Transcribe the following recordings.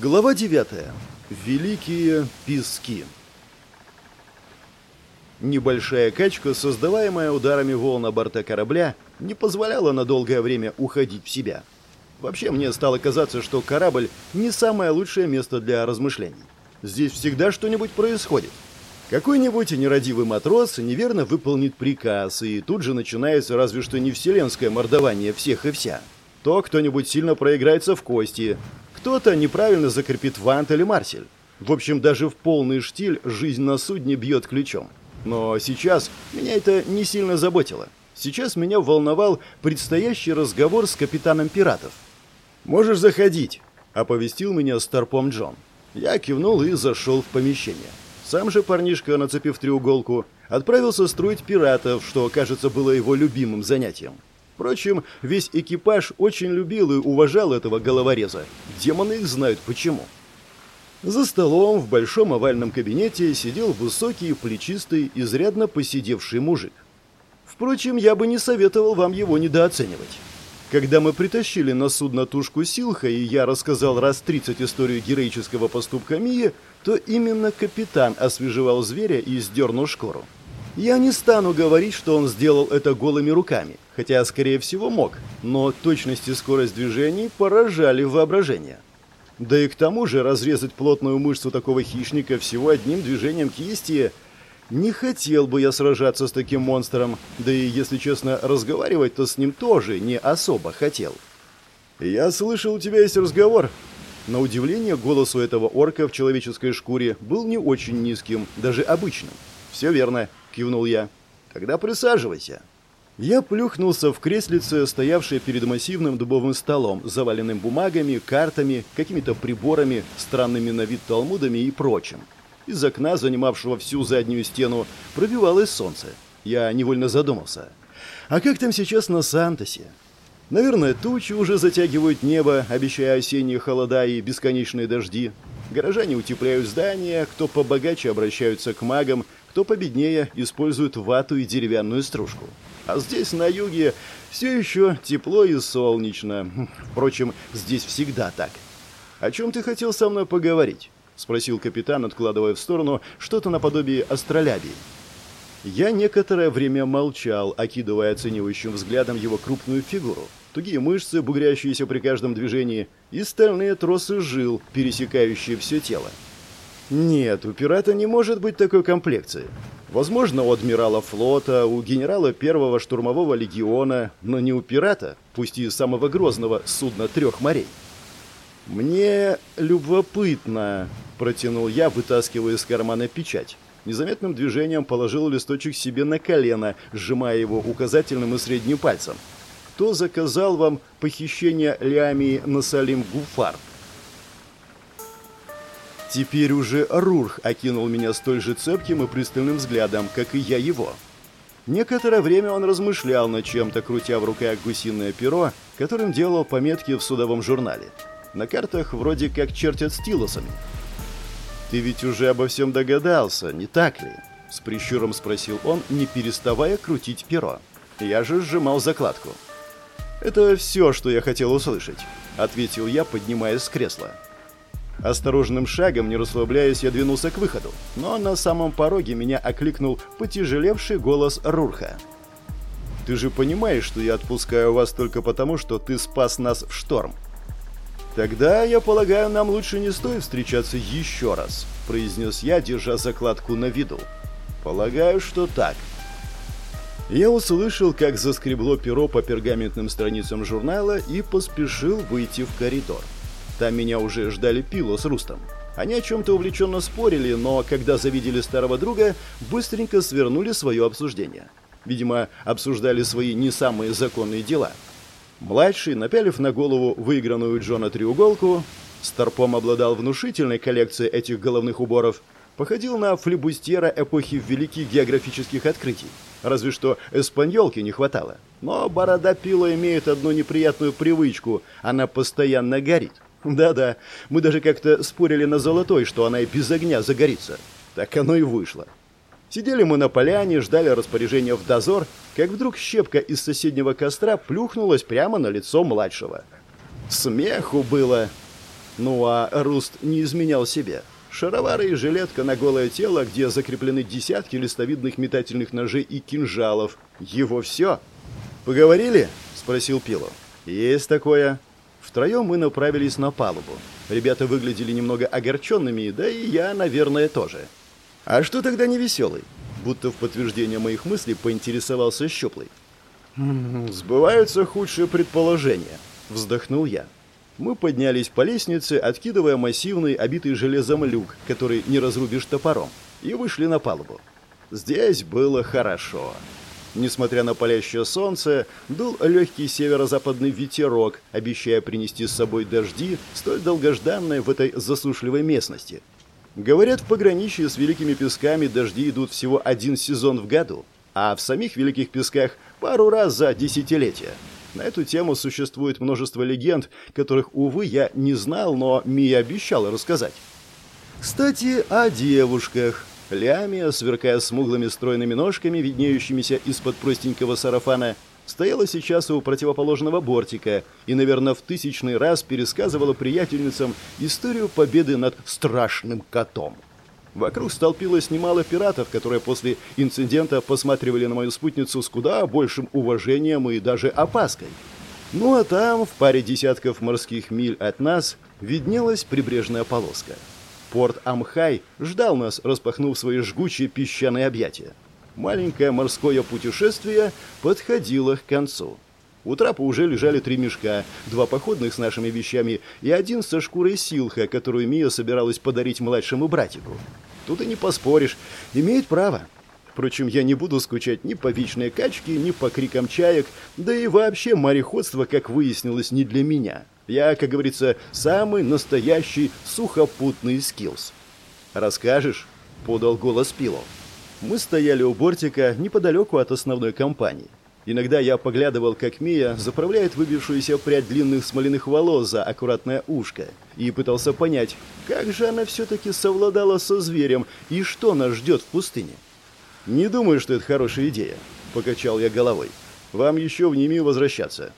Глава 9. Великие пески. Небольшая качка, создаваемая ударами волн на борта корабля, не позволяла на долгое время уходить в себя. Вообще мне стало казаться, что корабль не самое лучшее место для размышлений. Здесь всегда что-нибудь происходит. Какой-нибудь нерадивый матрос неверно выполнит приказ, и тут же начинается разве что не вселенское мордование всех и вся. То кто-нибудь сильно проиграется в кости, кто-то неправильно закрепит вант или марсель. В общем, даже в полный штиль жизнь на судне бьет ключом. Но сейчас меня это не сильно заботило. Сейчас меня волновал предстоящий разговор с капитаном пиратов. «Можешь заходить», — оповестил меня Старпом Джон. Я кивнул и зашел в помещение. Сам же парнишка, нацепив треуголку, отправился строить пиратов, что, кажется, было его любимым занятием. Впрочем, весь экипаж очень любил и уважал этого головореза. Демоны их знают почему. За столом в большом овальном кабинете сидел высокий, плечистый, изрядно посидевший мужик. Впрочем, я бы не советовал вам его недооценивать. Когда мы притащили на судно тушку Силха, и я рассказал раз 30 историю героического поступка Мии, то именно капитан освежевал зверя и сдернул шкуру. Я не стану говорить, что он сделал это голыми руками, хотя, скорее всего, мог, но точность и скорость движений поражали воображение. Да и к тому же разрезать плотную мышцу такого хищника всего одним движением кисти... Не хотел бы я сражаться с таким монстром, да и, если честно, разговаривать-то с ним тоже не особо хотел. «Я слышал, у тебя есть разговор». На удивление, голос у этого орка в человеческой шкуре был не очень низким, даже обычным. «Все верно», — кивнул я. «Тогда присаживайся». Я плюхнулся в креслице, стоявшее перед массивным дубовым столом, заваленным бумагами, картами, какими-то приборами, странными на вид талмудами и прочим. Из окна, занимавшего всю заднюю стену, пробивалось солнце. Я невольно задумался. А как там сейчас на Сантосе? Наверное, тучи уже затягивают небо, обещая осенние холода и бесконечные дожди. Горожане утепляют здания, кто побогаче обращаются к магам, кто победнее использует вату и деревянную стружку. А здесь, на юге, все еще тепло и солнечно. Впрочем, здесь всегда так. «О чем ты хотел со мной поговорить?» — спросил капитан, откладывая в сторону что-то наподобие астролябии. Я некоторое время молчал, окидывая оценивающим взглядом его крупную фигуру. Тугие мышцы, бугрящиеся при каждом движении, и стальные тросы жил, пересекающие все тело. Нет, у пирата не может быть такой комплекции. Возможно, у адмирала флота, у генерала первого штурмового легиона, но не у пирата, пусть и самого грозного судна трех морей. «Мне любопытно», — протянул я, вытаскивая из кармана печать. Незаметным движением положил листочек себе на колено, сжимая его указательным и средним пальцем. «Кто заказал вам похищение Лиамии Насалим Гуфар?» Теперь уже Рурх окинул меня столь же цепким и пристальным взглядом, как и я его. Некоторое время он размышлял над чем-то, крутя в руках гусиное перо, которым делал пометки в судовом журнале. На картах вроде как чертят стилусами. «Ты ведь уже обо всем догадался, не так ли?» С прищуром спросил он, не переставая крутить перо. Я же сжимал закладку. «Это все, что я хотел услышать», — ответил я, поднимаясь с кресла. Осторожным шагом, не расслабляясь, я двинулся к выходу. Но на самом пороге меня окликнул потяжелевший голос Рурха. «Ты же понимаешь, что я отпускаю вас только потому, что ты спас нас в шторм?» «Тогда, я полагаю, нам лучше не стоит встречаться еще раз», — произнес я, держа закладку на виду. «Полагаю, что так». Я услышал, как заскребло перо по пергаментным страницам журнала и поспешил выйти в коридор. Там меня уже ждали Пило с Рустом. Они о чем-то увлеченно спорили, но когда завидели старого друга, быстренько свернули свое обсуждение. Видимо, обсуждали свои не самые законные дела. Младший, напялив на голову выигранную Джона треуголку, Старпом обладал внушительной коллекцией этих головных уборов, походил на флебустьера эпохи великих географических открытий. Разве что эспаньолки не хватало. Но борода Пила имеет одну неприятную привычку – она постоянно горит. Да-да, мы даже как-то спорили на золотой, что она и без огня загорится. Так оно и вышло. Сидели мы на поляне, ждали распоряжения в дозор, как вдруг щепка из соседнего костра плюхнулась прямо на лицо младшего. Смеху было. Ну а Руст не изменял себе. Шаровары и жилетка на голое тело, где закреплены десятки листовидных метательных ножей и кинжалов. Его все. «Поговорили?» – спросил Пило. «Есть такое». Втроем мы направились на палубу. Ребята выглядели немного огорченными, да и я, наверное, тоже. «А что тогда не веселый?» Будто в подтверждение моих мыслей поинтересовался Щуплый. «Сбываются худшие предположения», — вздохнул я. Мы поднялись по лестнице, откидывая массивный, обитый железом люк, который не разрубишь топором, и вышли на палубу. Здесь было хорошо. Несмотря на палящее солнце, дул легкий северо-западный ветерок, обещая принести с собой дожди, столь долгожданные в этой засушливой местности. Говорят, в пограничье с Великими Песками дожди идут всего один сезон в году, а в самих Великих Песках пару раз за десятилетия. На эту тему существует множество легенд, которых, увы, я не знал, но Мия обещала рассказать. Кстати, о девушках. Лямия, сверкая смуглыми стройными ножками, виднеющимися из-под простенького сарафана, стояла сейчас у противоположного бортика и, наверное, в тысячный раз пересказывала приятельницам историю победы над страшным котом. Вокруг столпилось немало пиратов, которые после инцидента посматривали на мою спутницу с куда большим уважением и даже опаской. Ну а там, в паре десятков морских миль от нас, виднелась прибрежная полоска – Порт Амхай ждал нас, распахнув свои жгучие песчаные объятия. Маленькое морское путешествие подходило к концу. У трапа уже лежали три мешка, два походных с нашими вещами и один со шкурой силха, которую Мия собиралась подарить младшему братику. Тут и не поспоришь, имеет право. Впрочем, я не буду скучать ни по вечной качке, ни по крикам чаек, да и вообще мореходство, как выяснилось, не для меня. Я, как говорится, самый настоящий сухопутный скиллс. «Расскажешь?» — подал голос Пило. Мы стояли у бортика неподалеку от основной компании. Иногда я поглядывал, как Мия заправляет выбившуюся прядь длинных смоляных волос за аккуратное ушко и пытался понять, как же она все-таки совладала со зверем и что нас ждет в пустыне. «Не думаю, что это хорошая идея», — покачал я головой. «Вам еще в Ними возвращаться».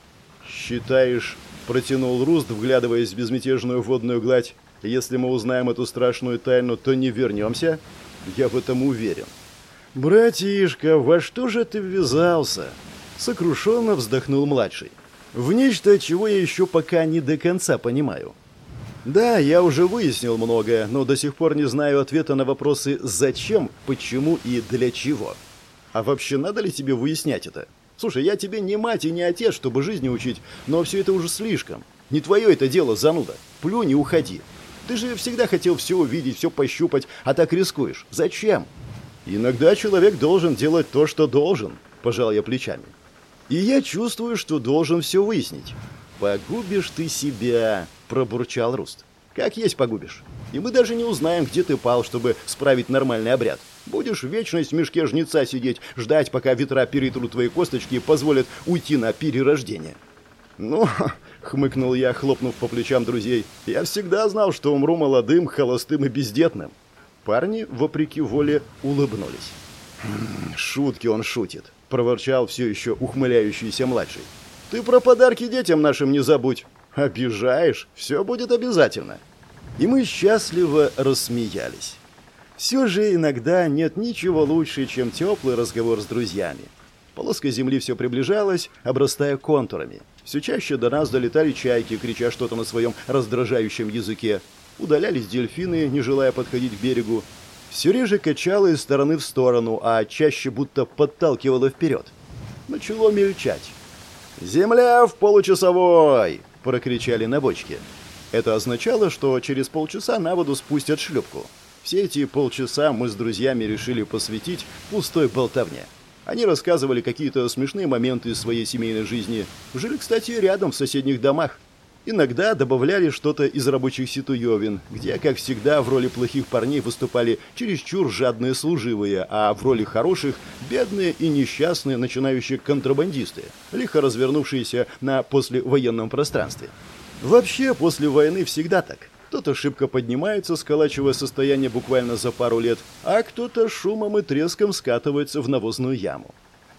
«Считаешь, Протянул Руст, вглядываясь в безмятежную водную гладь. «Если мы узнаем эту страшную тайну, то не вернемся?» «Я в этом уверен». «Братишка, во что же ты ввязался?» Сокрушенно вздохнул младший. «В нечто, чего я еще пока не до конца понимаю». «Да, я уже выяснил многое, но до сих пор не знаю ответа на вопросы «зачем», «почему» и «для чего». А вообще надо ли тебе выяснять это?» Слушай, я тебе не мать и не отец, чтобы жизни учить, но все это уже слишком. Не твое это дело, зануда. Плюнь и уходи. Ты же всегда хотел все увидеть, все пощупать, а так рискуешь. Зачем? Иногда человек должен делать то, что должен, пожал я плечами. И я чувствую, что должен все выяснить. Погубишь ты себя, пробурчал Руст. Как есть погубишь. И мы даже не узнаем, где ты пал, чтобы справить нормальный обряд. Будешь вечность в мешке жнеца сидеть, ждать, пока ветра перетрут твои косточки и позволят уйти на перерождение. Ну, хмыкнул я, хлопнув по плечам друзей, я всегда знал, что умру молодым, холостым и бездетным. Парни, вопреки воле, улыбнулись. «Хм, «Шутки он шутит», — проворчал все еще ухмыляющийся младший. «Ты про подарки детям нашим не забудь. Обижаешь, все будет обязательно». И мы счастливо рассмеялись. Все же иногда нет ничего лучше, чем теплый разговор с друзьями. Полоска земли все приближалась, обрастая контурами. Все чаще до нас долетали чайки, крича что-то на своем раздражающем языке. Удалялись дельфины, не желая подходить к берегу. Все реже качало из стороны в сторону, а чаще будто подталкивало вперед. Начало мельчать. «Земля в получасовой!» – прокричали на бочке. Это означало, что через полчаса на воду спустят шлюпку. Все эти полчаса мы с друзьями решили посвятить пустой болтовне. Они рассказывали какие-то смешные моменты из своей семейной жизни. Жили, кстати, рядом в соседних домах. Иногда добавляли что-то из рабочих ситуевин, где, как всегда, в роли плохих парней выступали чересчур жадные служивые, а в роли хороших – бедные и несчастные начинающие контрабандисты, лихо развернувшиеся на послевоенном пространстве. Вообще, после войны всегда так. Кто-то шибко поднимается, сколачивая состояние буквально за пару лет, а кто-то шумом и треском скатывается в навозную яму.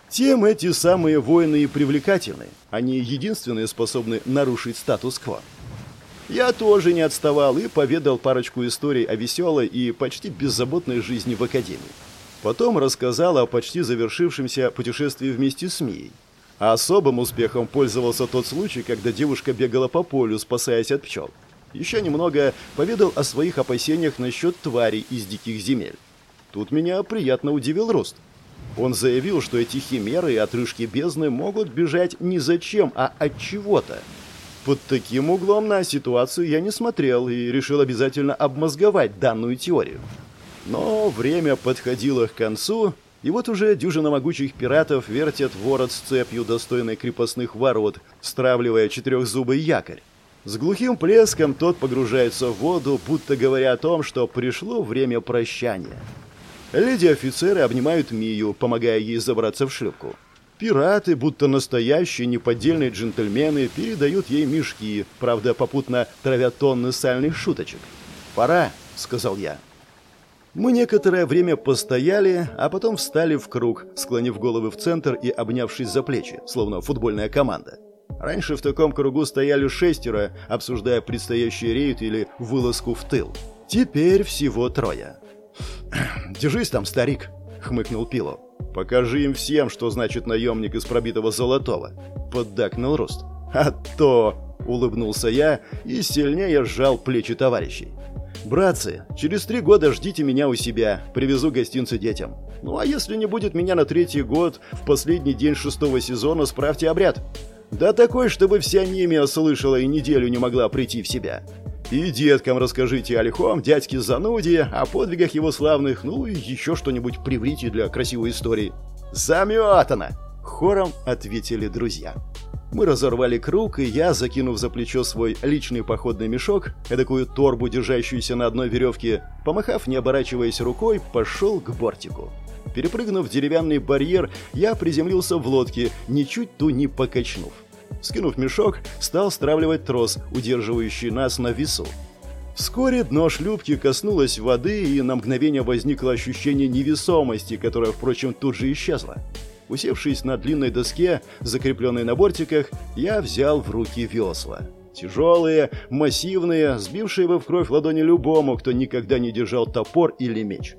Тем эти самые воины и привлекательны. Они единственные способны нарушить статус-кво. Я тоже не отставал и поведал парочку историй о веселой и почти беззаботной жизни в академии. Потом рассказал о почти завершившемся путешествии вместе с Мией. А особым успехом пользовался тот случай, когда девушка бегала по полю, спасаясь от пчел. Еще немного поведал о своих опасениях насчет тварей из диких земель. Тут меня приятно удивил Рост. Он заявил, что эти химеры и отрыжки бездны могут бежать не зачем, а от чего-то. Под таким углом на ситуацию я не смотрел и решил обязательно обмозговать данную теорию. Но время подходило к концу, и вот уже дюжина могучих пиратов вертят ворот с цепью, достойной крепостных ворот, стравливая четырехзубый якорь. С глухим плеском тот погружается в воду, будто говоря о том, что пришло время прощания. Леди-офицеры обнимают Мию, помогая ей забраться в шлюпку. Пираты, будто настоящие неподдельные джентльмены, передают ей мешки, правда, попутно травят тонны сальных шуточек. «Пора», — сказал я. Мы некоторое время постояли, а потом встали в круг, склонив головы в центр и обнявшись за плечи, словно футбольная команда. Раньше в таком кругу стояли шестеро, обсуждая предстоящий рейд или вылазку в тыл. Теперь всего трое. «Держись там, старик», — хмыкнул Пило. «Покажи им всем, что значит наемник из пробитого золотого», — поддакнул Рост. «А то!» — улыбнулся я и сильнее сжал плечи товарищей. «Братцы, через три года ждите меня у себя, привезу гостинцы детям. Ну а если не будет меня на третий год, в последний день шестого сезона справьте обряд. Да такой, чтобы вся Нимия слышала и неделю не могла прийти в себя. И деткам расскажите о лихом дядьке Зануде, о подвигах его славных, ну и еще что-нибудь приврите для красивой истории». «Заметано!» — хором ответили друзья. Мы разорвали круг, и я, закинув за плечо свой личный походный мешок, такую торбу, держащуюся на одной веревке, помахав, не оборачиваясь рукой, пошел к бортику. Перепрыгнув деревянный барьер, я приземлился в лодке, ничуть ту не покачнув. Скинув мешок, стал стравливать трос, удерживающий нас на весу. Вскоре дно шлюпки коснулось воды, и на мгновение возникло ощущение невесомости, которое, впрочем, тут же исчезло. Усевшись на длинной доске, закрепленной на бортиках, я взял в руки весла. Тяжелые, массивные, сбившие бы в кровь ладони любому, кто никогда не держал топор или меч.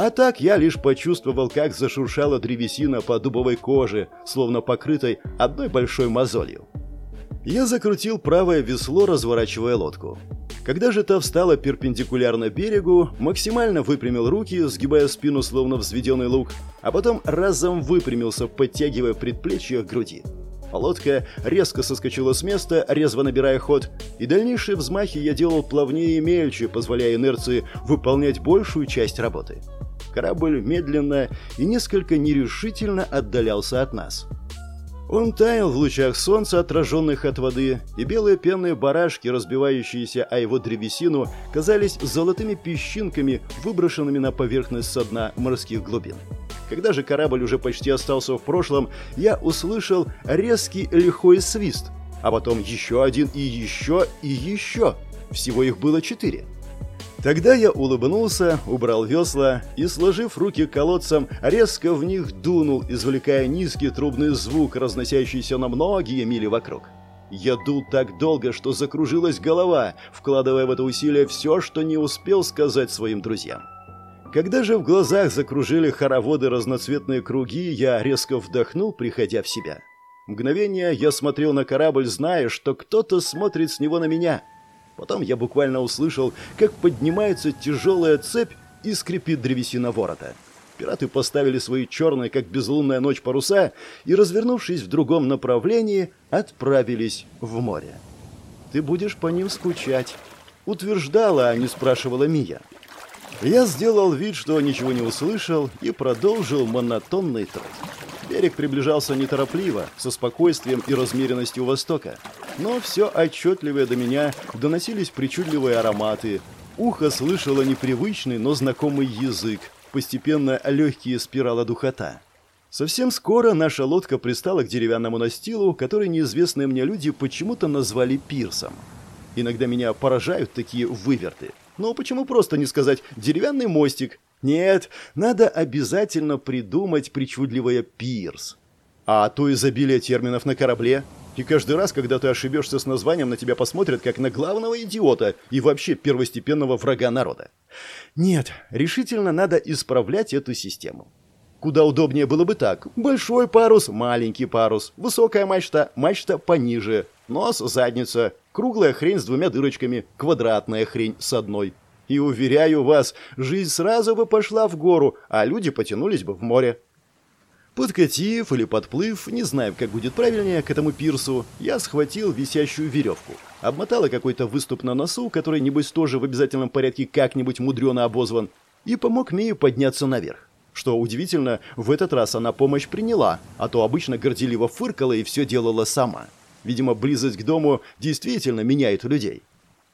А так я лишь почувствовал, как зашуршала древесина по дубовой коже, словно покрытой одной большой мозолью. Я закрутил правое весло, разворачивая лодку. Когда же та встала перпендикулярно берегу, максимально выпрямил руки, сгибая спину, словно взведенный лук, а потом разом выпрямился, подтягивая предплечье к груди. Лодка резко соскочила с места, резво набирая ход, и дальнейшие взмахи я делал плавнее и мельче, позволяя инерции выполнять большую часть работы. Корабль медленно и несколько нерешительно отдалялся от нас. Он таял в лучах солнца, отраженных от воды, и белые пенные барашки, разбивающиеся о его древесину, казались золотыми песчинками, выброшенными на поверхность со дна морских глубин. Когда же корабль уже почти остался в прошлом, я услышал резкий лихой свист, а потом еще один и еще и еще. Всего их было четыре. Тогда я улыбнулся, убрал весла и, сложив руки колодцем, резко в них дунул, извлекая низкий трубный звук, разносящийся на многие мили вокруг. Я дул так долго, что закружилась голова, вкладывая в это усилие все, что не успел сказать своим друзьям. Когда же в глазах закружили хороводы разноцветные круги, я резко вдохнул, приходя в себя. Мгновение я смотрел на корабль, зная, что кто-то смотрит с него на меня — Потом я буквально услышал, как поднимается тяжелая цепь и скрипит древесина ворота. Пираты поставили свои черные, как безлунная ночь, паруса и, развернувшись в другом направлении, отправились в море. «Ты будешь по ним скучать», — утверждала, а не спрашивала Мия. Я сделал вид, что ничего не услышал, и продолжил монотонный труд. Берег приближался неторопливо, со спокойствием и размеренностью Востока. Но все отчетливее до меня доносились причудливые ароматы. Ухо слышало непривычный, но знакомый язык, постепенно легкие спирала духота. Совсем скоро наша лодка пристала к деревянному настилу, который неизвестные мне люди почему-то назвали пирсом. Иногда меня поражают такие выверты. Но почему просто не сказать «деревянный мостик», нет, надо обязательно придумать причудливое пирс. А то изобилие терминов на корабле. И каждый раз, когда ты ошибешься с названием, на тебя посмотрят как на главного идиота и вообще первостепенного врага народа. Нет, решительно надо исправлять эту систему. Куда удобнее было бы так. Большой парус, маленький парус, высокая мачта, мачта пониже, нос, задница, круглая хрень с двумя дырочками, квадратная хрень с одной. И уверяю вас, жизнь сразу бы пошла в гору, а люди потянулись бы в море. Подкатив или подплыв, не знаю, как будет правильнее, к этому пирсу, я схватил висящую веревку. Обмотала какой-то выступ на носу, который, небось, тоже в обязательном порядке как-нибудь мудрено обозван, и помог Мию подняться наверх. Что удивительно, в этот раз она помощь приняла, а то обычно горделиво фыркала и все делала сама. Видимо, близость к дому действительно меняет людей.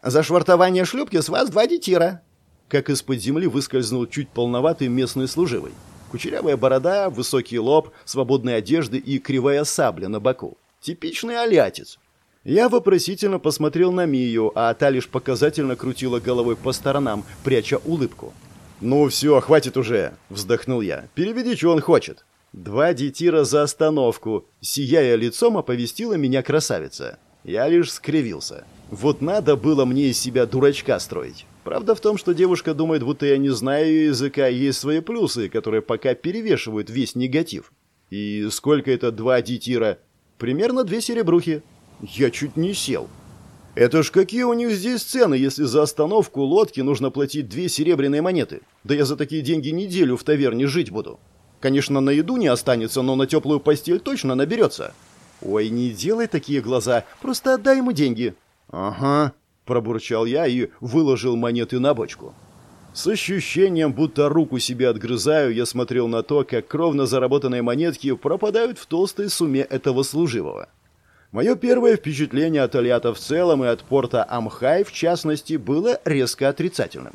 «За швартование шлюпки с вас два детира!» Как из-под земли выскользнул чуть полноватый местный служивый. Кучерявая борода, высокий лоб, свободные одежды и кривая сабля на боку. Типичный алятец. Я вопросительно посмотрел на Мию, а та лишь показательно крутила головой по сторонам, пряча улыбку. «Ну все, хватит уже!» – вздохнул я. «Переведи, что он хочет!» Два детира за остановку. Сияя лицом, оповестила меня красавица. Я лишь скривился. Вот надо было мне из себя дурачка строить. Правда в том, что девушка думает, будто я не знаю ее языка, есть свои плюсы, которые пока перевешивают весь негатив. И сколько это два детира? Примерно две серебрухи. Я чуть не сел. Это ж какие у них здесь цены, если за остановку лодки нужно платить две серебряные монеты? Да я за такие деньги неделю в таверне жить буду. Конечно, на еду не останется, но на теплую постель точно наберется. Ой, не делай такие глаза, просто отдай ему деньги. Ага, пробурчал я и выложил монеты на бочку. С ощущением, будто руку себе отгрызаю, я смотрел на то, как кровно заработанные монетки пропадают в толстой суме этого служивого. Мое первое впечатление от Альята в целом и от порта Амхай в частности было резко отрицательным.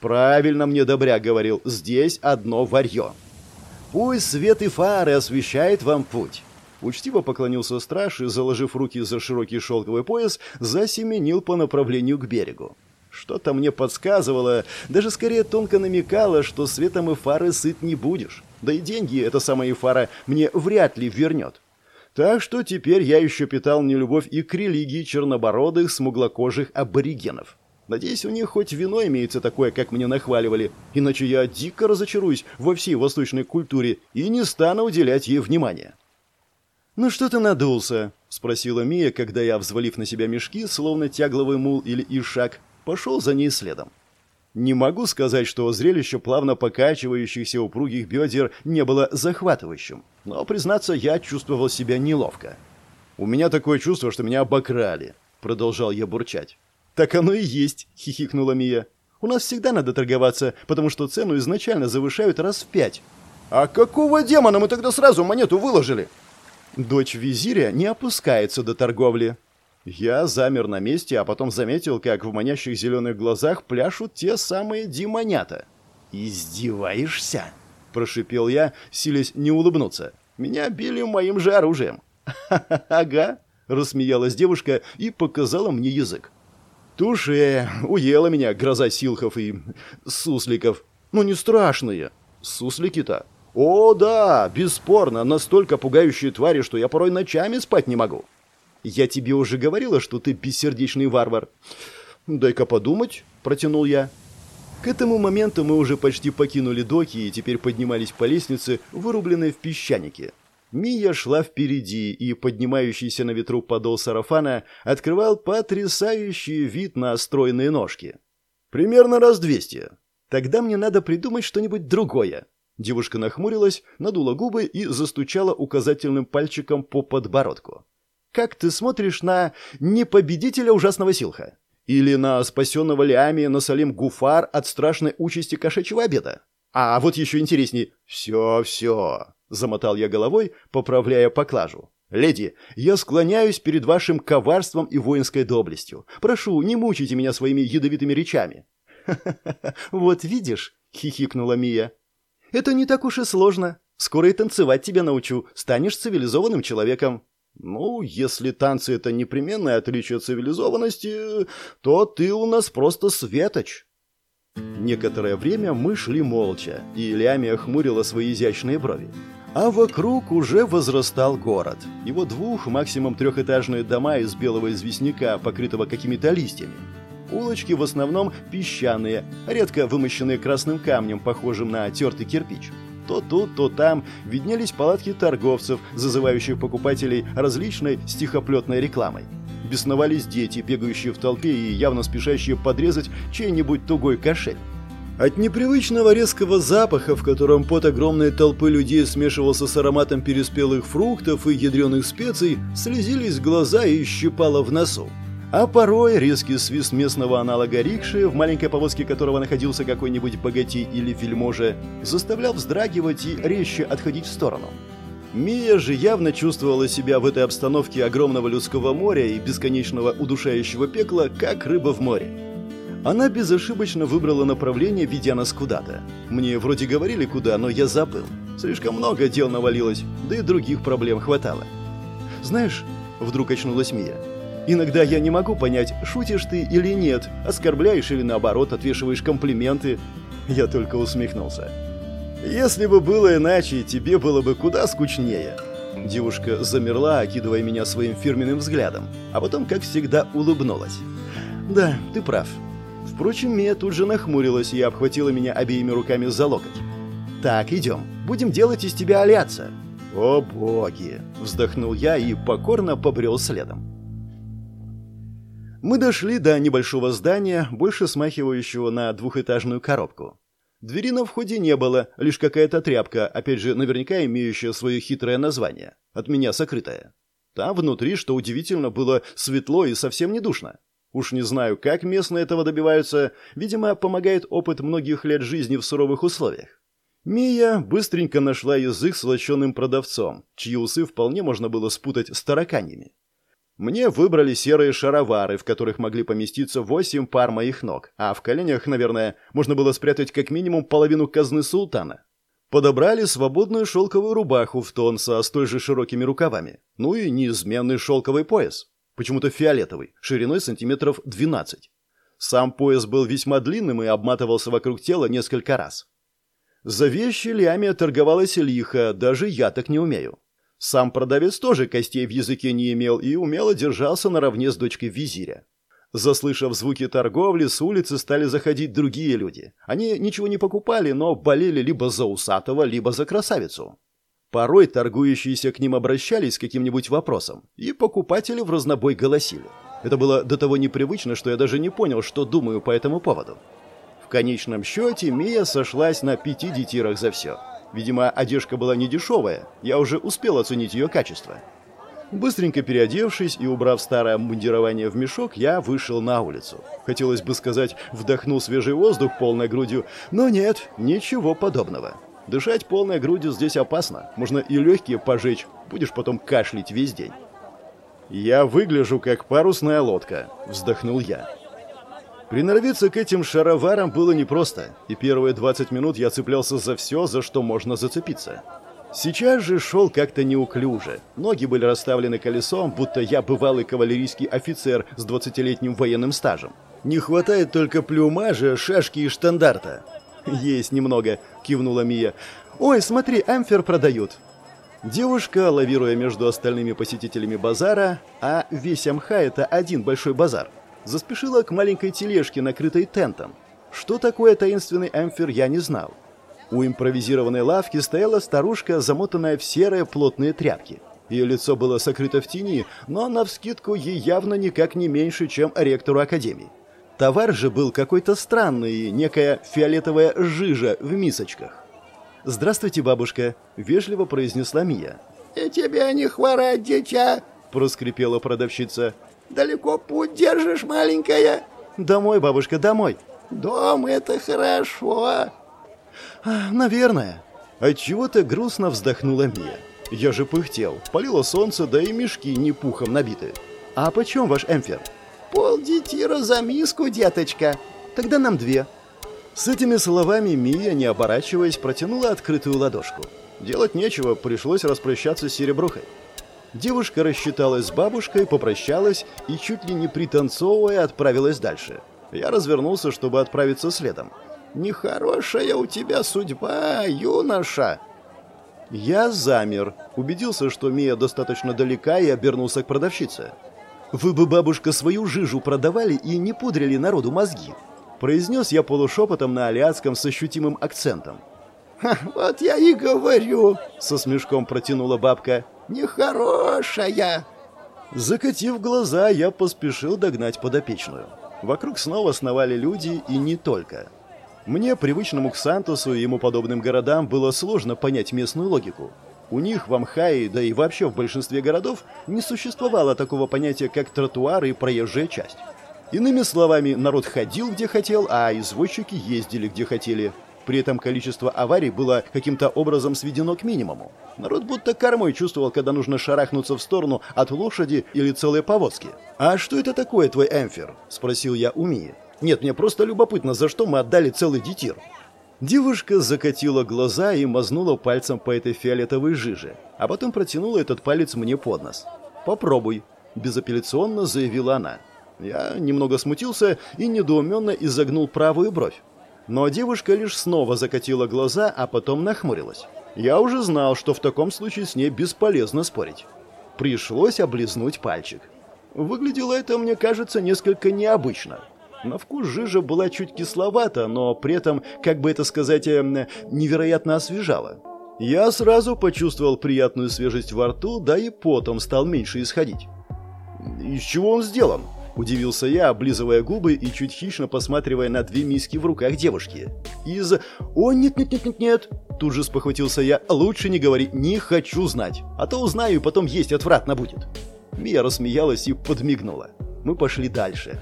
Правильно мне Добряк говорил, здесь одно варье. Пусть свет и фары освещает вам путь. Учтиво поклонился страж и, заложив руки за широкий шелковый пояс, засеменил по направлению к берегу. Что-то мне подсказывало, даже скорее тонко намекало, что светом и фары сыт не будешь. Да и деньги эта самая фара мне вряд ли вернет. Так что теперь я еще питал нелюбовь и к религии чернобородых смуглокожих аборигенов. Надеюсь, у них хоть вино имеется такое, как мне нахваливали, иначе я дико разочаруюсь во всей восточной культуре и не стану уделять ей внимания. «Ну что ты надулся?» — спросила Мия, когда я, взвалив на себя мешки, словно тягловый мул или ишак, пошел за ней следом. Не могу сказать, что зрелище плавно покачивающихся упругих бедер не было захватывающим, но, признаться, я чувствовал себя неловко. «У меня такое чувство, что меня обокрали», — продолжал я бурчать. «Так оно и есть», — хихикнула Мия. «У нас всегда надо торговаться, потому что цену изначально завышают раз в пять». «А какого демона мы тогда сразу монету выложили?» Дочь визиря не опускается до торговли. Я замер на месте, а потом заметил, как в манящих зеленых глазах пляшут те самые демонята. «Издеваешься?» – прошипел я, силясь не улыбнуться. «Меня били моим же оружием». «Ага», – рассмеялась девушка и показала мне язык. «Туше, уела меня гроза силхов и сусликов. Ну не страшные. Суслики-то о, да, бесспорно, настолько пугающие твари, что я порой ночами спать не могу. Я тебе уже говорила, что ты бессердечный варвар. Дай-ка подумать, протянул я. К этому моменту мы уже почти покинули доки и теперь поднимались по лестнице, вырубленной в песчанике. Мия шла впереди, и поднимающийся на ветру подол сарафана открывал потрясающий вид на стройные ножки. Примерно раз двести. Тогда мне надо придумать что-нибудь другое. Девушка нахмурилась, надула губы и застучала указательным пальчиком по подбородку. «Как ты смотришь на непобедителя ужасного силха? Или на спасенного Лиами Насалим Гуфар от страшной участи кошачьего обеда? А вот еще интересней. Все, все!» — замотал я головой, поправляя поклажу. «Леди, я склоняюсь перед вашим коварством и воинской доблестью. Прошу, не мучайте меня своими ядовитыми речами». «Ха-ха-ха, вот видишь», — хихикнула Мия, это не так уж и сложно. Скоро и танцевать тебя научу. Станешь цивилизованным человеком. Ну, если танцы это непременное отличие цивилизованности, то ты у нас просто светоч. Некоторое время мы шли молча, и Лямия хмурила свои изящные брови. А вокруг уже возрастал город. Его двух, максимум трехэтажные дома из белого известняка, покрытого какими-то листьями. Улочки в основном песчаные, редко вымощенные красным камнем, похожим на тертый кирпич. То тут, то там виднелись палатки торговцев, зазывающих покупателей различной стихоплетной рекламой. Бесновались дети, бегающие в толпе и явно спешащие подрезать чей-нибудь тугой кошель. От непривычного резкого запаха, в котором пот огромной толпы людей смешивался с ароматом переспелых фруктов и ядреных специй, слезились глаза и щипало в носу. А порой резкий свист местного аналога рикши, в маленькой повозке которого находился какой-нибудь богатей или вельможа, заставлял вздрагивать и резче отходить в сторону. Мия же явно чувствовала себя в этой обстановке огромного людского моря и бесконечного удушающего пекла, как рыба в море. Она безошибочно выбрала направление, ведя нас куда-то. Мне вроде говорили куда, но я забыл. Слишком много дел навалилось, да и других проблем хватало. «Знаешь», — вдруг очнулась Мия, — Иногда я не могу понять, шутишь ты или нет, оскорбляешь или наоборот отвешиваешь комплименты. Я только усмехнулся. Если бы было иначе, тебе было бы куда скучнее. Девушка замерла, окидывая меня своим фирменным взглядом, а потом, как всегда, улыбнулась. Да, ты прав. Впрочем, Мия тут же нахмурилась и обхватила меня обеими руками за локоть. «Так, идем. Будем делать из тебя аляца». «О боги!» – вздохнул я и покорно побрел следом. Мы дошли до небольшого здания, больше смахивающего на двухэтажную коробку. Двери на входе не было, лишь какая-то тряпка, опять же, наверняка имеющая свое хитрое название, от меня сокрытая. Там внутри, что удивительно, было светло и совсем не душно. Уж не знаю, как местные этого добиваются, видимо, помогает опыт многих лет жизни в суровых условиях. Мия быстренько нашла язык с лощеным продавцом, чьи усы вполне можно было спутать с тараканьями. Мне выбрали серые шаровары, в которых могли поместиться восемь пар моих ног, а в коленях, наверное, можно было спрятать как минимум половину казны султана. Подобрали свободную шелковую рубаху в тон со столь же широкими рукавами, ну и неизменный шелковый пояс, почему-то фиолетовый, шириной сантиметров 12. Сам пояс был весьма длинным и обматывался вокруг тела несколько раз. За вещи Лиамия торговалась лихо, даже я так не умею. Сам продавец тоже костей в языке не имел и умело держался наравне с дочкой визиря. Заслышав звуки торговли, с улицы стали заходить другие люди. Они ничего не покупали, но болели либо за усатого, либо за красавицу. Порой торгующиеся к ним обращались с каким-нибудь вопросом, и покупатели в разнобой голосили. Это было до того непривычно, что я даже не понял, что думаю по этому поводу. В конечном счете Мия сошлась на пяти детирах за все. Видимо, одежка была не дешевая, я уже успел оценить ее качество. Быстренько переодевшись и убрав старое мундирование в мешок, я вышел на улицу. Хотелось бы сказать, вдохнул свежий воздух полной грудью, но нет, ничего подобного. Дышать полной грудью здесь опасно, можно и легкие пожечь, будешь потом кашлять весь день. «Я выгляжу как парусная лодка», — вздохнул я. Приноровиться к этим шароварам было непросто, и первые 20 минут я цеплялся за все, за что можно зацепиться. Сейчас же шел как-то неуклюже. Ноги были расставлены колесом, будто я бывалый кавалерийский офицер с 20-летним военным стажем. Не хватает только плюмажа, шашки и штандарта. «Есть немного», — кивнула Мия. «Ой, смотри, амфер продают». Девушка, лавируя между остальными посетителями базара, а весь Амха — это один большой базар, заспешила к маленькой тележке, накрытой тентом. Что такое таинственный эмфер, я не знал. У импровизированной лавки стояла старушка, замотанная в серые плотные тряпки. Ее лицо было сокрыто в тени, но навскидку ей явно никак не меньше, чем ректору академии. Товар же был какой-то странный, некая фиолетовая жижа в мисочках. «Здравствуйте, бабушка», — вежливо произнесла Мия. «И тебе не хворать, дитя!» — проскрипела продавщица. Далеко путь держишь, маленькая?» «Домой, бабушка, домой». «Дом — это хорошо». А, «Наверное». Отчего-то грустно вздохнула Мия. «Я же пыхтел. Палило солнце, да и мешки не пухом набиты. А почем ваш эмфер?» «Пол детира за миску, деточка». «Тогда нам две». С этими словами Мия, не оборачиваясь, протянула открытую ладошку. Делать нечего, пришлось распрощаться с серебрухой. Девушка рассчиталась с бабушкой, попрощалась и чуть ли не пританцовывая отправилась дальше. Я развернулся, чтобы отправиться следом. «Нехорошая у тебя судьба, юноша!» Я замер, убедился, что Мия достаточно далека и обернулся к продавщице. «Вы бы, бабушка, свою жижу продавали и не пудрили народу мозги», произнес я полушепотом на алиатском с ощутимым акцентом. Ха, «Вот я и говорю», — со смешком протянула бабка. «Нехорошая». Закатив глаза, я поспешил догнать подопечную. Вокруг снова сновали люди, и не только. Мне, привычному к Сантосу и ему подобным городам, было сложно понять местную логику. У них в Амхае, да и вообще в большинстве городов, не существовало такого понятия, как тротуар и проезжая часть. Иными словами, народ ходил где хотел, а извозчики ездили где хотели. При этом количество аварий было каким-то образом сведено к минимуму. Народ будто кормой чувствовал, когда нужно шарахнуться в сторону от лошади или целой повозки. «А что это такое, твой эмфер?» – спросил я у Мии. «Нет, мне просто любопытно, за что мы отдали целый детир?» Девушка закатила глаза и мазнула пальцем по этой фиолетовой жиже, а потом протянула этот палец мне под нос. «Попробуй», – безапелляционно заявила она. Я немного смутился и недоуменно изогнул правую бровь. Но девушка лишь снова закатила глаза, а потом нахмурилась. Я уже знал, что в таком случае с ней бесполезно спорить. Пришлось облизнуть пальчик. Выглядело это, мне кажется, несколько необычно. На вкус жижа была чуть кисловата, но при этом, как бы это сказать, эм, невероятно освежала. Я сразу почувствовал приятную свежесть во рту, да и потом стал меньше исходить. «Из чего он сделан?» Удивился я, облизывая губы и чуть хищно посматривая на две миски в руках девушки. Из «О, нет-нет-нет-нет-нет!» Тут же спохватился я. «Лучше не говори, не хочу знать, а то узнаю и потом есть отвратно будет». Мия рассмеялась и подмигнула. Мы пошли дальше.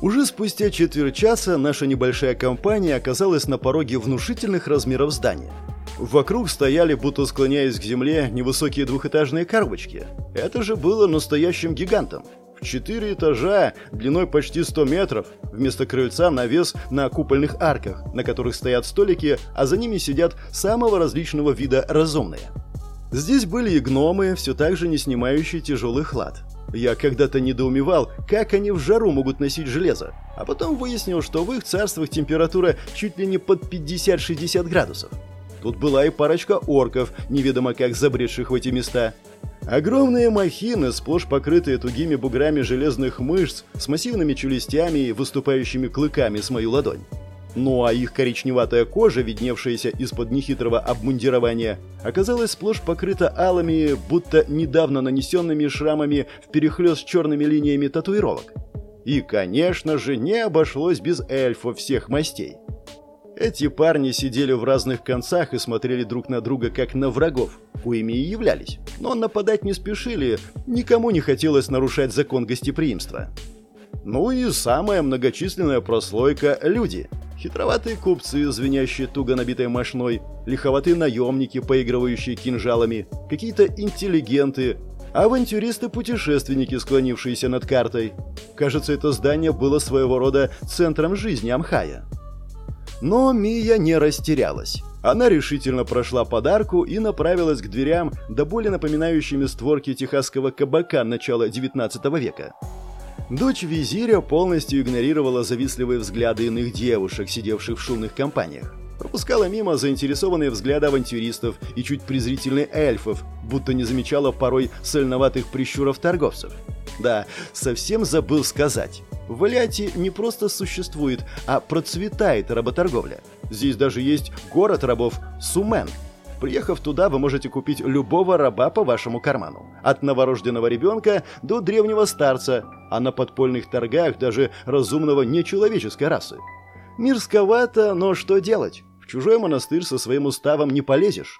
Уже спустя четверть часа наша небольшая компания оказалась на пороге внушительных размеров здания. Вокруг стояли, будто склоняясь к земле, невысокие двухэтажные коробочки. Это же было настоящим гигантом. Четыре этажа, длиной почти 100 метров, вместо крыльца навес на купольных арках, на которых стоят столики, а за ними сидят самого различного вида разумные. Здесь были и гномы, все так же не снимающие тяжелый хлад. Я когда-то недоумевал, как они в жару могут носить железо, а потом выяснил, что в их царствах температура чуть ли не под 50-60 градусов. Тут была и парочка орков, неведомо как забредших в эти места – Огромные махины, сплошь покрытые тугими буграми железных мышц, с массивными челюстями и выступающими клыками с мою ладонь. Ну а их коричневатая кожа, видневшаяся из-под нехитрого обмундирования, оказалась сплошь покрыта алыми, будто недавно нанесенными шрамами вперехлёст с черными линиями татуировок. И, конечно же, не обошлось без эльфов всех мастей. Эти парни сидели в разных концах и смотрели друг на друга как на врагов, коими и являлись. Но нападать не спешили, никому не хотелось нарушать закон гостеприимства. Ну и самая многочисленная прослойка – люди. Хитроватые купцы, звенящие туго набитой мошной, лиховатые наемники, поигрывающие кинжалами, какие-то интеллигенты, авантюристы-путешественники, склонившиеся над картой. Кажется, это здание было своего рода центром жизни Амхая. Но Мия не растерялась. Она решительно прошла подарку и направилась к дверям, до более напоминающими створки техасского кабака начала XIX века. Дочь визиря полностью игнорировала завистливые взгляды иных девушек, сидевших в шумных компаниях. Пропускала мимо заинтересованные взгляды авантюристов и чуть презрительные эльфов, будто не замечала порой сольноватых прищуров торговцев. Да, совсем забыл сказать. В Аляте не просто существует, а процветает работорговля. Здесь даже есть город рабов Сумен. Приехав туда, вы можете купить любого раба по вашему карману. От новорожденного ребенка до древнего старца, а на подпольных торгах даже разумного нечеловеческой расы. Мирсковато, но что делать? В чужой монастырь со своим уставом не полезешь.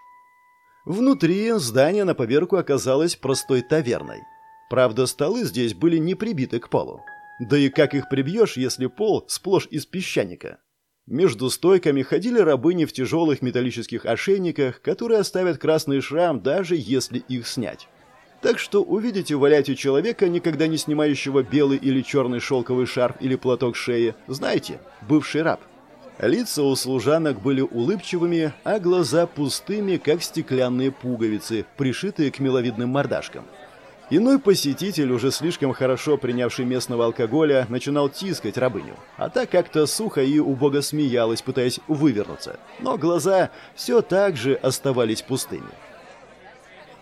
Внутри здание на поверку оказалось простой таверной. Правда, столы здесь были не прибиты к полу. Да и как их прибьешь, если пол сплошь из песчаника? Между стойками ходили рабыни в тяжелых металлических ошейниках, которые оставят красный шрам, даже если их снять. Так что увидите в Аляте человека, никогда не снимающего белый или черный шелковый шарф или платок шеи, знаете, бывший раб. Лица у служанок были улыбчивыми, а глаза пустыми, как стеклянные пуговицы, пришитые к миловидным мордашкам. Иной посетитель, уже слишком хорошо принявший местного алкоголя, начинал тискать рабыню. А та как-то сухо и убого смеялась, пытаясь вывернуться. Но глаза все так же оставались пустыми.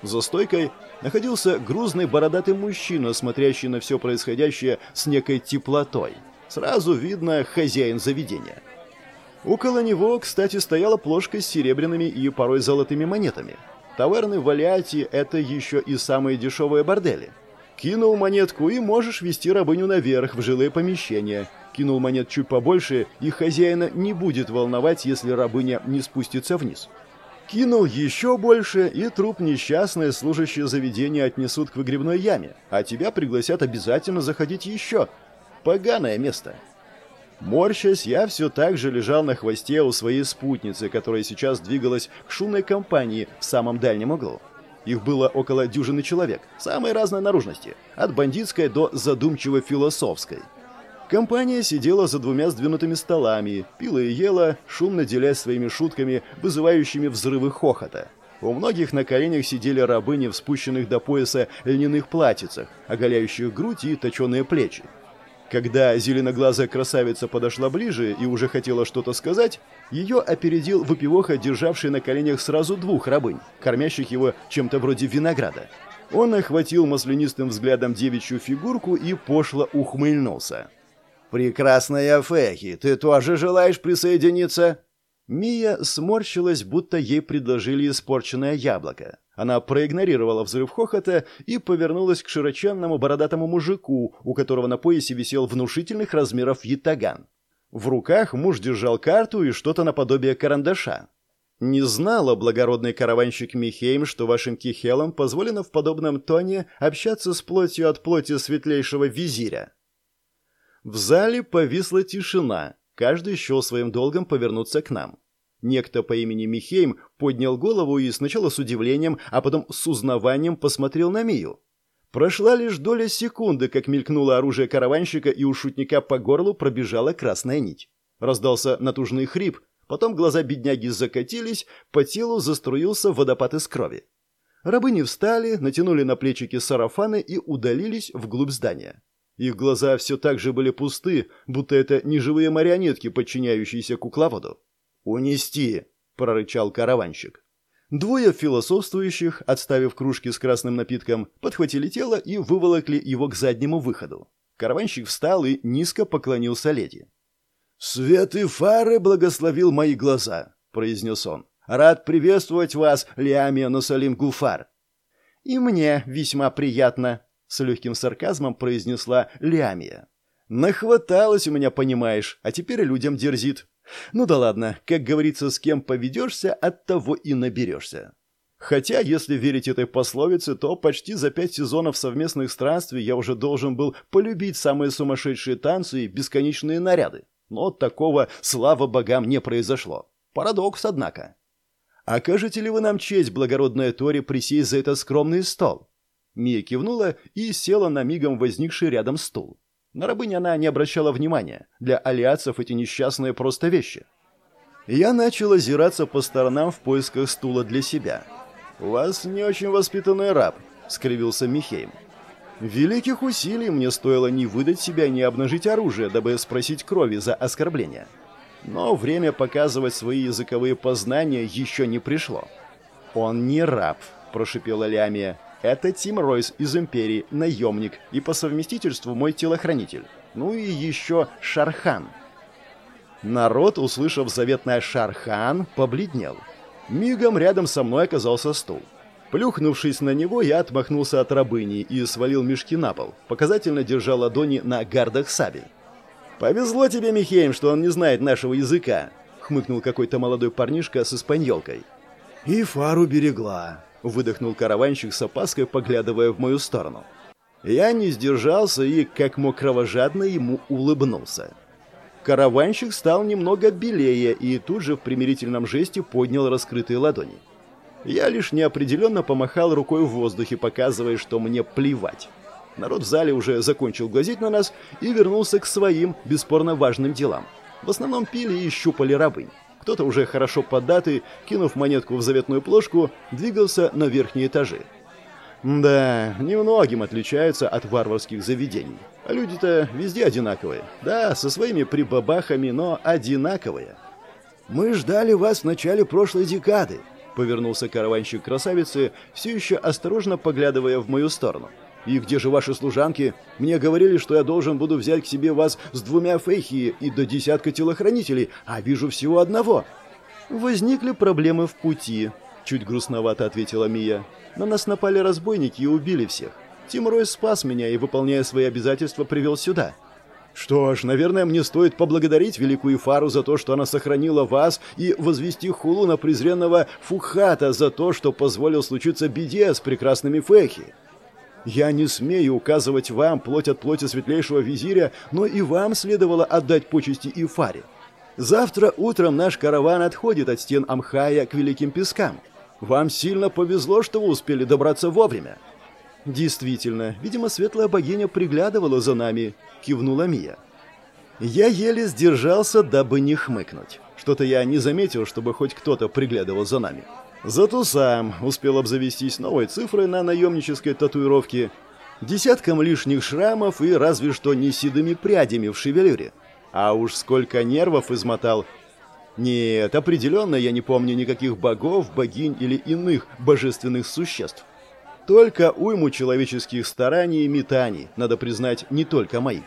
За стойкой находился грузный бородатый мужчина, смотрящий на все происходящее с некой теплотой. Сразу видно хозяин заведения. Около него, кстати, стояла плошка с серебряными и порой золотыми монетами – Таверны в Алиате – это еще и самые дешевые бордели. Кинул монетку и можешь вести рабыню наверх, в жилые помещения. Кинул монет чуть побольше, и хозяина не будет волновать, если рабыня не спустится вниз. Кинул еще больше, и труп несчастное служащее заведение отнесут к выгребной яме, а тебя пригласят обязательно заходить еще. Поганое место. Морщась, я все так же лежал на хвосте у своей спутницы, которая сейчас двигалась к шумной компании в самом дальнем углу. Их было около дюжины человек, самой разной наружности, от бандитской до задумчиво-философской. Компания сидела за двумя сдвинутыми столами, пила и ела, шумно делясь своими шутками, вызывающими взрывы хохота. У многих на коленях сидели рабыни в спущенных до пояса льняных платьицах, оголяющих грудь и точеные плечи. Когда зеленоглазая красавица подошла ближе и уже хотела что-то сказать, ее опередил выпивоха, державший на коленях сразу двух рабынь, кормящих его чем-то вроде винограда. Он охватил маслянистым взглядом девичью фигурку и пошло ухмыльнулся. «Прекрасная Фехи, ты тоже желаешь присоединиться?» Мия сморщилась, будто ей предложили испорченное яблоко. Она проигнорировала взрыв хохота и повернулась к широченному бородатому мужику, у которого на поясе висел внушительных размеров ятаган. В руках муж держал карту и что-то наподобие карандаша. Не знала благородный караванщик Михейм, что вашим кихелам позволено в подобном тоне общаться с плотью от плоти светлейшего визиря. В зале повисла тишина, каждый счел своим долгом повернуться к нам. Некто по имени Михейм поднял голову и сначала с удивлением, а потом с узнаванием посмотрел на Мию. Прошла лишь доля секунды, как мелькнуло оружие караванщика, и у шутника по горлу пробежала красная нить. Раздался натужный хрип, потом глаза бедняги закатились, по телу заструился водопад из крови. Рабыни встали, натянули на плечики сарафаны и удалились вглубь здания. Их глаза все так же были пусты, будто это неживые марионетки, подчиняющиеся кукловоду. «Унести!» – прорычал караванщик. Двое философствующих, отставив кружки с красным напитком, подхватили тело и выволокли его к заднему выходу. Караванщик встал и низко поклонился леди. «Свет и фары благословил мои глаза», — произнес он. «Рад приветствовать вас, Лиамия Насалим Гуфар». «И мне весьма приятно», — с легким сарказмом произнесла Лиамия. «Нахваталось у меня, понимаешь, а теперь людям дерзит. Ну да ладно, как говорится, с кем поведешься, от того и наберешься. Хотя, если верить этой пословице, то почти за пять сезонов совместных странствий я уже должен был полюбить самые сумасшедшие танцы и бесконечные наряды. Но такого, слава богам, не произошло. Парадокс, однако. «Окажете ли вы нам честь, благородная Тори, присесть за этот скромный стол?» Мия кивнула и села на мигом возникший рядом стул. На рабынь она не обращала внимания. Для алиатцев эти несчастные просто вещи. Я начал озираться по сторонам в поисках стула для себя. «У вас не очень воспитанный раб», — скривился Михейм. «Великих усилий мне стоило не выдать себя, не обнажить оружие, дабы спросить крови за оскорбление. Но время показывать свои языковые познания еще не пришло». «Он не раб», — прошипела Лямия. Это Тим Ройс из Империи, наемник и по совместительству мой телохранитель. Ну и еще Шархан. Народ, услышав заветное «Шархан», побледнел. Мигом рядом со мной оказался стул. Плюхнувшись на него, я отмахнулся от рабыни и свалил мешки на пол, показательно держа ладони на гардах сабель. «Повезло тебе, Михеем, что он не знает нашего языка», — хмыкнул какой-то молодой парнишка с испаньолкой. «И фару берегла», выдохнул караванщик с опаской, поглядывая в мою сторону. Я не сдержался и, как мог кровожадно, ему улыбнулся. Караванщик стал немного белее и тут же в примирительном жесте поднял раскрытые ладони. Я лишь неопределенно помахал рукой в воздухе, показывая, что мне плевать. Народ в зале уже закончил глазеть на нас и вернулся к своим, бесспорно важным делам. В основном пили и щупали рабынь. Кто-то уже хорошо податый, кинув монетку в заветную плошку, двигался на верхние этажи. Да, немногим отличаются от варварских заведений. Люди-то везде одинаковые. Да, со своими прибабахами, но одинаковые. Мы ждали вас в начале прошлой декады, повернулся караванщик красавицы, все еще осторожно поглядывая в мою сторону. «И где же ваши служанки? Мне говорили, что я должен буду взять к себе вас с двумя фейхи и до десятка телохранителей, а вижу всего одного». «Возникли проблемы в пути», — чуть грустновато ответила Мия. «На нас напали разбойники и убили всех. Тим Рой спас меня и, выполняя свои обязательства, привел сюда». Что ж, наверное, мне стоит поблагодарить великую Фару за то, что она сохранила вас, и возвести хулу на презренного Фухата за то, что позволил случиться беде с прекрасными Фехи. Я не смею указывать вам плоть от плоти светлейшего визиря, но и вам следовало отдать почести Ифаре. Завтра утром наш караван отходит от стен Амхая к Великим Пескам. Вам сильно повезло, что вы успели добраться вовремя. Действительно, видимо, светлая богиня приглядывала за нами, кивнула Мия. Я еле сдержался, дабы не хмыкнуть. Что-то я не заметил, чтобы хоть кто-то приглядывал за нами. Зато сам успел обзавестись новой цифрой на наемнической татуировке, десятком лишних шрамов и разве что не седыми прядями в шевелюре. А уж сколько нервов измотал. Нет, определенно я не помню никаких богов, богинь или иных божественных существ. Только уйму человеческих стараний и метаний, надо признать, не только моих.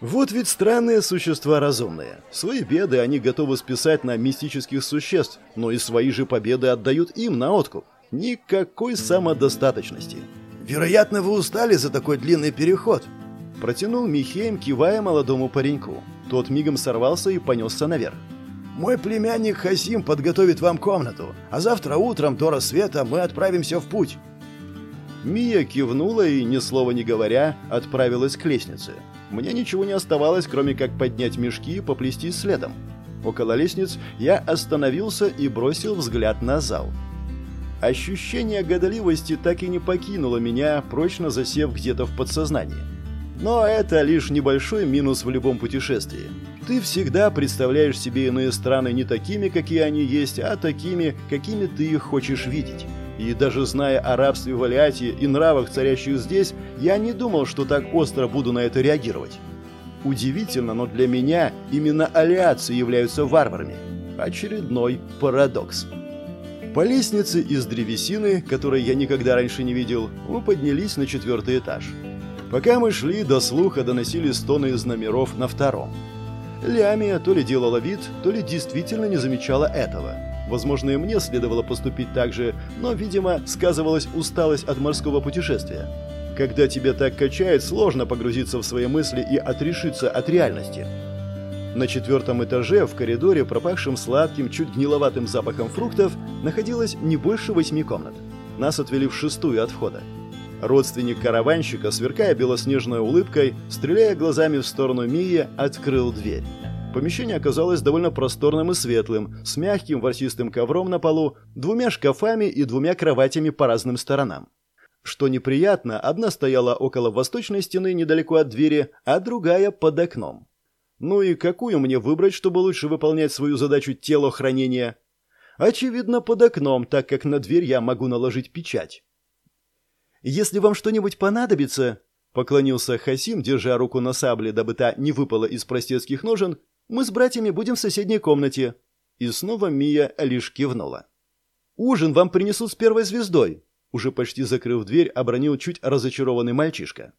Вот ведь странные существа разумные. Свои беды они готовы списать на мистических существ, но и свои же победы отдают им на откуп. Никакой самодостаточности. «Вероятно, вы устали за такой длинный переход», — протянул Михеем, кивая молодому пареньку. Тот мигом сорвался и понесся наверх. «Мой племянник Хасим подготовит вам комнату, а завтра утром до рассвета мы отправимся в путь». Мия кивнула и, ни слова не говоря, отправилась к лестнице. Мне ничего не оставалось, кроме как поднять мешки и поплести следом. Около лестниц я остановился и бросил взгляд на зал. Ощущение годоливости так и не покинуло меня, прочно засев где-то в подсознании. Но это лишь небольшой минус в любом путешествии. Ты всегда представляешь себе иные страны не такими, какие они есть, а такими, какими ты их хочешь видеть. И даже зная о рабстве в Алиате и нравах, царящих здесь, я не думал, что так остро буду на это реагировать. Удивительно, но для меня именно алиатцы являются варварами. Очередной парадокс. По лестнице из древесины, которой я никогда раньше не видел, мы поднялись на четвертый этаж. Пока мы шли, до слуха доносили стоны из номеров на втором. Лямия то ли делала вид, то ли действительно не замечала этого. Возможно, и мне следовало поступить так же, но, видимо, сказывалась усталость от морского путешествия. Когда тебя так качает, сложно погрузиться в свои мысли и отрешиться от реальности. На четвертом этаже, в коридоре, пропахшем сладким, чуть гниловатым запахом фруктов, находилось не больше восьми комнат. Нас отвели в шестую от входа. Родственник караванщика, сверкая белоснежной улыбкой, стреляя глазами в сторону Мии, открыл дверь. Помещение оказалось довольно просторным и светлым, с мягким ворсистым ковром на полу, двумя шкафами и двумя кроватями по разным сторонам. Что неприятно, одна стояла около восточной стены недалеко от двери, а другая под окном. Ну и какую мне выбрать, чтобы лучше выполнять свою задачу телохранения? Очевидно, под окном, так как на дверь я могу наложить печать. Если вам что-нибудь понадобится, поклонился Хасим, держа руку на сабле, дабы та не выпала из простецких ножен, мы с братьями будем в соседней комнате». И снова Мия лишь кивнула. «Ужин вам принесут с первой звездой», уже почти закрыв дверь, обронил чуть разочарованный мальчишка.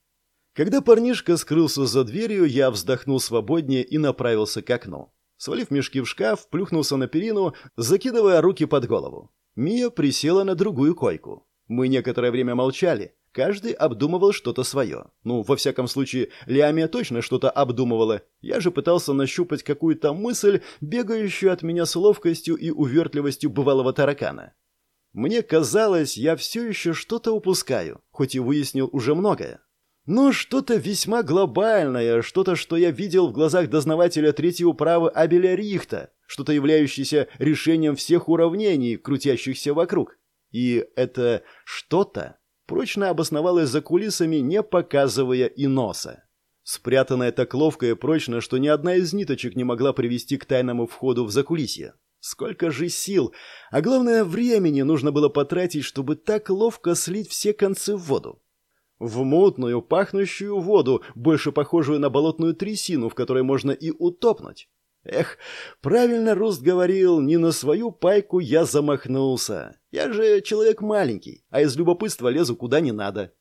Когда парнишка скрылся за дверью, я вздохнул свободнее и направился к окну. Свалив мешки в шкаф, плюхнулся на перину, закидывая руки под голову. Мия присела на другую койку. Мы некоторое время молчали, Каждый обдумывал что-то свое. Ну, во всяком случае, Лиамия точно что-то обдумывала. Я же пытался нащупать какую-то мысль, бегающую от меня с ловкостью и увертливостью бывалого таракана. Мне казалось, я все еще что-то упускаю, хоть и выяснил уже многое. Но что-то весьма глобальное, что-то, что я видел в глазах дознавателя третьей управы Абеля Рихта, что-то являющееся решением всех уравнений, крутящихся вокруг. И это что-то прочно обосновалась за кулисами, не показывая и носа. Спрятанная так ловко и прочно, что ни одна из ниточек не могла привести к тайному входу в закулисье. Сколько же сил, а главное времени нужно было потратить, чтобы так ловко слить все концы в воду. В мутную, пахнущую воду, больше похожую на болотную трясину, в которой можно и утопнуть. Эх, правильно Руст говорил, не на свою пайку я замахнулся. Я же человек маленький, а из любопытства лезу куда не надо.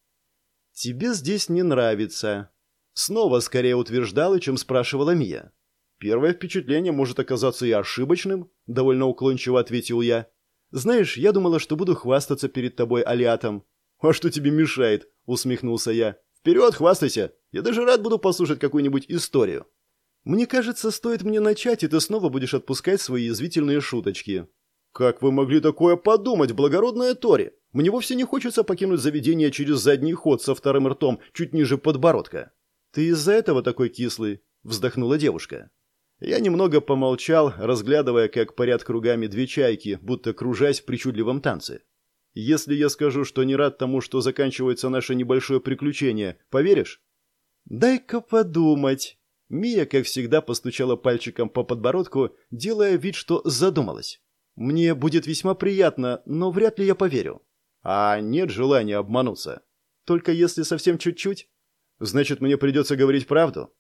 Тебе здесь не нравится. Снова скорее утверждала, чем спрашивала Мия. Первое впечатление может оказаться и ошибочным, довольно уклончиво ответил я. Знаешь, я думала, что буду хвастаться перед тобой алиатом. А что тебе мешает? усмехнулся я. Вперед, хвастайся. Я даже рад буду послушать какую-нибудь историю. Мне кажется, стоит мне начать, и ты снова будешь отпускать свои язвительные шуточки. Как вы могли такое подумать, благородная Тори? Мне вовсе не хочется покинуть заведение через задний ход со вторым ртом чуть ниже подбородка. Ты из-за этого такой кислый, вздохнула девушка. Я немного помолчал, разглядывая, как парят кругами две чайки, будто кружась в причудливом танце. Если я скажу, что не рад тому, что заканчивается наше небольшое приключение, поверишь? Дай-ка подумать. Мия, как всегда, постучала пальчиком по подбородку, делая вид, что задумалась. Мне будет весьма приятно, но вряд ли я поверю. А нет желания обмануться. Только если совсем чуть-чуть. Значит, мне придется говорить правду.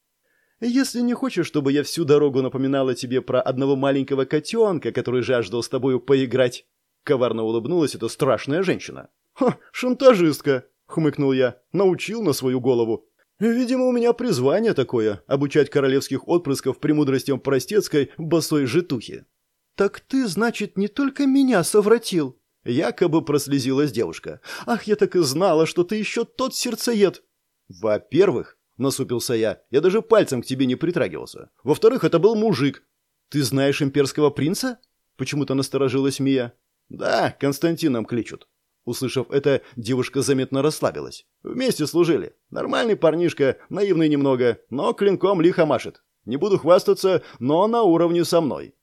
Если не хочешь, чтобы я всю дорогу напоминала тебе про одного маленького котенка, который жаждал с тобою поиграть, коварно улыбнулась эта страшная женщина. Ха, шантажистка, хмыкнул я. Научил на свою голову. Видимо, у меня призвание такое обучать королевских отпрысков премудростям простецкой босой житухи. Так ты, значит, не только меня совратил, якобы прослезилась девушка. Ах, я так и знала, что ты еще тот сердцеед. Во-первых, насупился я. Я даже пальцем к тебе не притрагивался. Во-вторых, это был мужик. Ты знаешь имперского принца? Почему-то насторожилась Мия. Да, Константином кличут. Услышав это, девушка заметно расслабилась. Вместе служили. Нормальный парнишка, наивный немного, но клинком лихо машет. Не буду хвастаться, но на уровне со мной.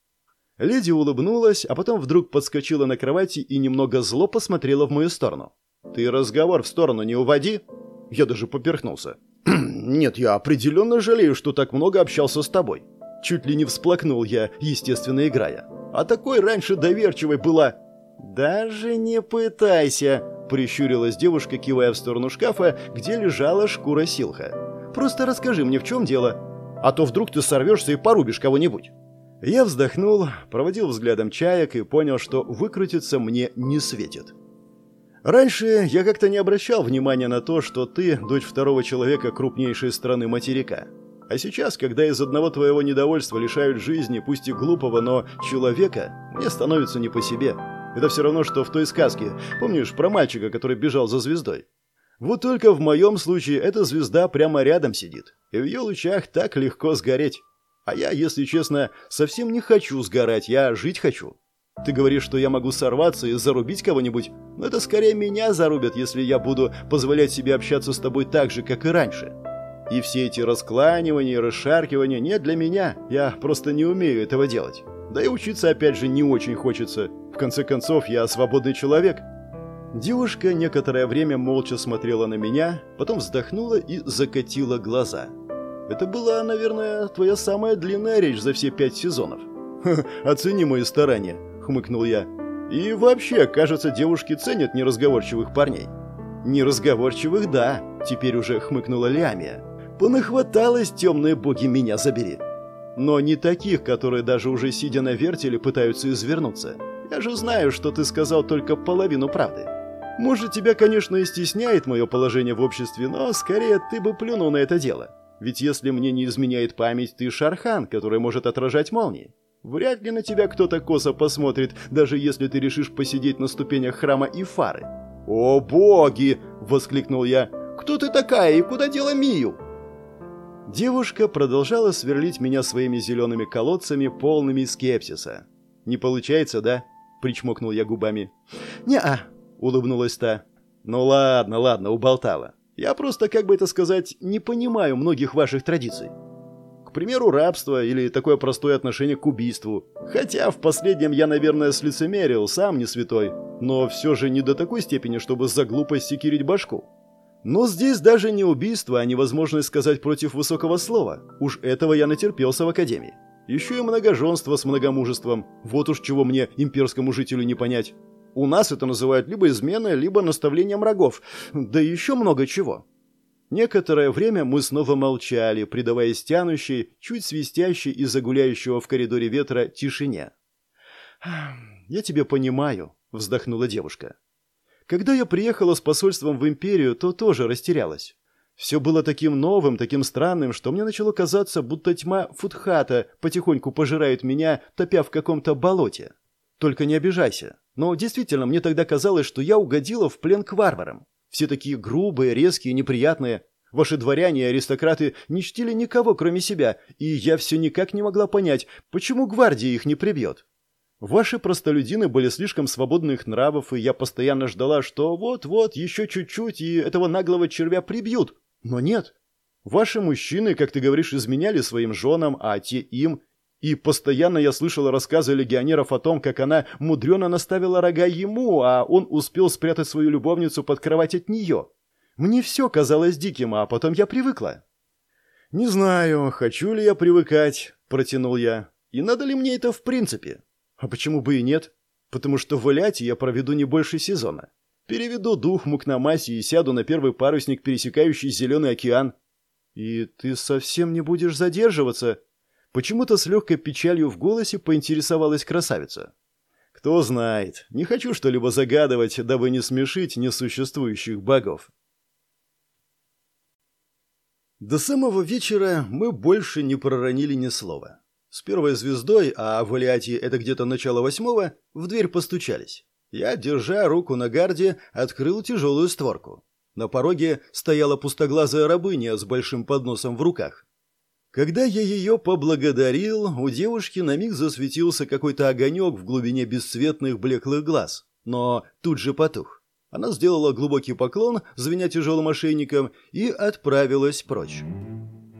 Леди улыбнулась, а потом вдруг подскочила на кровати и немного зло посмотрела в мою сторону. «Ты разговор в сторону не уводи!» Я даже поперхнулся. «Нет, я определенно жалею, что так много общался с тобой». Чуть ли не всплакнул я, естественно, играя. А такой раньше доверчивой была. «Даже не пытайся», — прищурилась девушка, кивая в сторону шкафа, где лежала шкура силха. «Просто расскажи мне, в чем дело, а то вдруг ты сорвешься и порубишь кого-нибудь». Я вздохнул, проводил взглядом чаек и понял, что выкрутиться мне не светит. Раньше я как-то не обращал внимания на то, что ты дочь второго человека крупнейшей страны материка. А сейчас, когда из одного твоего недовольства лишают жизни, пусть и глупого, но человека, мне становится не по себе. Это все равно, что в той сказке. Помнишь про мальчика, который бежал за звездой? Вот только в моем случае эта звезда прямо рядом сидит. И в ее лучах так легко сгореть. А я, если честно, совсем не хочу сгорать, я жить хочу. Ты говоришь, что я могу сорваться и зарубить кого-нибудь, но это скорее меня зарубят, если я буду позволять себе общаться с тобой так же, как и раньше. И все эти раскланивания и расшаркивания не для меня, я просто не умею этого делать. Да и учиться опять же не очень хочется. В конце концов, я свободный человек. Девушка некоторое время молча смотрела на меня, потом вздохнула и закатила глаза. Это была, наверное, твоя самая длинная речь за все пять сезонов. «Ха, оцени мои старания», — хмыкнул я. «И вообще, кажется, девушки ценят неразговорчивых парней». «Неразговорчивых, да», — теперь уже хмыкнула Лиамия. «Понахваталось, темные боги, меня забери». Но не таких, которые даже уже сидя на вертеле пытаются извернуться. Я же знаю, что ты сказал только половину правды. Может, тебя, конечно, и стесняет мое положение в обществе, но скорее ты бы плюнул на это дело. Ведь если мне не изменяет память, ты шархан, который может отражать молнии. Вряд ли на тебя кто-то косо посмотрит, даже если ты решишь посидеть на ступенях храма Ифары. «О боги!» — воскликнул я. «Кто ты такая и куда дела Мию?» Девушка продолжала сверлить меня своими зелеными колодцами, полными скепсиса. «Не получается, да?» — причмокнул я губами. «Не-а», — улыбнулась та. «Ну ладно, ладно, уболтала. Я просто, как бы это сказать, не понимаю многих ваших традиций. К примеру, рабство или такое простое отношение к убийству. Хотя в последнем я, наверное, слицемерил, сам не святой. Но все же не до такой степени, чтобы за глупость секирить башку. Но здесь даже не убийство, а невозможность сказать против высокого слова. Уж этого я натерпелся в академии. Еще и многоженство с многомужеством. Вот уж чего мне, имперскому жителю, не понять. У нас это называют либо изменой, либо наставлением врагов. Да еще много чего. Некоторое время мы снова молчали, предаваясь тянущей, чуть свистящей из-за гуляющего в коридоре ветра тишине. «Я тебя понимаю», — вздохнула девушка. «Когда я приехала с посольством в империю, то тоже растерялась. Все было таким новым, таким странным, что мне начало казаться, будто тьма Футхата потихоньку пожирает меня, топя в каком-то болоте. Только не обижайся. Но действительно, мне тогда казалось, что я угодила в плен к варварам. Все такие грубые, резкие, неприятные. Ваши дворяне и аристократы не чтили никого, кроме себя, и я все никак не могла понять, почему гвардия их не прибьет. Ваши простолюдины были слишком свободных нравов, и я постоянно ждала, что вот-вот, еще чуть-чуть, и этого наглого червя прибьют. Но нет. Ваши мужчины, как ты говоришь, изменяли своим женам, а те им. И постоянно я слышала рассказы легионеров о том, как она мудрено наставила рога ему, а он успел спрятать свою любовницу под кровать от нее. Мне все казалось диким, а потом я привыкла. «Не знаю, хочу ли я привыкать», — протянул я. «И надо ли мне это в принципе?» А почему бы и нет? Потому что в Иляте я проведу не больше сезона. Переведу дух Мукнамаси и сяду на первый парусник, пересекающий Зеленый океан. И ты совсем не будешь задерживаться? Почему-то с легкой печалью в голосе поинтересовалась красавица. Кто знает. Не хочу что-либо загадывать, дабы не смешить несуществующих богов. До самого вечера мы больше не проронили ни слова. С первой звездой, а в Алиате это где-то начало восьмого, в дверь постучались. Я, держа руку на гарде, открыл тяжелую створку. На пороге стояла пустоглазая рабыня с большим подносом в руках. Когда я ее поблагодарил, у девушки на миг засветился какой-то огонек в глубине бесцветных блеклых глаз, но тут же потух. Она сделала глубокий поклон, звеня тяжелым ошейником, и отправилась прочь.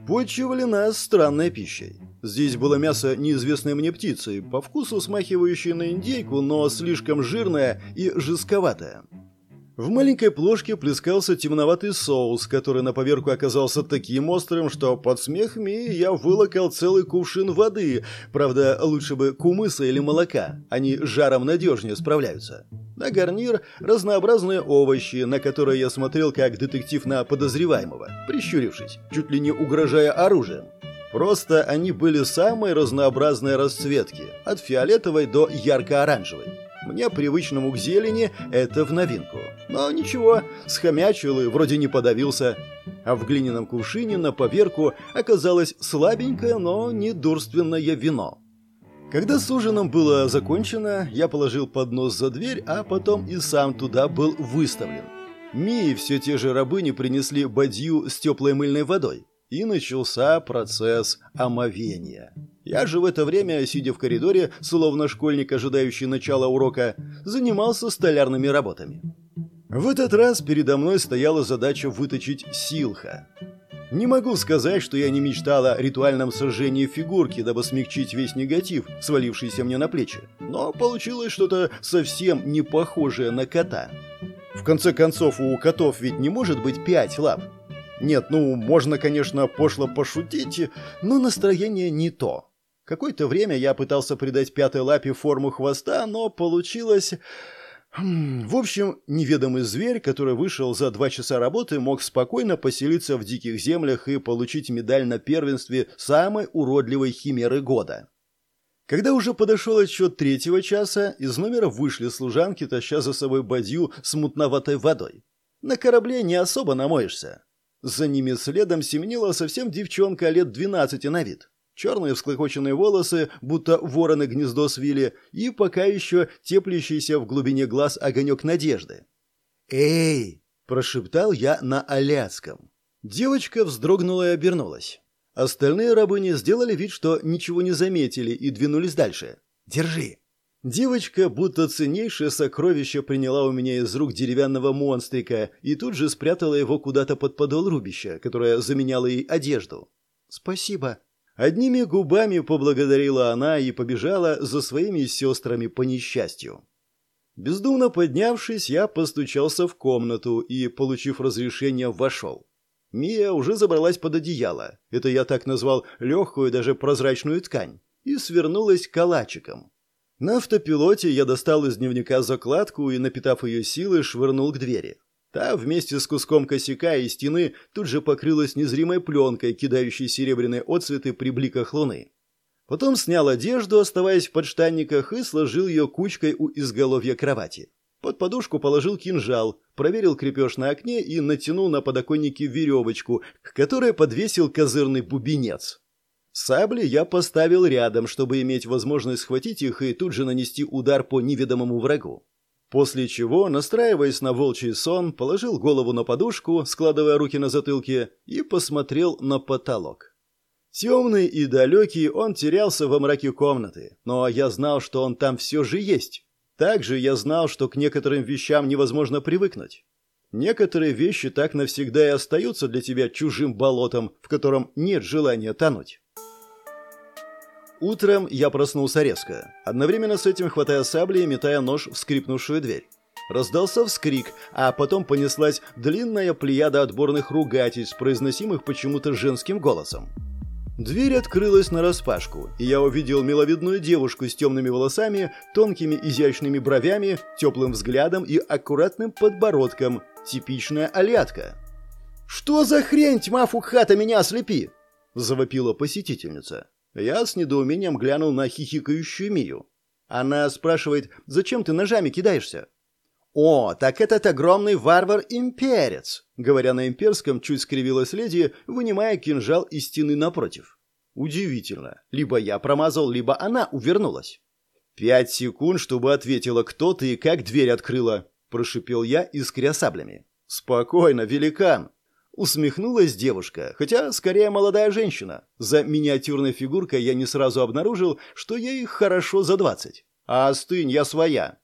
Почивали нас странной пищей. Здесь было мясо неизвестной мне птицы, по вкусу смахивающее на индейку, но слишком жирное и жестковатое. В маленькой плошке плескался темноватый соус, который на поверку оказался таким острым, что под смех Мии я вылокал целый кувшин воды. Правда, лучше бы кумыса или молока, они жаром надежнее справляются. На гарнир разнообразные овощи, на которые я смотрел как детектив на подозреваемого, прищурившись, чуть ли не угрожая оружием. Просто они были самой разнообразной расцветки, от фиолетовой до ярко-оранжевой. Мне, привычному к зелени, это в новинку. Но ничего, схомячил и вроде не подавился. А в глиняном кувшине на поверку оказалось слабенькое, но недурственное вино. Когда с ужином было закончено, я положил поднос за дверь, а потом и сам туда был выставлен. Мии все те же рабыни принесли бадью с теплой мыльной водой и начался процесс омовения. Я же в это время, сидя в коридоре, словно школьник, ожидающий начала урока, занимался столярными работами. В этот раз передо мной стояла задача выточить силха. Не могу сказать, что я не мечтала о ритуальном сожжении фигурки, дабы смягчить весь негатив, свалившийся мне на плечи. Но получилось что-то совсем не похожее на кота. В конце концов, у котов ведь не может быть пять лап. Нет, ну, можно, конечно, пошло пошутить, но настроение не то. Какое-то время я пытался придать пятой лапе форму хвоста, но получилось... Хм, в общем, неведомый зверь, который вышел за два часа работы, мог спокойно поселиться в диких землях и получить медаль на первенстве самой уродливой химеры года. Когда уже подошел отсчет третьего часа, из номера вышли служанки, таща за собой бадью с мутноватой водой. На корабле не особо намоешься. За ними следом семенила совсем девчонка лет двенадцати на вид. Черные всклокоченные волосы, будто вороны гнездо свили, и пока еще теплящийся в глубине глаз огонек надежды. «Эй!» – прошептал я на аляцком. Девочка вздрогнула и обернулась. Остальные рабыни сделали вид, что ничего не заметили и двинулись дальше. «Держи!» Девочка, будто ценнейшее сокровище, приняла у меня из рук деревянного монстрика и тут же спрятала его куда-то под подол рубища, которое заменяло ей одежду. «Спасибо». Одними губами поблагодарила она и побежала за своими сестрами по несчастью. Бездумно поднявшись, я постучался в комнату и, получив разрешение, вошел. Мия уже забралась под одеяло. Это я так назвал легкую, даже прозрачную ткань и свернулась калачиком. На автопилоте я достал из дневника закладку и, напитав ее силой, швырнул к двери. Та вместе с куском косяка и стены тут же покрылась незримой пленкой, кидающей серебряные отцветы при бликах луны. Потом снял одежду, оставаясь в подштанниках, и сложил ее кучкой у изголовья кровати. Под подушку положил кинжал, проверил крепеж на окне и натянул на подоконнике веревочку, к которой подвесил козырный бубенец. Сабли я поставил рядом, чтобы иметь возможность схватить их и тут же нанести удар по неведомому врагу. После чего, настраиваясь на волчий сон, положил голову на подушку, складывая руки на затылке, и посмотрел на потолок. Темный и далекий он терялся во мраке комнаты, но я знал, что он там все же есть. Также я знал, что к некоторым вещам невозможно привыкнуть. Некоторые вещи так навсегда и остаются для тебя чужим болотом, в котором нет желания тонуть. Утром я проснулся резко, одновременно с этим хватая сабли и метая нож в скрипнувшую дверь. Раздался вскрик, а потом понеслась длинная плеяда отборных ругательств, произносимых почему-то женским голосом. Дверь открылась нараспашку, и я увидел миловидную девушку с темными волосами, тонкими изящными бровями, теплым взглядом и аккуратным подбородком. Типичная алятка. «Что за хрень, тьма фукхата, меня ослепи!» – завопила посетительница. Я с недоумением глянул на хихикающую Мию. Она спрашивает, зачем ты ножами кидаешься? «О, так этот огромный варвар-имперец!» Говоря на имперском, чуть скривилась леди, вынимая кинжал из стены напротив. Удивительно. Либо я промазал, либо она увернулась. «Пять секунд, чтобы ответила, кто ты и как дверь открыла», – прошипел я, искря саблями. «Спокойно, великан. Усмехнулась девушка, хотя скорее молодая женщина. За миниатюрной фигуркой я не сразу обнаружил, что ей хорошо за двадцать. А остынь, я своя.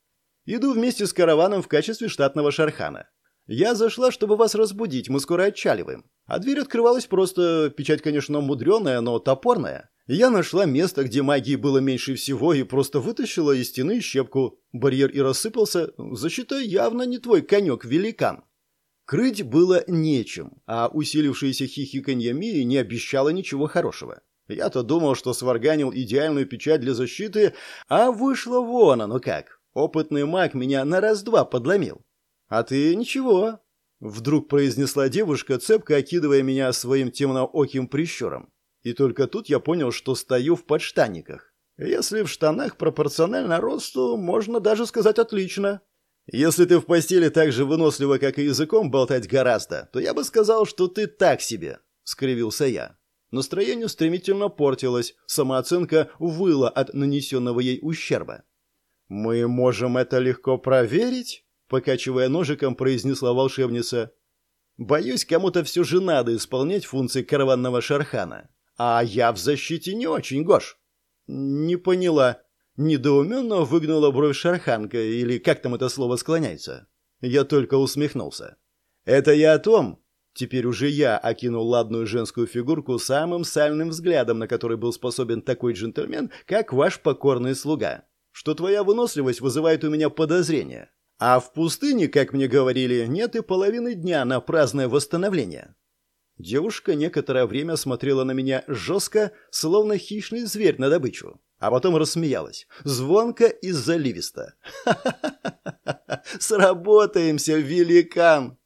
Иду вместе с караваном в качестве штатного шархана. Я зашла, чтобы вас разбудить, мы скоро отчаливаем. А дверь открывалась просто, печать, конечно, мудреная, но топорная. Я нашла место, где магии было меньше всего, и просто вытащила из стены щепку. Барьер и рассыпался. Защита явно не твой конек, великан. Крыть было нечем, а усилившееся хихиканье Мии не обещало ничего хорошего. Я-то думал, что сварганил идеальную печать для защиты, а вышло вон оно как. Опытный маг меня на раз-два подломил. А ты ничего, вдруг произнесла девушка, цепко окидывая меня своим темнооким прищуром. И только тут я понял, что стою в подштанниках. Если в штанах пропорционально росту, можно даже сказать отлично. Если ты в постели так же вынослива, как и языком болтать гораздо, то я бы сказал, что ты так себе, скривился я. Настроение стремительно портилось, самооценка выла от нанесенного ей ущерба. Мы можем это легко проверить, покачивая ножиком, произнесла волшебница. Боюсь, кому-то все же надо исполнять функции караванного шархана. А я в защите не очень, Гош. Не поняла, Недоуменно выгнула бровь шарханка, или как там это слово склоняется. Я только усмехнулся. «Это я о том...» Теперь уже я окинул ладную женскую фигурку самым сальным взглядом, на который был способен такой джентльмен, как ваш покорный слуга. Что твоя выносливость вызывает у меня подозрения. А в пустыне, как мне говорили, нет и половины дня на праздное восстановление. Девушка некоторое время смотрела на меня жестко, словно хищный зверь на добычу, а потом рассмеялась, звонко и заливисто. «Ха-ха-ха! Сработаемся, великан!»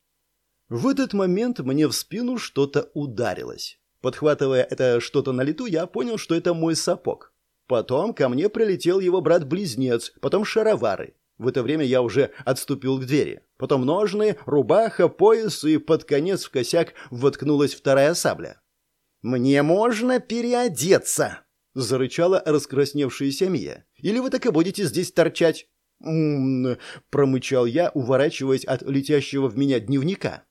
В этот момент мне в спину что-то ударилось. Подхватывая это что-то на лету, я понял, что это мой сапог. Потом ко мне прилетел его брат-близнец, потом шаровары. В это время я уже отступил к двери. Потом ножны, рубаха, пояс и под конец в косяк воткнулась вторая сабля. «Мне можно переодеться!» — зарычала раскрасневшаяся Мия. «Или вы так и будете здесь торчать?» «М-м-м», промычал я, уворачиваясь от летящего в меня дневника.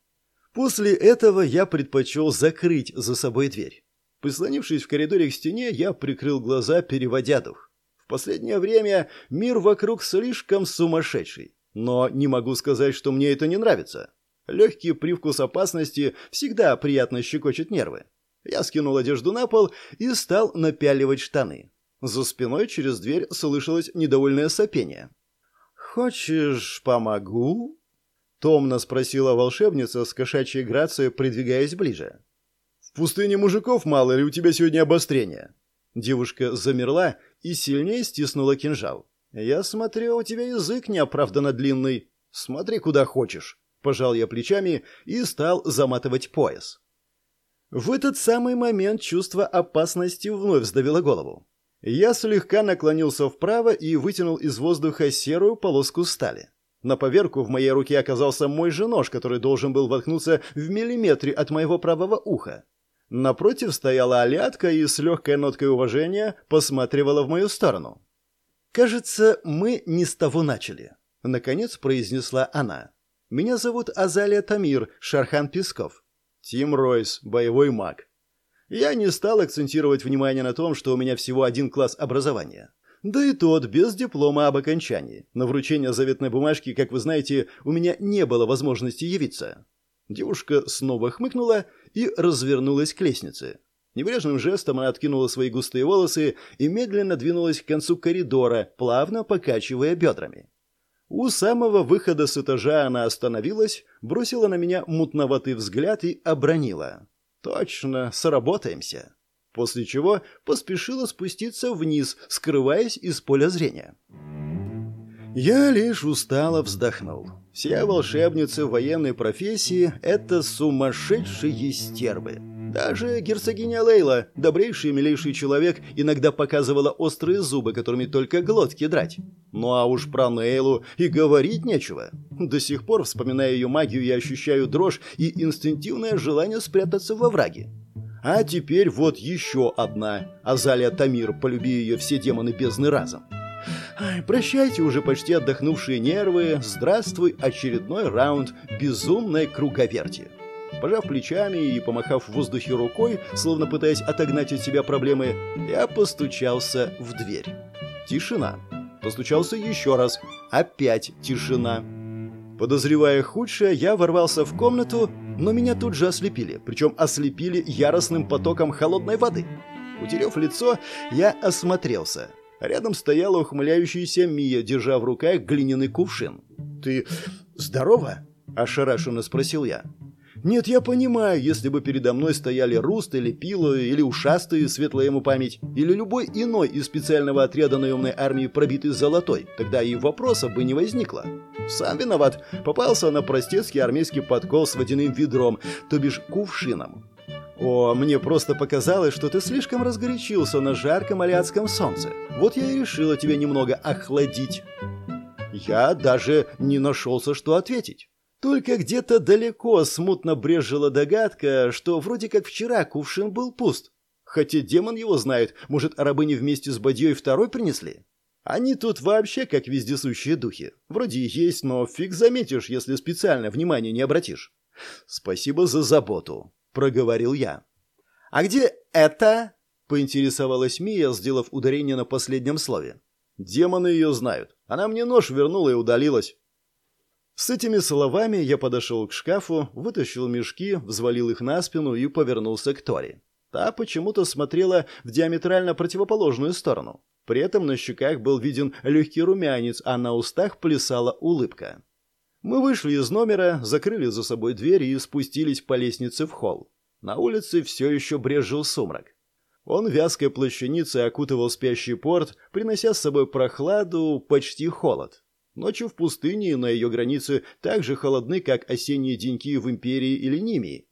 После этого я предпочел закрыть за собой дверь. Прислонившись в коридоре к стене, я прикрыл глаза, переводя дух последнее время мир вокруг слишком сумасшедший. Но не могу сказать, что мне это не нравится. Легкий привкус опасности всегда приятно щекочет нервы. Я скинул одежду на пол и стал напяливать штаны. За спиной через дверь слышалось недовольное сопение. «Хочешь, помогу?» Томно спросила волшебница с кошачьей грацией, придвигаясь ближе. «В пустыне мужиков мало, или у тебя сегодня обострение?» Девушка замерла и сильнее стиснула кинжал. «Я смотрю, у тебя язык неоправданно длинный. Смотри, куда хочешь». Пожал я плечами и стал заматывать пояс. В этот самый момент чувство опасности вновь сдавило голову. Я слегка наклонился вправо и вытянул из воздуха серую полоску стали. На поверку в моей руке оказался мой же нож, который должен был воткнуться в миллиметре от моего правого уха. Напротив стояла Алятка и с легкой ноткой уважения посматривала в мою сторону. «Кажется, мы не с того начали», — наконец произнесла она. «Меня зовут Азалия Тамир, Шархан Песков». «Тим Ройс, боевой маг». Я не стал акцентировать внимание на том, что у меня всего один класс образования. Да и тот без диплома об окончании. На вручение заветной бумажки, как вы знаете, у меня не было возможности явиться. Девушка снова хмыкнула и развернулась к лестнице. Небрежным жестом она откинула свои густые волосы и медленно двинулась к концу коридора, плавно покачивая бедрами. У самого выхода с этажа она остановилась, бросила на меня мутноватый взгляд и обронила. «Точно, сработаемся!» После чего поспешила спуститься вниз, скрываясь из поля зрения. Я лишь устало вздохнул. Все волшебницы военной профессии — это сумасшедшие стервы. Даже герцогиня Лейла, добрейший и милейший человек, иногда показывала острые зубы, которыми только глотки драть. Ну а уж про Нейлу и говорить нечего. До сих пор, вспоминая ее магию, я ощущаю дрожь и инстинктивное желание спрятаться во враге. А теперь вот еще одна. Азалия Тамир, полюби ее все демоны бездны разом. Ай, прощайте уже почти отдохнувшие нервы. Здравствуй, очередной раунд безумной круговерти. Пожав плечами и помахав в воздухе рукой, словно пытаясь отогнать от себя проблемы, я постучался в дверь. Тишина. Постучался еще раз. Опять тишина. Подозревая худшее, я ворвался в комнату, но меня тут же ослепили, причем ослепили яростным потоком холодной воды. Утерев лицо, я осмотрелся. Рядом стояла ухмыляющаяся Мия, держа в руках глиняный кувшин. «Ты здорова?» – ошарашенно спросил я. Нет, я понимаю, если бы передо мной стояли Руст или Пило, или Ушастый, светлая ему память, или любой иной из специального отряда наемной армии, пробитый золотой, тогда и вопроса бы не возникло. Сам виноват, попался на простецкий армейский подкол с водяным ведром, то бишь кувшином. О, мне просто показалось, что ты слишком разгорячился на жарком аляцком солнце. Вот я и решила тебя немного охладить. Я даже не нашелся, что ответить. Только где-то далеко смутно брежила догадка, что вроде как вчера кувшин был пуст. Хотя демон его знает, может, рабыни вместе с бадьей второй принесли? Они тут вообще как вездесущие духи. Вроде и есть, но фиг заметишь, если специально внимания не обратишь. Спасибо за заботу, проговорил я. А где это? поинтересовалась Мия, сделав ударение на последнем слове. Демоны ее знают. Она мне нож вернула и удалилась. С этими словами я подошел к шкафу, вытащил мешки, взвалил их на спину и повернулся к Тори. Та почему-то смотрела в диаметрально противоположную сторону. При этом на щеках был виден легкий румянец, а на устах плясала улыбка. Мы вышли из номера, закрыли за собой дверь и спустились по лестнице в холл. На улице все еще брезжил сумрак. Он вязкой плащаницей окутывал спящий порт, принося с собой прохладу, почти холод. Ночью в пустыне на ее границе так же холодны, как осенние деньки в Империи или Нимии.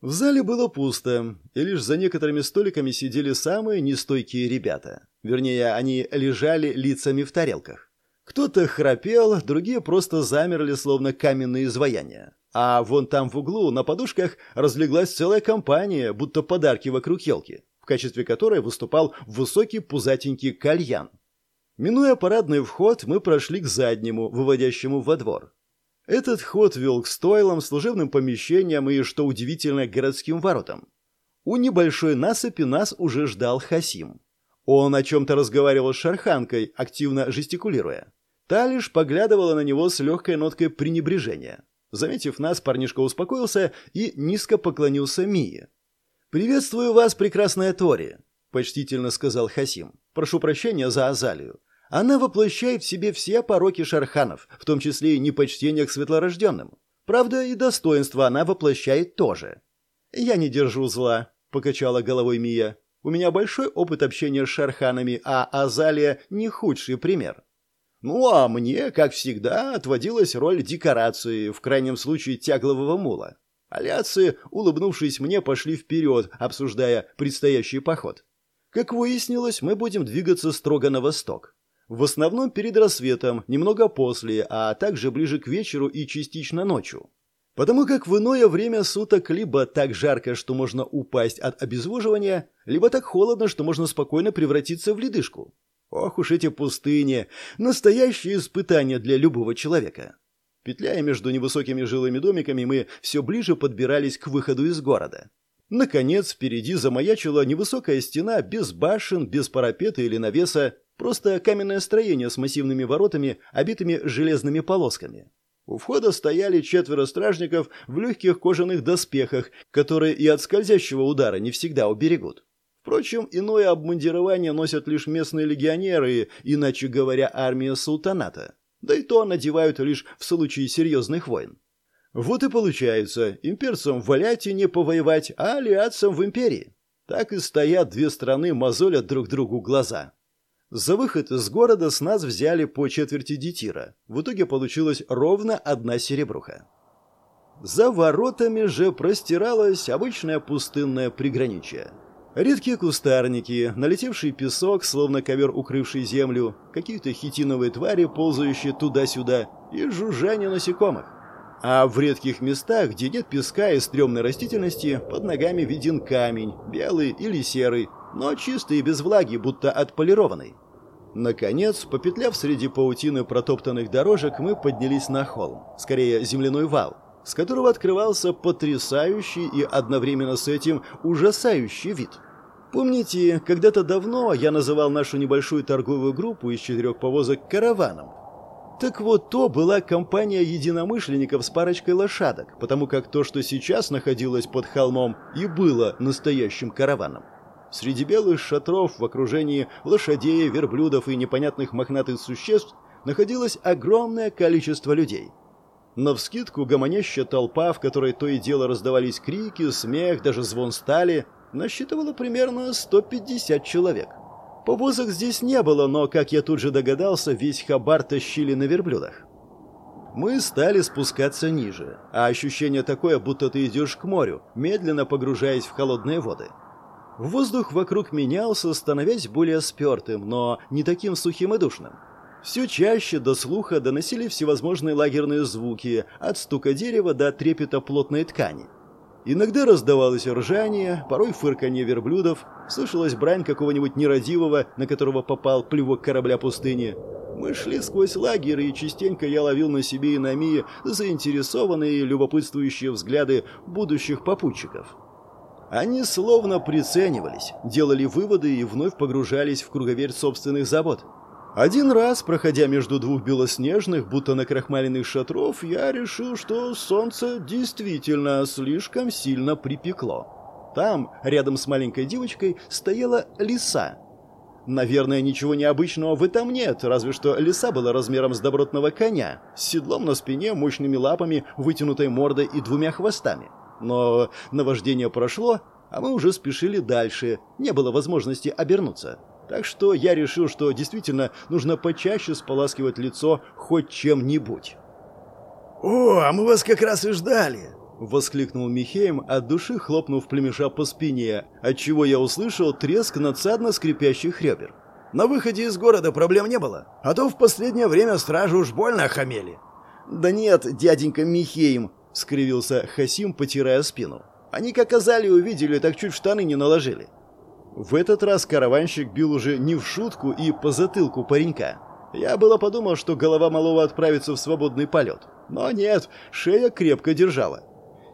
В зале было пусто, и лишь за некоторыми столиками сидели самые нестойкие ребята. Вернее, они лежали лицами в тарелках. Кто-то храпел, другие просто замерли, словно каменные изваяния. А вон там в углу на подушках разлеглась целая компания, будто подарки вокруг елки, в качестве которой выступал высокий пузатенький кальян. Минуя парадный вход, мы прошли к заднему, выводящему во двор. Этот ход вел к стойлам, служебным помещениям и, что удивительно, городским воротам. У небольшой насыпи нас уже ждал Хасим. Он о чем-то разговаривал с Шарханкой, активно жестикулируя. Та лишь поглядывала на него с легкой ноткой пренебрежения. Заметив нас, парнишка успокоился и низко поклонился Мии. «Приветствую вас, прекрасная Тори», — почтительно сказал Хасим. «Прошу прощения за Азалию. Она воплощает в себе все пороки шарханов, в том числе и непочтение к светлорожденным. Правда, и достоинство она воплощает тоже. «Я не держу зла», — покачала головой Мия. У меня большой опыт общения с шарханами, а Азалия не худший пример. Ну, а мне, как всегда, отводилась роль декорации, в крайнем случае тяглового мула. Аляцы, улыбнувшись мне, пошли вперед, обсуждая предстоящий поход. Как выяснилось, мы будем двигаться строго на восток. В основном перед рассветом, немного после, а также ближе к вечеру и частично ночью. Потому как в иное время суток либо так жарко, что можно упасть от обезвоживания, либо так холодно, что можно спокойно превратиться в ледышку. Ох уж эти пустыни! Настоящее испытание для любого человека. Петляя между невысокими жилыми домиками, мы все ближе подбирались к выходу из города. Наконец, впереди замаячила невысокая стена без башен, без парапета или навеса, просто каменное строение с массивными воротами, обитыми железными полосками. У входа стояли четверо стражников в легких кожаных доспехах, которые и от скользящего удара не всегда уберегут. Впрочем, иное обмундирование носят лишь местные легионеры, иначе говоря, армия султаната. Да и то надевают лишь в случае серьезных войн. Вот и получается, имперцам в Аляте не повоевать, а алиатцам в империи. Так и стоят две страны, мозолят друг другу глаза. За выход из города с нас взяли по четверти детира. В итоге получилось ровно одна серебруха. За воротами же простиралось обычное пустынное приграничье. Редкие кустарники, налетевший песок, словно ковер, укрывший землю, какие-то хитиновые твари, ползающие туда-сюда, и жужжание насекомых. А в редких местах, где нет песка и стрёмной растительности, под ногами виден камень, белый или серый, но чистый и без влаги, будто отполированный. Наконец, попетляв среди паутины протоптанных дорожек, мы поднялись на холм, скорее земляной вал, с которого открывался потрясающий и одновременно с этим ужасающий вид. Помните, когда-то давно я называл нашу небольшую торговую группу из четырех повозок караваном? Так вот, то была компания единомышленников с парочкой лошадок, потому как то, что сейчас находилось под холмом, и было настоящим караваном. Среди белых шатров в окружении лошадей, верблюдов и непонятных мохнатых существ находилось огромное количество людей. Навскидку гомонящая толпа, в которой то и дело раздавались крики, смех, даже звон стали, насчитывала примерно 150 человек. Повозок здесь не было, но, как я тут же догадался, весь хабар тащили на верблюдах. Мы стали спускаться ниже, а ощущение такое, будто ты идешь к морю, медленно погружаясь в холодные воды. Воздух вокруг менялся, становясь более спертым, но не таким сухим и душным. Все чаще до слуха доносили всевозможные лагерные звуки, от стука дерева до трепета плотной ткани. Иногда раздавалось ржание, порой фырканье верблюдов, слышалась брань какого-нибудь нерадивого, на которого попал плевок корабля пустыни. Мы шли сквозь лагерь, и частенько я ловил на себе и на Мии заинтересованные любопытствующие взгляды будущих попутчиков. Они словно приценивались, делали выводы и вновь погружались в круговерь собственных забот. Один раз, проходя между двух белоснежных, будто накрахмаленных шатров, я решил, что солнце действительно слишком сильно припекло. Там, рядом с маленькой девочкой, стояла лиса. Наверное, ничего необычного в этом нет, разве что лиса была размером с добротного коня, с седлом на спине, мощными лапами, вытянутой мордой и двумя хвостами. Но наваждение прошло, а мы уже спешили дальше, не было возможности обернуться. Так что я решил, что действительно нужно почаще споласкивать лицо хоть чем-нибудь. «О, а мы вас как раз и ждали!» — воскликнул Михеем, от души хлопнув племеша по спине, отчего я услышал треск надсадно скрипящих ребер. «На выходе из города проблем не было, а то в последнее время стражи уж больно охамели». «Да нет, дяденька Михеем!» — скривился Хасим, потирая спину. «Они как Азали увидели, так чуть штаны не наложили». В этот раз караванщик бил уже не в шутку и по затылку паренька. Я было подумал, что голова малого отправится в свободный полет. Но нет, шея крепко держала.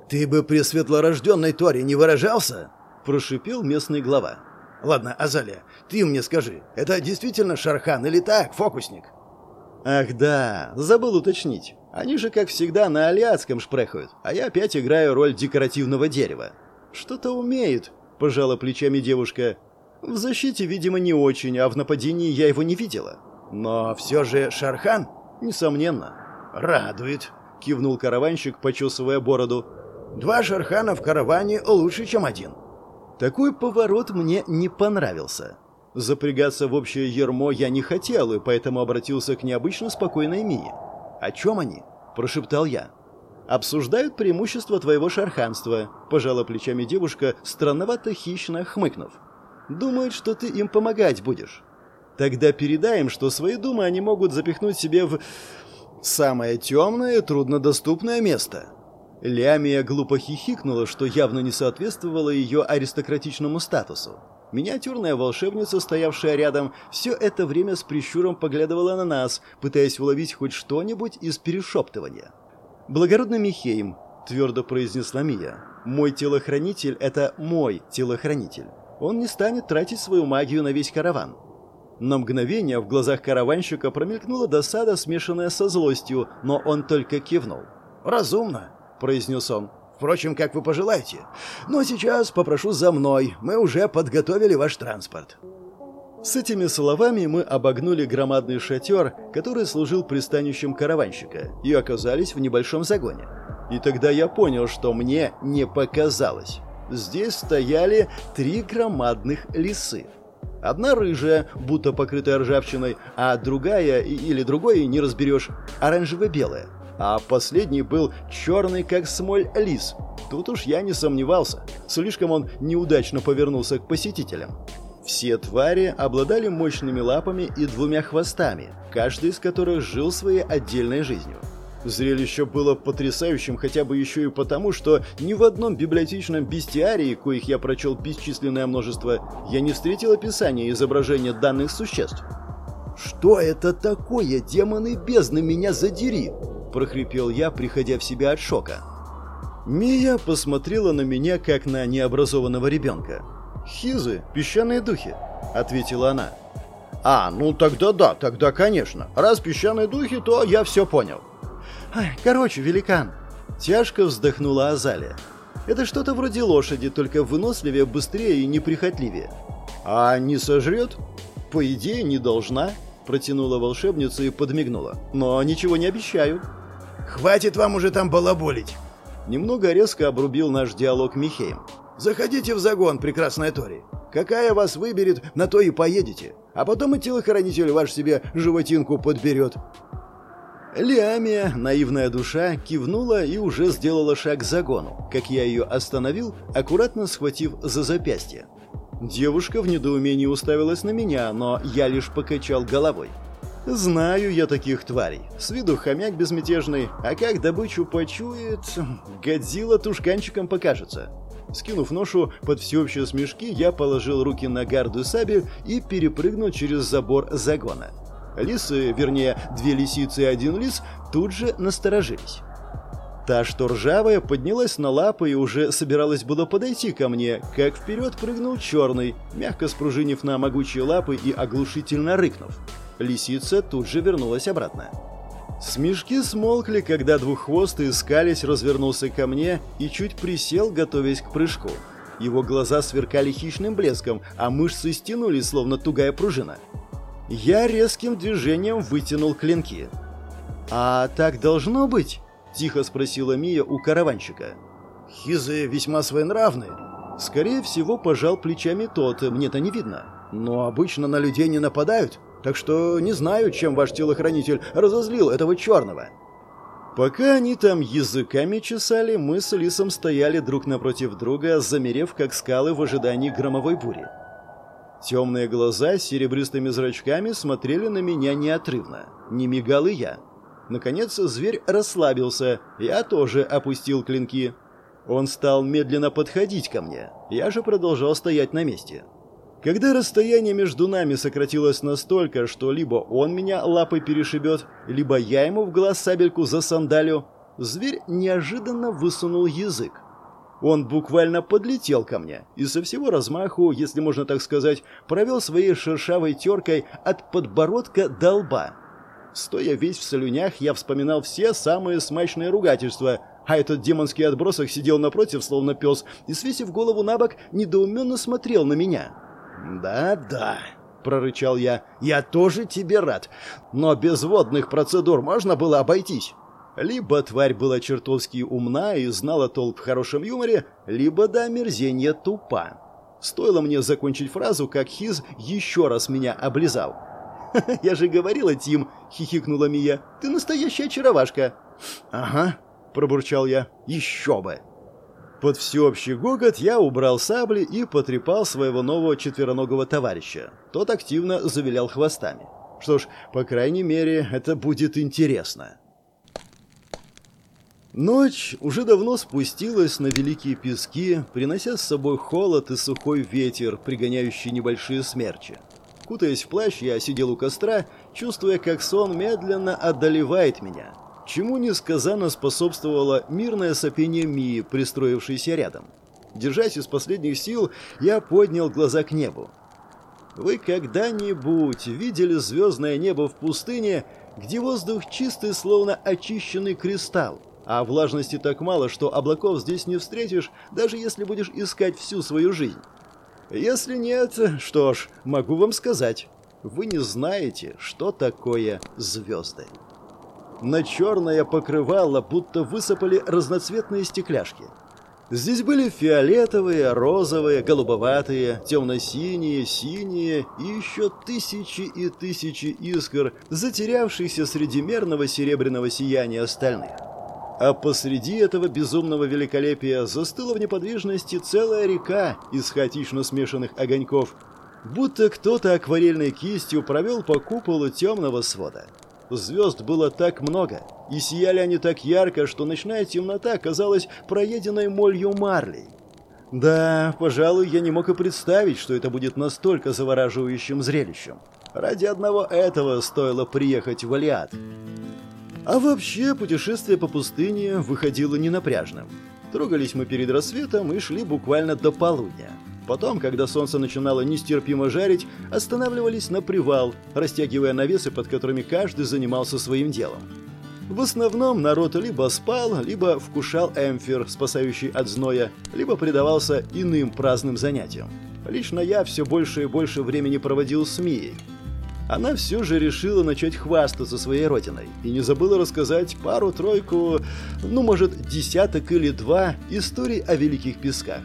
«Ты бы при светлорожденной Торе не выражался?» – прошипел местный глава. «Ладно, Азалия, ты мне скажи, это действительно Шархан или так, фокусник?» «Ах да, забыл уточнить. Они же, как всегда, на алиатском шпрехают, а я опять играю роль декоративного дерева. Что-то умеет, пожала плечами девушка. В защите, видимо, не очень, а в нападении я его не видела. Но все же Шархан? Несомненно. Радует, кивнул караванщик, почесывая бороду. Два Шархана в караване лучше, чем один. Такой поворот мне не понравился. Запрягаться в общее ермо я не хотел, и поэтому обратился к необычно спокойной Мии. «О чем они?» – прошептал я. «Обсуждают преимущество твоего шарханства», – пожала плечами девушка, странновато хищно хмыкнув. «Думают, что ты им помогать будешь. Тогда передай что свои думы они могут запихнуть себе в самое темное труднодоступное место». Лямия глупо хихикнула, что явно не соответствовало ее аристократичному статусу. Миниатюрная волшебница, стоявшая рядом, все это время с прищуром поглядывала на нас, пытаясь уловить хоть что-нибудь из перешептывания. «Благородный Михейм», — твердо произнесла Мия, — «мой телохранитель — это мой телохранитель. Он не станет тратить свою магию на весь караван». На мгновение в глазах караванщика промелькнула досада, смешанная со злостью, но он только кивнул. «Разумно», — произнес он. Впрочем, как вы пожелаете. Но сейчас попрошу за мной. Мы уже подготовили ваш транспорт». С этими словами мы обогнули громадный шатер, который служил пристанищем караванщика, и оказались в небольшом загоне. И тогда я понял, что мне не показалось. Здесь стояли три громадных лисы. Одна рыжая, будто покрытая ржавчиной, а другая, или другой, не разберешь, оранжево-белая а последний был черный, как смоль, лис. Тут уж я не сомневался. Слишком он неудачно повернулся к посетителям. Все твари обладали мощными лапами и двумя хвостами, каждый из которых жил своей отдельной жизнью. Зрелище было потрясающим хотя бы еще и потому, что ни в одном библиотечном бестиарии, коих я прочел бесчисленное множество, я не встретил описания изображения данных существ. «Что это такое, демоны бездны, меня задери!» – прохрипел я, приходя в себя от шока. Мия посмотрела на меня, как на необразованного ребенка. «Хизы, песчаные духи», – ответила она. «А, ну тогда да, тогда конечно. Раз песчаные духи, то я все понял». Ай, «Короче, великан», – тяжко вздохнула Азалия. «Это что-то вроде лошади, только выносливее, быстрее и неприхотливее». «А не сожрет?» «По идее, не должна», – протянула волшебница и подмигнула. «Но ничего не обещаю». «Хватит вам уже там балаболить!» Немного резко обрубил наш диалог Михейм. «Заходите в загон, прекрасная Тори. Какая вас выберет, на то и поедете. А потом и телохранитель ваш себе животинку подберет». Лиамия, наивная душа, кивнула и уже сделала шаг к загону, как я ее остановил, аккуратно схватив за запястье. Девушка в недоумении уставилась на меня, но я лишь покачал головой. Знаю я таких тварей. С виду хомяк безмятежный, а как добычу почует, Годзилла тушканчиком покажется. Скинув ношу под всеобщие смешки, я положил руки на гарду саби и перепрыгнул через забор загона. Лисы, вернее, две лисицы и один лис, тут же насторожились. Та, что ржавая, поднялась на лапы и уже собиралась было подойти ко мне, как вперед прыгнул черный, мягко спружинив на могучие лапы и оглушительно рыкнув. Лисица тут же вернулась обратно. Смешки смолкли, когда двуххвостый скались развернулся ко мне и чуть присел, готовясь к прыжку. Его глаза сверкали хищным блеском, а мышцы стянули, словно тугая пружина. Я резким движением вытянул клинки. «А так должно быть?» – тихо спросила Мия у караванщика. «Хизы весьма своенравные». Скорее всего, пожал плечами тот, мне-то не видно. «Но обычно на людей не нападают». Так что не знаю, чем ваш телохранитель разозлил этого черного». Пока они там языками чесали, мы с Лисом стояли друг напротив друга, замерев как скалы в ожидании громовой бури. Темные глаза с серебристыми зрачками смотрели на меня неотрывно. Не мигал и я. Наконец зверь расслабился, я тоже опустил клинки. Он стал медленно подходить ко мне, я же продолжал стоять на месте. Когда расстояние между нами сократилось настолько, что либо он меня лапой перешибет, либо я ему в глаз сабельку засандалю, зверь неожиданно высунул язык. Он буквально подлетел ко мне и со всего размаху, если можно так сказать, провел своей шершавой теркой от подбородка до лба. Стоя весь в слюнях, я вспоминал все самые смачные ругательства, а этот демонский отбросок сидел напротив, словно пес, и, свесив голову на бок, недоуменно смотрел на меня. «Да-да», — прорычал я, — «я тоже тебе рад. Но без водных процедур можно было обойтись». Либо тварь была чертовски умна и знала толк в хорошем юморе, либо до омерзения тупа. Стоило мне закончить фразу, как Хиз еще раз меня облизал. «Я же говорила, Тим!» — хихикнула Мия. «Ты настоящая очаровашка!» «Ага!» — пробурчал я. «Еще бы!» Под всеобщий гогот я убрал сабли и потрепал своего нового четвероногого товарища. Тот активно завилял хвостами. Что ж, по крайней мере, это будет интересно. Ночь уже давно спустилась на великие пески, принося с собой холод и сухой ветер, пригоняющий небольшие смерчи. Кутаясь в плащ, я сидел у костра, чувствуя, как сон медленно одолевает меня, чему несказанно способствовало мирное сопение Мии, пристроившейся рядом. Держась из последних сил, я поднял глаза к небу. Вы когда-нибудь видели звездное небо в пустыне, где воздух чистый, словно очищенный кристалл? А влажности так мало, что облаков здесь не встретишь, даже если будешь искать всю свою жизнь. Если нет, что ж, могу вам сказать, вы не знаете, что такое звезды. На черное покрывало будто высыпали разноцветные стекляшки. Здесь были фиолетовые, розовые, голубоватые, темно-синие, синие и еще тысячи и тысячи искр, затерявшихся среди мерного серебряного сияния остальных. А посреди этого безумного великолепия застыла в неподвижности целая река из хаотично смешанных огоньков, будто кто-то акварельной кистью провел по куполу темного свода. Звезд было так много, и сияли они так ярко, что ночная темнота казалась проеденной молью марлей. Да, пожалуй, я не мог и представить, что это будет настолько завораживающим зрелищем. Ради одного этого стоило приехать в Алиат. А вообще, путешествие по пустыне выходило ненапряжным. Трогались мы перед рассветом и шли буквально до полудня. Потом, когда солнце начинало нестерпимо жарить, останавливались на привал, растягивая навесы, под которыми каждый занимался своим делом. В основном народ либо спал, либо вкушал эмфир, спасающий от зноя, либо предавался иным праздным занятиям. Лично я все больше и больше времени проводил с Мией, она все же решила начать хвастаться своей родиной и не забыла рассказать пару-тройку, ну, может, десяток или два историй о Великих Песках.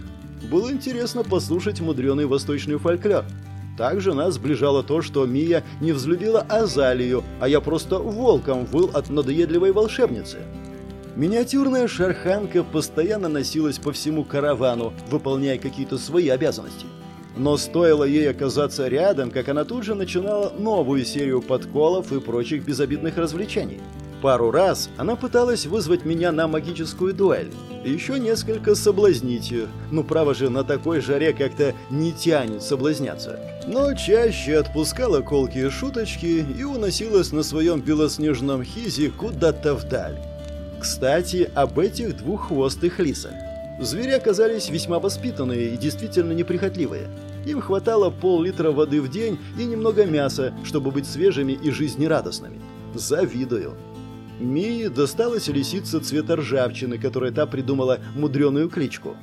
Было интересно послушать мудреный восточный фольклор. Также нас сближало то, что Мия не взлюбила Азалию, а я просто волком выл от надоедливой волшебницы. Миниатюрная шарханка постоянно носилась по всему каравану, выполняя какие-то свои обязанности. Но стоило ей оказаться рядом, как она тут же начинала новую серию подколов и прочих безобидных развлечений. Пару раз она пыталась вызвать меня на магическую дуэль. Еще несколько соблазнить ее. Ну, право же, на такой жаре как-то не тянет соблазняться. Но чаще отпускала колкие шуточки и уносилась на своем белоснежном хизе куда-то вдаль. Кстати, об этих двуххвостых лисах. Звери оказались весьма воспитанные и действительно неприхотливые. Им хватало пол-литра воды в день и немного мяса, чтобы быть свежими и жизнерадостными. Завидую. Мии досталась лисица цвета ржавчины, которая та придумала мудреную кличку.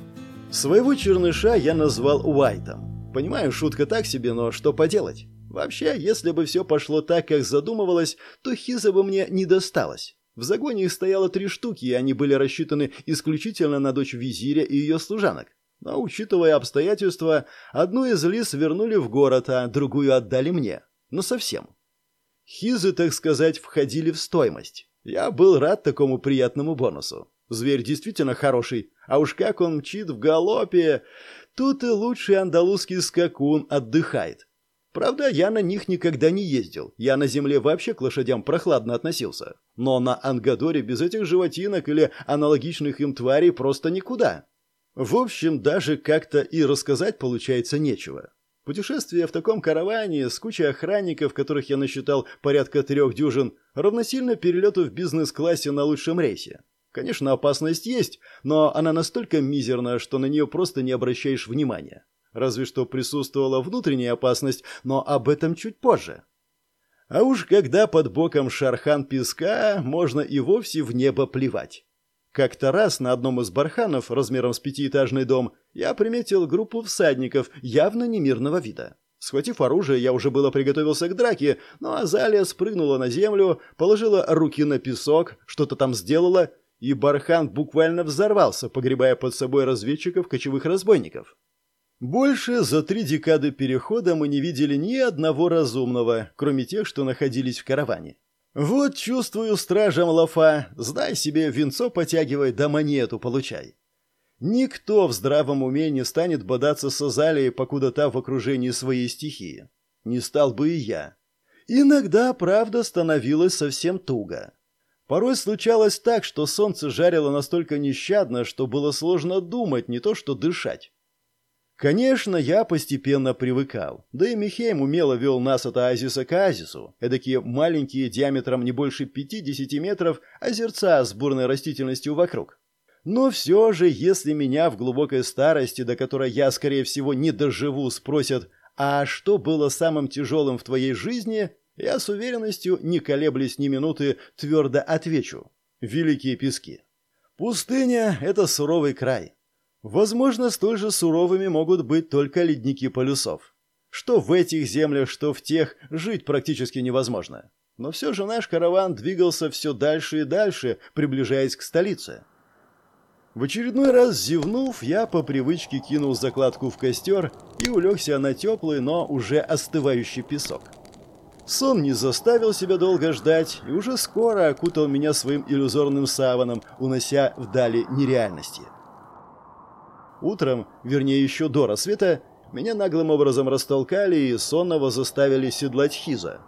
Своего черныша я назвал Уайтом. Понимаю, шутка так себе, но что поделать? Вообще, если бы все пошло так, как задумывалось, то Хиза бы мне не досталось. В загоне их стояло три штуки, и они были рассчитаны исключительно на дочь визиря и ее служанок. Но, учитывая обстоятельства, одну из лис вернули в город, а другую отдали мне. Но совсем. Хизы, так сказать, входили в стоимость. Я был рад такому приятному бонусу. Зверь действительно хороший, а уж как он мчит в галопе. Тут и лучший андалузский скакун отдыхает. Правда, я на них никогда не ездил. Я на земле вообще к лошадям прохладно относился. Но на Ангадоре без этих животинок или аналогичных им тварей просто никуда. В общем, даже как-то и рассказать получается нечего. Путешествие в таком караване с кучей охранников, которых я насчитал порядка трех дюжин, равносильно перелету в бизнес-классе на лучшем рейсе. Конечно, опасность есть, но она настолько мизерна, что на нее просто не обращаешь внимания. Разве что присутствовала внутренняя опасность, но об этом чуть позже. А уж когда под боком шархан песка, можно и вовсе в небо плевать. Как-то раз на одном из барханов, размером с пятиэтажный дом, я приметил группу всадников явно немирного вида. Схватив оружие, я уже было приготовился к драке, но Азалия спрыгнула на землю, положила руки на песок, что-то там сделала, и бархан буквально взорвался, погребая под собой разведчиков кочевых разбойников. Больше за три декады перехода мы не видели ни одного разумного, кроме тех, что находились в караване. Вот чувствую стражам лафа, знай себе, венцо потягивай, да монету получай. Никто в здравом уме не станет бодаться с Азалией, покуда та в окружении своей стихии. Не стал бы и я. Иногда, правда, становилось совсем туго. Порой случалось так, что солнце жарило настолько нещадно, что было сложно думать, не то что дышать. Конечно, я постепенно привыкал. Да и Михейм умело вел нас от оазиса к оазису. Эдакие маленькие, диаметром не больше 50 метров, озерца с бурной растительностью вокруг. Но все же, если меня в глубокой старости, до которой я, скорее всего, не доживу, спросят, а что было самым тяжелым в твоей жизни, я с уверенностью, не колеблясь ни минуты, твердо отвечу. Великие пески. Пустыня — это суровый край. Возможно, столь же суровыми могут быть только ледники полюсов. Что в этих землях, что в тех, жить практически невозможно. Но все же наш караван двигался все дальше и дальше, приближаясь к столице. В очередной раз зевнув, я по привычке кинул закладку в костер и улегся на теплый, но уже остывающий песок. Сон не заставил себя долго ждать и уже скоро окутал меня своим иллюзорным саваном, унося вдали нереальности. Утром, вернее еще до рассвета, меня наглым образом растолкали и сонного заставили седлать Хиза.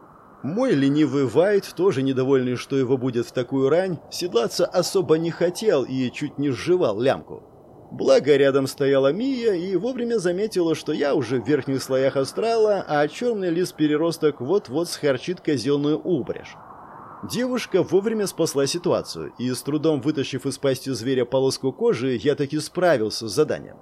Мой ленивый Вайт, тоже недовольный, что его будет в такую рань, седлаться особо не хотел и чуть не сживал лямку. Благо, рядом стояла Мия и вовремя заметила, что я уже в верхних слоях астрала, а черный лис-переросток вот-вот схарчит казенную убрежь. Девушка вовремя спасла ситуацию, и с трудом вытащив из пасти зверя полоску кожи, я таки справился с заданием.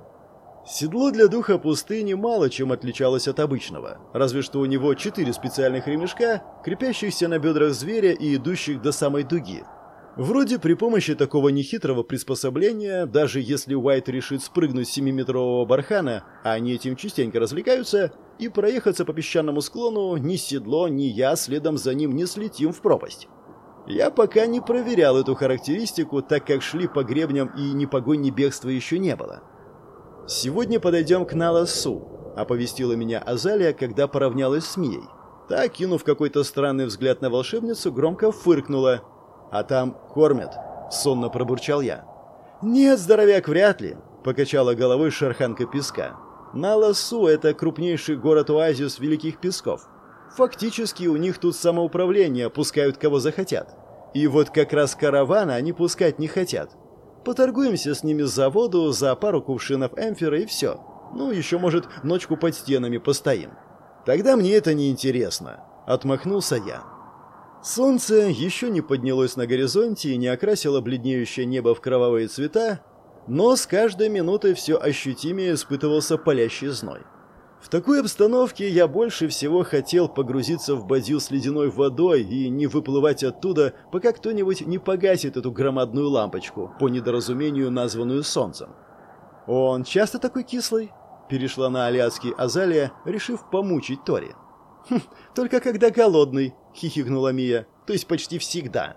Седло для духа пустыни мало чем отличалось от обычного, разве что у него четыре специальных ремешка, крепящихся на бедрах зверя и идущих до самой дуги. Вроде при помощи такого нехитрого приспособления, даже если Уайт решит спрыгнуть с 7-метрового бархана, а они этим частенько развлекаются, и проехаться по песчаному склону, ни седло, ни я следом за ним не слетим в пропасть. Я пока не проверял эту характеристику, так как шли по гребням и ни погонь, ни бегства еще не было. «Сегодня подойдем к Наласу», — оповестила меня Азалия, когда поравнялась с Мией. Та, кинув какой-то странный взгляд на волшебницу, громко фыркнула. «А там кормят», — сонно пробурчал я. «Нет, здоровяк, вряд ли», — покачала головой шарханка песка. Наласу — это крупнейший город-оазис Великих Песков. Фактически у них тут самоуправление, пускают кого захотят. И вот как раз каравана они пускать не хотят. Поторгуемся с ними за воду, за пару кувшинов эмфера и все. Ну, еще, может, ночку под стенами постоим. Тогда мне это не интересно. Отмахнулся я. Солнце еще не поднялось на горизонте и не окрасило бледнеющее небо в кровавые цвета, но с каждой минутой все ощутимее испытывался палящий зной. В такой обстановке я больше всего хотел погрузиться в бадью с ледяной водой и не выплывать оттуда, пока кто-нибудь не погасит эту громадную лампочку, по недоразумению названную солнцем. «Он часто такой кислый?» – перешла на аляский Азалия, решив помучить Тори. «Хм, «Только когда голодный», – хихикнула Мия, – «то есть почти всегда».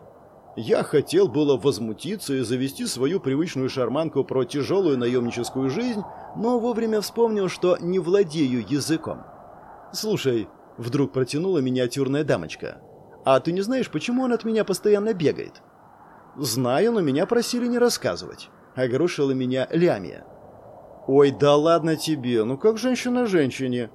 Я хотел было возмутиться и завести свою привычную шарманку про тяжелую наемническую жизнь, но вовремя вспомнил, что не владею языком. «Слушай», — вдруг протянула миниатюрная дамочка, «а ты не знаешь, почему он от меня постоянно бегает?» «Знаю, но меня просили не рассказывать», — огорошила меня Лямия. «Ой, да ладно тебе, ну как женщина женщине?»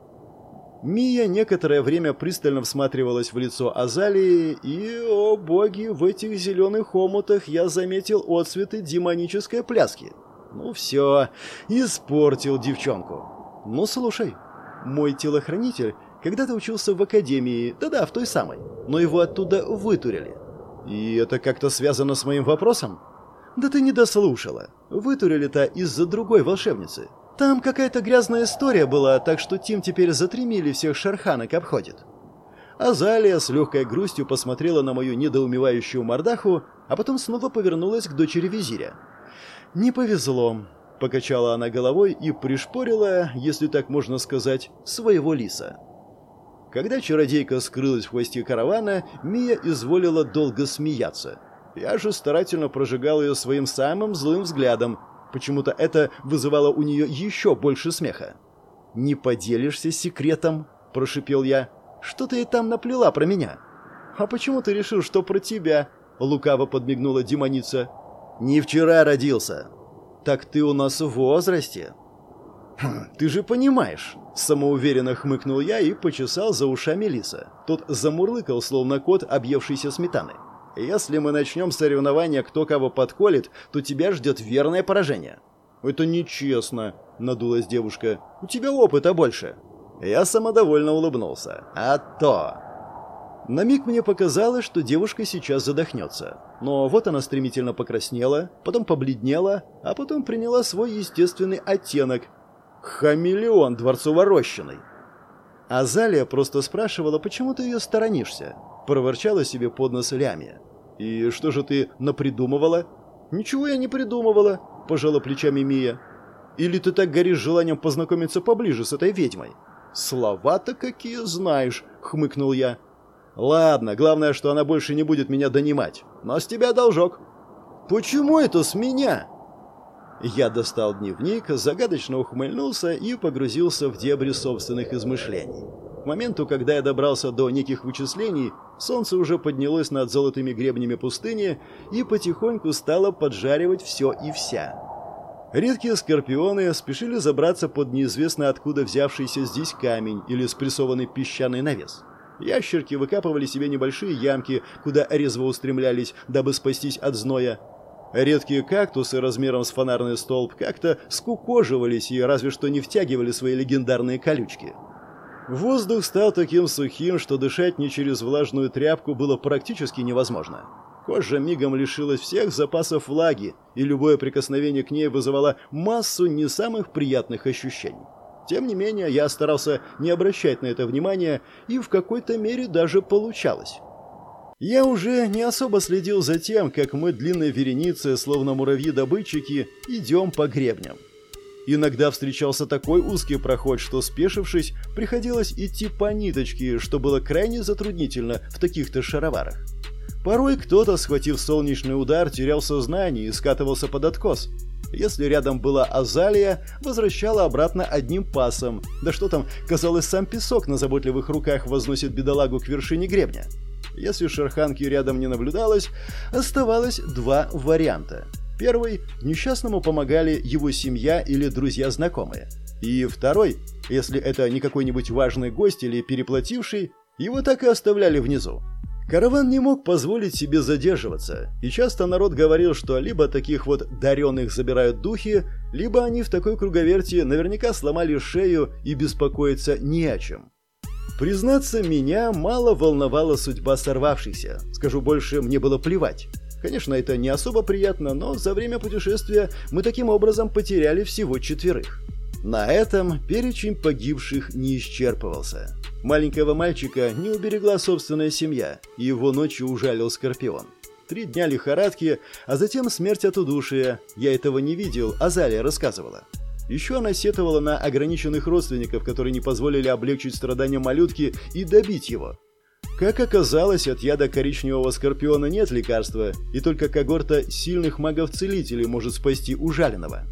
Мия некоторое время пристально всматривалась в лицо Азалии, и, о боги, в этих зеленых омутах я заметил отцветы демонической пляски. Ну все, испортил девчонку. Ну слушай, мой телохранитель когда-то учился в академии, да-да, в той самой, но его оттуда вытурили. И это как-то связано с моим вопросом? Да ты не дослушала. Вытурили-то из-за другой волшебницы. Там какая-то грязная история была, так что Тим теперь за три мили всех шарханок обходит. Азалия с легкой грустью посмотрела на мою недоумевающую мордаху, а потом снова повернулась к дочери визиря. «Не повезло», — покачала она головой и пришпорила, если так можно сказать, своего лиса. Когда чародейка скрылась в хвосте каравана, Мия изволила долго смеяться. Я же старательно прожигал ее своим самым злым взглядом, Почему-то это вызывало у нее еще больше смеха. «Не поделишься секретом?» – прошипел я. «Что ты там наплела про меня?» «А почему ты решил, что про тебя?» – лукаво подмигнула демоница. «Не вчера родился». «Так ты у нас в возрасте?» «Хм, «Ты же понимаешь», – самоуверенно хмыкнул я и почесал за ушами лиса. Тот замурлыкал, словно кот, объевшийся сметаны. «Если мы начнем соревнования, кто кого подколет, то тебя ждет верное поражение». «Это нечестно», – надулась девушка. «У тебя опыта больше». Я самодовольно улыбнулся. «А то!» На миг мне показалось, что девушка сейчас задохнется. Но вот она стремительно покраснела, потом побледнела, а потом приняла свой естественный оттенок. Хамелеон дворцово-рощиной. Азалия просто спрашивала, почему ты ее сторонишься. Проворчала себе под нос Лями. «И что же ты напридумывала?» «Ничего я не придумывала», – пожала плечами Мия. «Или ты так горишь желанием познакомиться поближе с этой ведьмой?» «Слова-то какие знаешь», — хмыкнул я. «Ладно, главное, что она больше не будет меня донимать. Но с тебя должок». «Почему это с меня?» Я достал дневник, загадочно ухмыльнулся и погрузился в дебри собственных измышлений. К моменту, когда я добрался до неких вычислений, солнце уже поднялось над золотыми гребнями пустыни и потихоньку стало поджаривать все и вся. Редкие скорпионы спешили забраться под неизвестно откуда взявшийся здесь камень или спрессованный песчаный навес. Ящерки выкапывали себе небольшие ямки, куда резво устремлялись, дабы спастись от зноя. Редкие кактусы размером с фонарный столб как-то скукоживались и разве что не втягивали свои легендарные колючки. Воздух стал таким сухим, что дышать не через влажную тряпку было практически невозможно. Кожа мигом лишилась всех запасов влаги, и любое прикосновение к ней вызывало массу не самых приятных ощущений. Тем не менее, я старался не обращать на это внимания, и в какой-то мере даже получалось. Я уже не особо следил за тем, как мы длинной вереницей, словно муравьи-добытчики, идем по гребням. Иногда встречался такой узкий проход, что, спешившись, приходилось идти по ниточке, что было крайне затруднительно в таких-то шароварах. Порой кто-то, схватив солнечный удар, терял сознание и скатывался под откос. Если рядом была азалия, возвращала обратно одним пасом. Да что там, казалось, сам песок на заботливых руках возносит бедолагу к вершине гребня. Если шерханки рядом не наблюдалось, оставалось два варианта. Первый – несчастному помогали его семья или друзья-знакомые. И второй – если это не какой-нибудь важный гость или переплативший, его так и оставляли внизу. Караван не мог позволить себе задерживаться, и часто народ говорил, что либо таких вот даренных забирают духи, либо они в такой круговерти наверняка сломали шею и беспокоиться не о чем. Признаться, меня мало волновала судьба сорвавшихся. Скажу больше, мне было плевать. Конечно, это не особо приятно, но за время путешествия мы таким образом потеряли всего четверых. На этом перечень погибших не исчерпывался. Маленького мальчика не уберегла собственная семья, и его ночью ужалил Скорпион. Три дня лихорадки, а затем смерть от удушия. Я этого не видел, а Залия рассказывала. Еще она сетовала на ограниченных родственников, которые не позволили облегчить страдания малютки и добить его. Как оказалось, от яда коричневого скорпиона нет лекарства, и только когорта сильных магов-целителей может спасти ужаленного.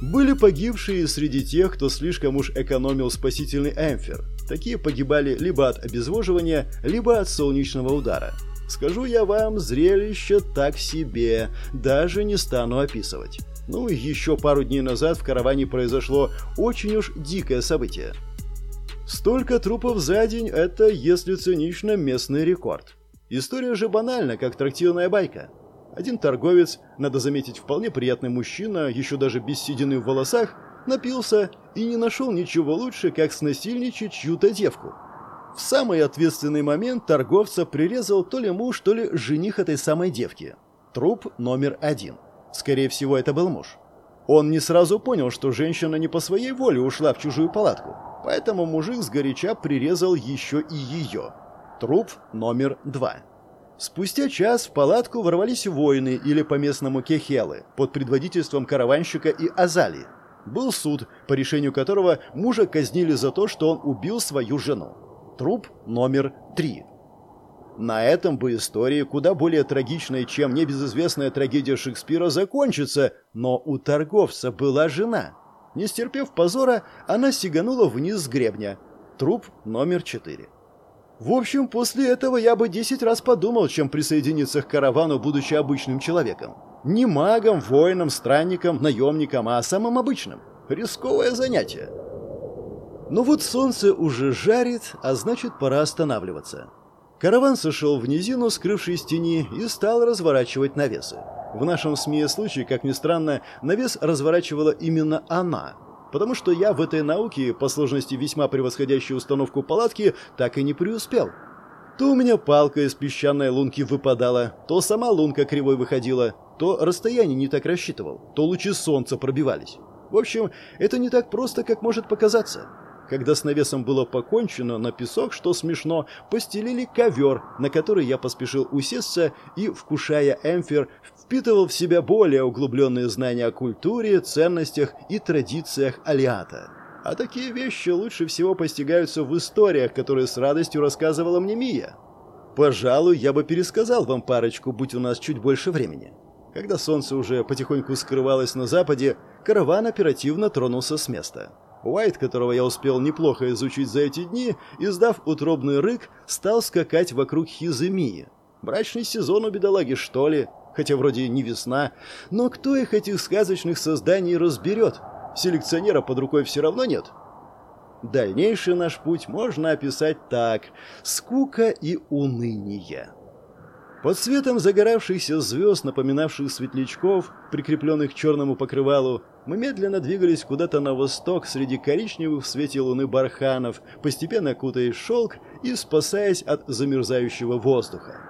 Были погибшие среди тех, кто слишком уж экономил спасительный эмфер. Такие погибали либо от обезвоживания, либо от солнечного удара. Скажу я вам, зрелище так себе, даже не стану описывать. Ну и еще пару дней назад в караване произошло очень уж дикое событие. Столько трупов за день – это, если цинично, местный рекорд. История же банальна, как трактирная байка. Один торговец, надо заметить, вполне приятный мужчина, еще даже без седины в волосах, напился и не нашел ничего лучше, как снасильничать чью-то девку. В самый ответственный момент торговца прирезал то ли муж, то ли жених этой самой девки. Труп номер один. Скорее всего, это был муж. Он не сразу понял, что женщина не по своей воле ушла в чужую палатку, поэтому мужик сгоряча прирезал еще и ее. Труп номер два. Спустя час в палатку ворвались воины или по-местному кехелы под предводительством караванщика и Азали. Был суд, по решению которого мужа казнили за то, что он убил свою жену. Труп номер три. На этом бы история куда более трагичная, чем небезызвестная трагедия Шекспира, закончится, но у торговца была жена. Не стерпев позора, она сиганула вниз с гребня. Труп номер четыре. В общем, после этого я бы десять раз подумал, чем присоединиться к каравану, будучи обычным человеком. Не магом, воином, странником, наемником, а самым обычным. Рисковое занятие. Но вот солнце уже жарит, а значит, пора останавливаться. Караван сошел в низину, скрывшись тени, и стал разворачивать навесы. В нашем СМИ случае, как ни странно, навес разворачивала именно она, потому что я в этой науке, по сложности весьма превосходящей установку палатки, так и не преуспел. То у меня палка из песчаной лунки выпадала, то сама лунка кривой выходила, то расстояние не так рассчитывал, то лучи солнца пробивались. В общем, это не так просто, как может показаться. Когда с навесом было покончено, на песок, что смешно, постелили ковер, на который я поспешил усесться и, вкушая эмфер, впитывал в себя более углубленные знания о культуре, ценностях и традициях Алиата. А такие вещи лучше всего постигаются в историях, которые с радостью рассказывала мне Мия. Пожалуй, я бы пересказал вам парочку, будь у нас чуть больше времени. Когда солнце уже потихоньку скрывалось на западе, караван оперативно тронулся с места. Уайт, которого я успел неплохо изучить за эти дни, издав утробный рык, стал скакать вокруг Хиземии. Брачный сезон у бедолаги, что ли? Хотя вроде не весна. Но кто их, этих сказочных созданий, разберет? Селекционера под рукой все равно нет. Дальнейший наш путь можно описать так. Скука и уныние. Под светом загоравшихся звезд, напоминавших светлячков, прикрепленных к черному покрывалу, мы медленно двигались куда-то на восток среди коричневых в свете луны барханов, постепенно кутаясь шелк и спасаясь от замерзающего воздуха.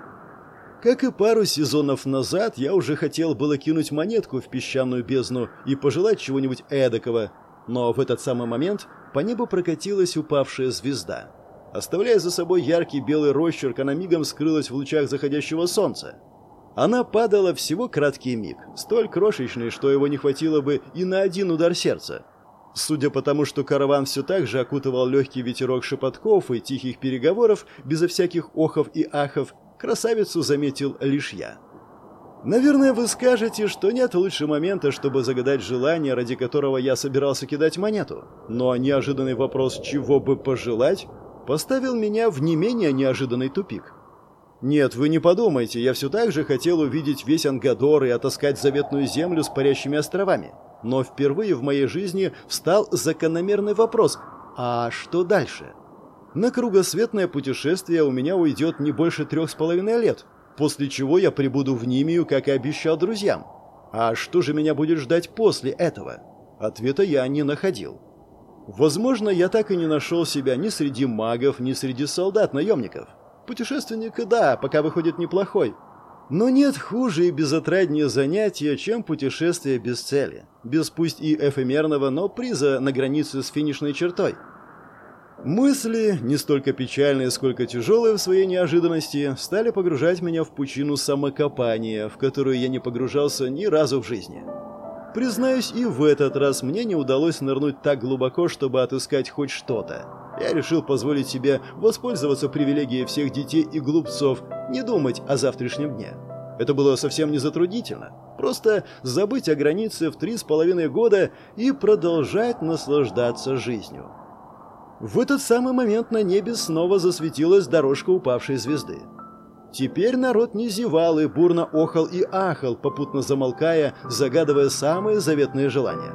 Как и пару сезонов назад, я уже хотел было кинуть монетку в песчаную бездну и пожелать чего-нибудь эдакого, но в этот самый момент по небу прокатилась упавшая звезда. Оставляя за собой яркий белый росчерк, она мигом скрылась в лучах заходящего солнца. Она падала всего краткий миг, столь крошечный, что его не хватило бы и на один удар сердца. Судя по тому, что караван все так же окутывал легкий ветерок шепотков и тихих переговоров, безо всяких охов и ахов, красавицу заметил лишь я. Наверное, вы скажете, что нет лучше момента, чтобы загадать желание, ради которого я собирался кидать монету. Но неожиданный вопрос «чего бы пожелать?» поставил меня в не менее неожиданный тупик. Нет, вы не подумайте, я все так же хотел увидеть весь Ангадор и отыскать заветную землю с парящими островами. Но впервые в моей жизни встал закономерный вопрос «А что дальше?» На кругосветное путешествие у меня уйдет не больше трех с половиной лет, после чего я прибуду в Нимию, как и обещал друзьям. А что же меня будет ждать после этого? Ответа я не находил. Возможно, я так и не нашел себя ни среди магов, ни среди солдат-наемников. Путешественник, да, пока выходит неплохой. Но нет хуже и безотраднее занятия, чем путешествие без цели. Без пусть и эфемерного, но приза на границе с финишной чертой. Мысли, не столько печальные, сколько тяжелые в своей неожиданности, стали погружать меня в пучину самокопания, в которую я не погружался ни разу в жизни. Признаюсь, и в этот раз мне не удалось нырнуть так глубоко, чтобы отыскать хоть что-то. Я решил позволить себе воспользоваться привилегией всех детей и глупцов, не думать о завтрашнем дне. Это было совсем не затруднительно. Просто забыть о границе в три с половиной года и продолжать наслаждаться жизнью. В этот самый момент на небе снова засветилась дорожка упавшей звезды. Теперь народ не зевал и бурно охал и ахал, попутно замолкая, загадывая самые заветные желания.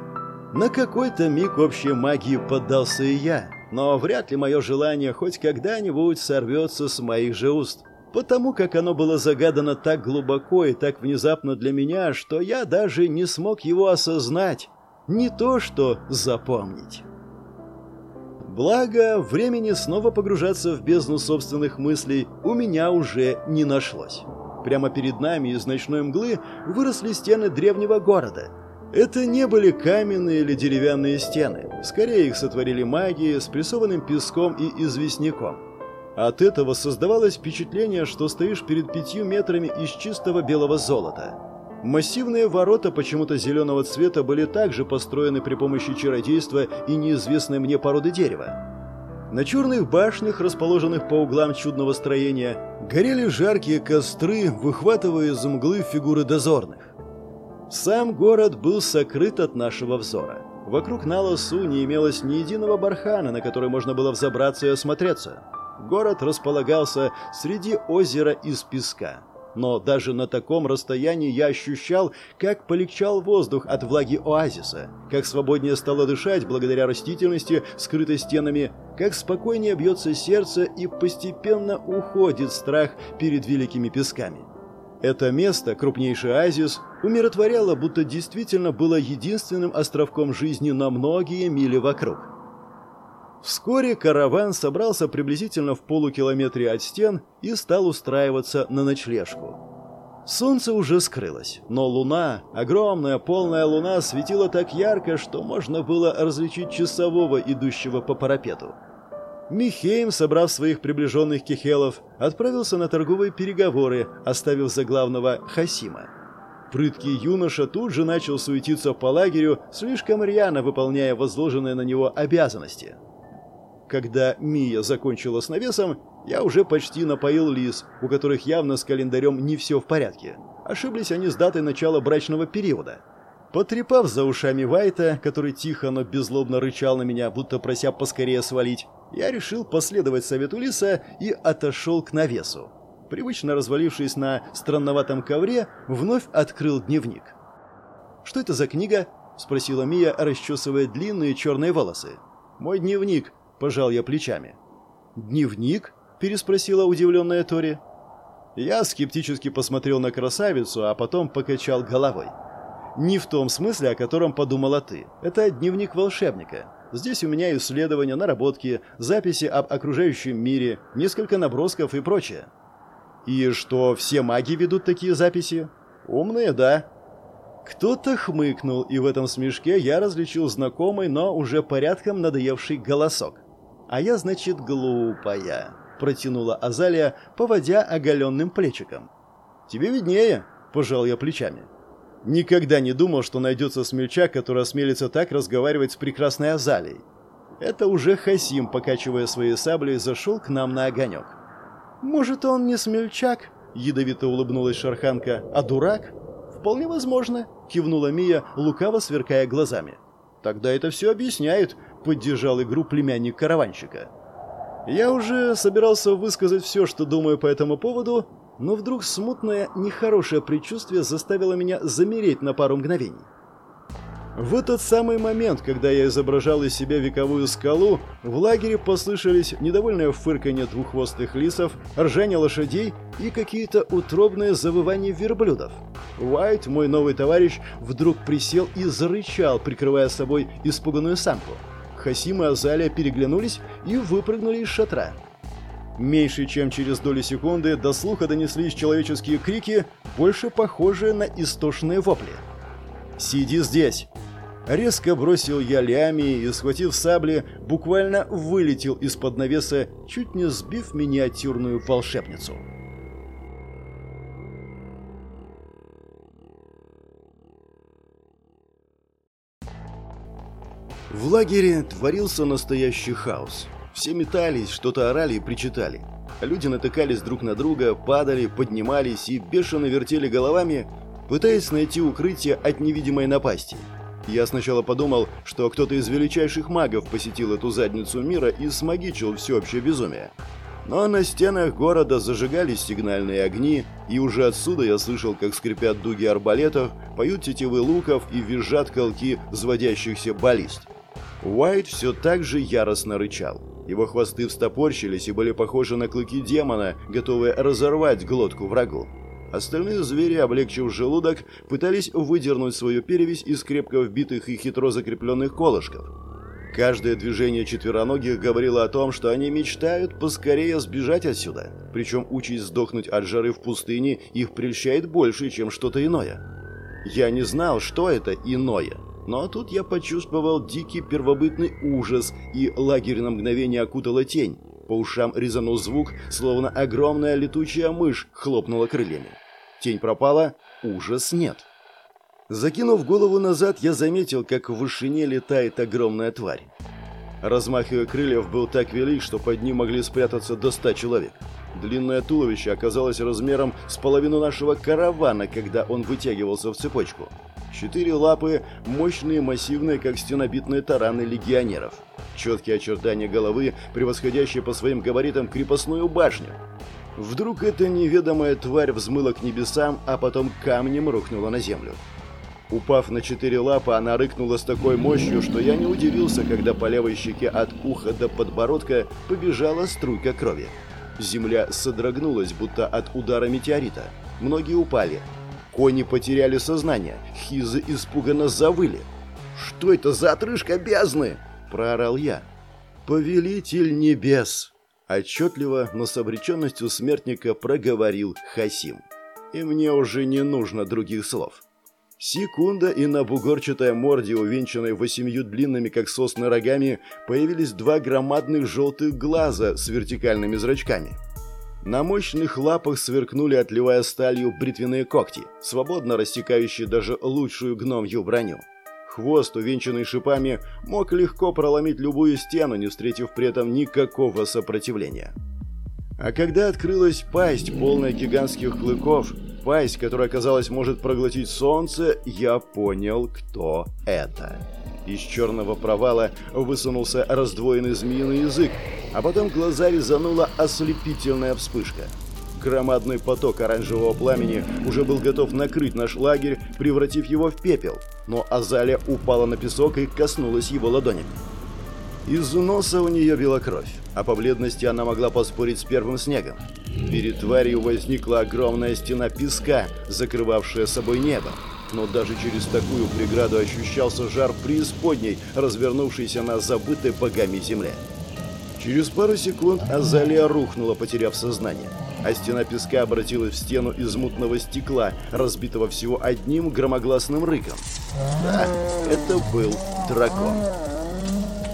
На какой-то миг общей магии поддался и я, но вряд ли мое желание хоть когда-нибудь сорвется с моих же уст, потому как оно было загадано так глубоко и так внезапно для меня, что я даже не смог его осознать, не то что запомнить. Благо, времени снова погружаться в бездну собственных мыслей у меня уже не нашлось. Прямо перед нами из ночной мглы выросли стены древнего города. Это не были каменные или деревянные стены. Скорее их сотворили маги с прессованным песком и известняком. От этого создавалось впечатление, что стоишь перед пятью метрами из чистого белого золота. Массивные ворота почему-то зеленого цвета были также построены при помощи чародейства и неизвестной мне породы дерева. На черных башнях, расположенных по углам чудного строения, горели жаркие костры, выхватывая из мглы фигуры дозорных. Сам город был сокрыт от нашего взора. Вокруг Налосу не имелось ни единого бархана, на который можно было взобраться и осмотреться. Город располагался среди озера из песка. Но даже на таком расстоянии я ощущал, как полегчал воздух от влаги оазиса, как свободнее стало дышать благодаря растительности, скрытой стенами, как спокойнее бьется сердце и постепенно уходит страх перед великими песками. Это место, крупнейший оазис, умиротворяло, будто действительно было единственным островком жизни на многие мили вокруг. Вскоре караван собрался приблизительно в полукилометре от стен и стал устраиваться на ночлежку. Солнце уже скрылось, но луна, огромная полная луна, светила так ярко, что можно было различить часового, идущего по парапету. Михейм, собрав своих приближенных кихелов, отправился на торговые переговоры, оставив за главного Хасима. Прыткий юноша тут же начал суетиться по лагерю, слишком рьяно выполняя возложенные на него обязанности – когда Мия закончила с навесом, я уже почти напоил лис, у которых явно с календарем не все в порядке. Ошиблись они с датой начала брачного периода. Потрепав за ушами Вайта, который тихо, но беззлобно рычал на меня, будто прося поскорее свалить, я решил последовать совету лиса и отошел к навесу. Привычно развалившись на странноватом ковре, вновь открыл дневник. «Что это за книга?» – спросила Мия, расчесывая длинные черные волосы. «Мой дневник», Пожал я плечами. «Дневник?» – переспросила удивленная Тори. Я скептически посмотрел на красавицу, а потом покачал головой. «Не в том смысле, о котором подумала ты. Это дневник волшебника. Здесь у меня исследования, наработки, записи об окружающем мире, несколько набросков и прочее». «И что, все маги ведут такие записи?» «Умные, да». Кто-то хмыкнул, и в этом смешке я различил знакомый, но уже порядком надоевший голосок. «А я, значит, глупая», — протянула Азалия, поводя оголенным плечиком. «Тебе виднее», — пожал я плечами. Никогда не думал, что найдется смельчак, который осмелится так разговаривать с прекрасной Азалией. Это уже Хасим, покачивая свои сабли, зашел к нам на огонек. «Может, он не смельчак?» — ядовито улыбнулась Шарханка. «А дурак?» «Вполне возможно», — кивнула Мия, лукаво сверкая глазами. «Тогда это все объясняет», поддержал игру племянник караванщика. Я уже собирался высказать все, что думаю по этому поводу, но вдруг смутное, нехорошее предчувствие заставило меня замереть на пару мгновений. В этот самый момент, когда я изображал из себя вековую скалу, в лагере послышались недовольное фырканье двуххвостых лисов, ржание лошадей и какие-то утробные завывания верблюдов. Уайт, мой новый товарищ, вдруг присел и зарычал, прикрывая собой испуганную самку. Хасим и Азалия переглянулись и выпрыгнули из шатра. Меньше чем через долю секунды до слуха донеслись человеческие крики, больше похожие на истошные вопли. «Сиди здесь!» Резко бросил я лями и, схватив сабли, буквально вылетел из-под навеса, чуть не сбив миниатюрную волшебницу. В лагере творился настоящий хаос. Все метались, что-то орали и причитали. Люди натыкались друг на друга, падали, поднимались и бешено вертели головами, пытаясь найти укрытие от невидимой напасти. Я сначала подумал, что кто-то из величайших магов посетил эту задницу мира и смагичил всеобщее безумие. Но на стенах города зажигались сигнальные огни, и уже отсюда я слышал, как скрипят дуги арбалетов, поют тетивы луков и визжат колки взводящихся баллист. Уайт все так же яростно рычал. Его хвосты встопорщились и были похожи на клыки демона, готовые разорвать глотку врагу. Остальные звери, облегчив желудок, пытались выдернуть свою перевесь из крепко вбитых и хитро закрепленных колышков. Каждое движение четвероногих говорило о том, что они мечтают поскорее сбежать отсюда. Причем участь сдохнуть от жары в пустыне их прельщает больше, чем что-то иное. Я не знал, что это иное. Но тут я почувствовал дикий первобытный ужас, и лагерь на мгновение окутала тень. По ушам резанул звук, словно огромная летучая мышь хлопнула крыльями. Тень пропала, ужас нет. Закинув голову назад, я заметил, как в вышине летает огромная тварь. Размах ее крыльев был так велик, что под ним могли спрятаться до ста человек. Длинное туловище оказалось размером с половину нашего каравана, когда он вытягивался в цепочку. Четыре лапы – мощные, массивные, как стенобитные тараны легионеров. Четкие очертания головы, превосходящие по своим габаритам крепостную башню. Вдруг эта неведомая тварь взмыла к небесам, а потом камнем рухнула на землю. Упав на четыре лапы, она рыкнула с такой мощью, что я не удивился, когда по левой щеке от уха до подбородка побежала струйка крови. Земля содрогнулась, будто от удара метеорита. Многие упали. Кони потеряли сознание. Хизы испуганно завыли. «Что это за отрыжка бездны?» – проорал я. «Повелитель небес!» – отчетливо, но с обреченностью смертника проговорил Хасим. И мне уже не нужно других слов. Секунда, и на бугорчатой морде, увенчанной восемью длинными, как сосны, рогами, появились два громадных желтых глаза с вертикальными зрачками. На мощных лапах сверкнули, отливая сталью, бритвенные когти, свободно рассекающие даже лучшую гномью броню. Хвост, увенчанный шипами, мог легко проломить любую стену, не встретив при этом никакого сопротивления. А когда открылась пасть, полная гигантских клыков, пасть, которая, казалось, может проглотить солнце, я понял, кто это. Из черного провала высунулся раздвоенный змеиный язык, а потом глаза резанула ослепительная вспышка. Громадный поток оранжевого пламени уже был готов накрыть наш лагерь, превратив его в пепел, но Азалия упала на песок и коснулась его ладонями. Из носа у нее била кровь, а по бледности она могла поспорить с первым снегом. Перед тварью возникла огромная стена песка, закрывавшая собой небо. Но даже через такую преграду ощущался жар преисподней, развернувшийся на забытой богами земле. Через пару секунд Азалия рухнула, потеряв сознание, а стена песка обратилась в стену из мутного стекла, разбитого всего одним громогласным рыком. Да, это был дракон.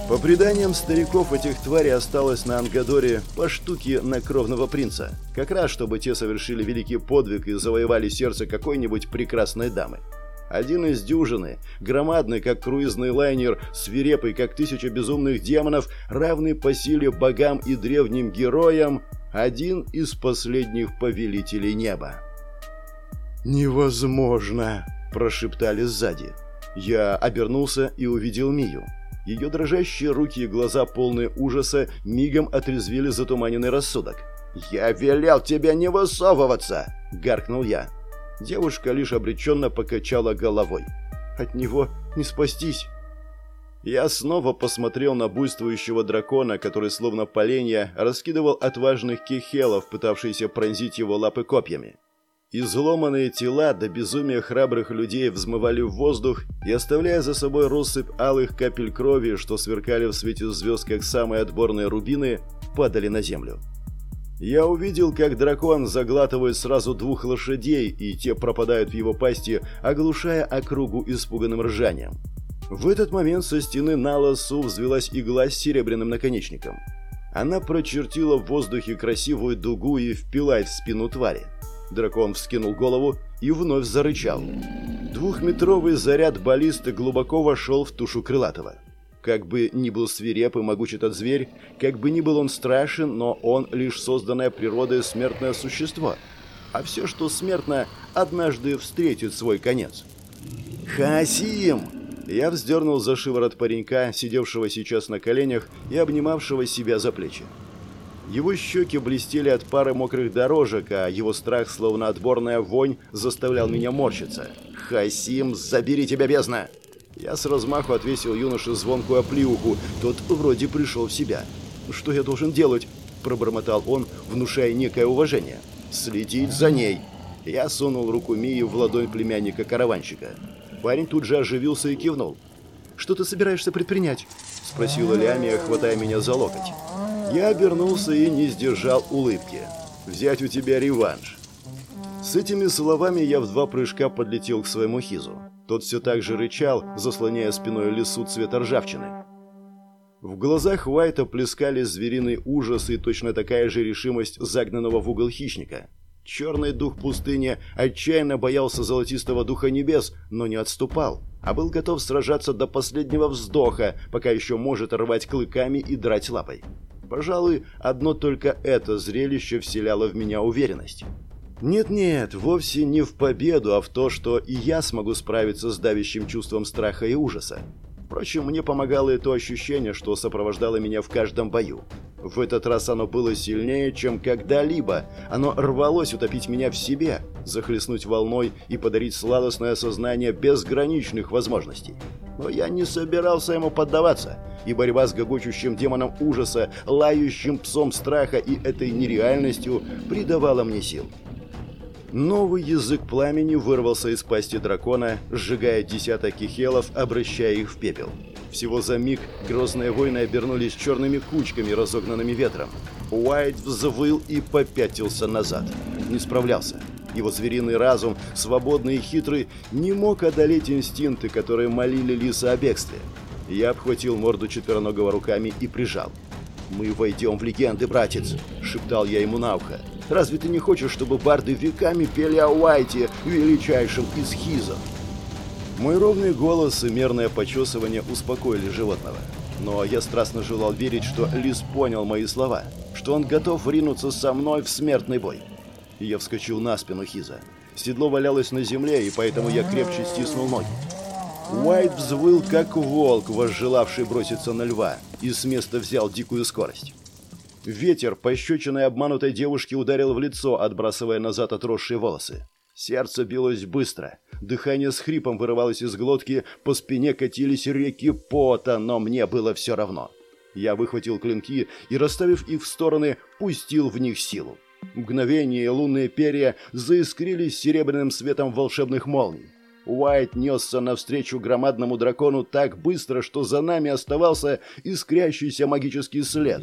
По преданиям стариков, этих тварей осталось на Ангадоре по штуке на кровного принца. Как раз, чтобы те совершили великий подвиг и завоевали сердце какой-нибудь прекрасной дамы. Один из дюжины, громадный, как круизный лайнер, свирепый, как тысяча безумных демонов, равный по силе богам и древним героям, один из последних повелителей неба. «Невозможно!» – прошептали сзади. Я обернулся и увидел Мию. Ее дрожащие руки и глаза, полные ужаса, мигом отрезвили затуманенный рассудок. «Я велел тебе не высовываться!» – гаркнул я. Девушка лишь обреченно покачала головой. «От него не спастись!» Я снова посмотрел на буйствующего дракона, который, словно поленья, раскидывал отважных кехелов, пытавшихся пронзить его лапы копьями. Изломанные тела до безумия храбрых людей взмывали в воздух и, оставляя за собой россыпь алых капель крови, что сверкали в свете звезд, как самые отборные рубины, падали на землю. Я увидел, как дракон заглатывает сразу двух лошадей, и те пропадают в его пасти, оглушая округу испуганным ржанием. В этот момент со стены на лосу взвелась игла с серебряным наконечником. Она прочертила в воздухе красивую дугу и впилась в спину твари. Дракон вскинул голову и вновь зарычал. Двухметровый заряд баллисты глубоко вошел в тушу крылатого. Как бы ни был свиреп и могуч этот зверь, как бы ни был он страшен, но он лишь созданное природой смертное существо. А все, что смертно, однажды встретит свой конец. «Хасим!» Я вздернул за шиворот паренька, сидевшего сейчас на коленях и обнимавшего себя за плечи. Его щеки блестели от пары мокрых дорожек, а его страх, словно отборная вонь, заставлял меня морщиться. «Хасим, забери тебя, бездна!» Я с размаху отвесил юноше звонкую оплиуху, тот вроде пришел в себя. «Что я должен делать?» – пробормотал он, внушая некое уважение. «Следить за ней!» Я сунул руку Мии в ладонь племянника караванщика. Парень тут же оживился и кивнул. «Что ты собираешься предпринять?» – спросила Лямия, хватая меня за локоть. Я обернулся и не сдержал улыбки. «Взять у тебя реванш». С этими словами я в два прыжка подлетел к своему хизу. Тот все так же рычал, заслоняя спиной лесу цвета ржавчины. В глазах Уайта плескали звериный ужас и точно такая же решимость загнанного в угол хищника. Черный дух пустыни отчаянно боялся золотистого духа небес, но не отступал, а был готов сражаться до последнего вздоха, пока еще может рвать клыками и драть лапой. Пожалуй, одно только это зрелище вселяло в меня уверенность. Нет-нет, вовсе не в победу, а в то, что и я смогу справиться с давящим чувством страха и ужаса. Впрочем, мне помогало и то ощущение, что сопровождало меня в каждом бою. В этот раз оно было сильнее, чем когда-либо. Оно рвалось утопить меня в себе, захлестнуть волной и подарить сладостное осознание безграничных возможностей. Но я не собирался ему поддаваться, и борьба с гогочущим демоном ужаса, лающим псом страха и этой нереальностью придавала мне сил. Новый язык пламени вырвался из пасти дракона, сжигая десяток кихелов, обращая их в пепел. Всего за миг грозные воины обернулись черными кучками, разогнанными ветром. Уайт взвыл и попятился назад. Не справлялся. Его звериный разум, свободный и хитрый, не мог одолеть инстинкты, которые молили лиса о бегстве. Я обхватил морду четвероногого руками и прижал. «Мы войдем в легенды, братец!» – шептал я ему на ухо. Разве ты не хочешь, чтобы барды веками пели о Уайте, величайшем из хизов?» Мой ровный голос и мерное почесывание успокоили животного. Но я страстно желал верить, что Лис понял мои слова, что он готов ринуться со мной в смертный бой. И я вскочил на спину Хиза. Седло валялось на земле, и поэтому я крепче стиснул ноги. Уайт взвыл, как волк, возжелавший броситься на льва, и с места взял дикую скорость. Ветер пощечиной обманутой девушки ударил в лицо, отбрасывая назад отросшие волосы. Сердце билось быстро. Дыхание с хрипом вырывалось из глотки, по спине катились реки пота, но мне было все равно. Я выхватил клинки и, расставив их в стороны, пустил в них силу. Мгновение лунные перья заискрились серебряным светом волшебных молний. Уайт несся навстречу громадному дракону так быстро, что за нами оставался искрящийся магический след.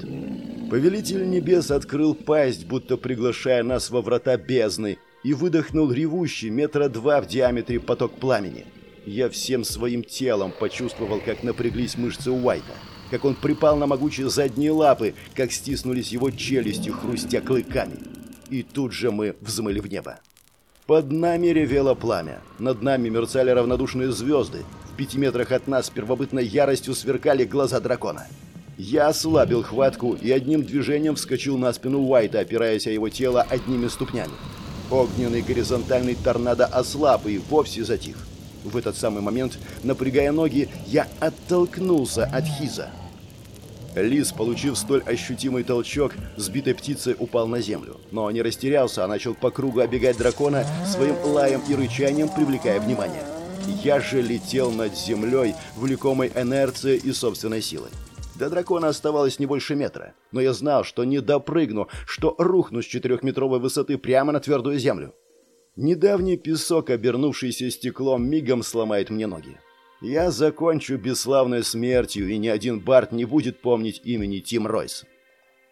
Повелитель небес открыл пасть, будто приглашая нас во врата бездны, и выдохнул ревущий метра два в диаметре поток пламени. Я всем своим телом почувствовал, как напряглись мышцы Уайта, как он припал на могучие задние лапы, как стиснулись его челюсти, хрустя клыками. И тут же мы взмыли в небо. Под нами ревело пламя. Над нами мерцали равнодушные звезды. В пяти метрах от нас первобытной яростью сверкали глаза дракона. Я ослабил хватку и одним движением вскочил на спину Уайта, опираясь о его тело одними ступнями. Огненный горизонтальный торнадо ослаб и вовсе затих. В этот самый момент, напрягая ноги, я оттолкнулся от Хиза. Лис, получив столь ощутимый толчок, сбитой птицей упал на землю. Но не растерялся, а начал по кругу оббегать дракона, своим лаем и рычанием привлекая внимание. Я же летел над землей, влекомой инерцией и собственной силой. До дракона оставалось не больше метра, но я знал, что не допрыгну, что рухну с четырехметровой высоты прямо на твердую землю. Недавний песок, обернувшийся стеклом, мигом сломает мне ноги. Я закончу бесславной смертью, и ни один Барт не будет помнить имени Тим Ройс.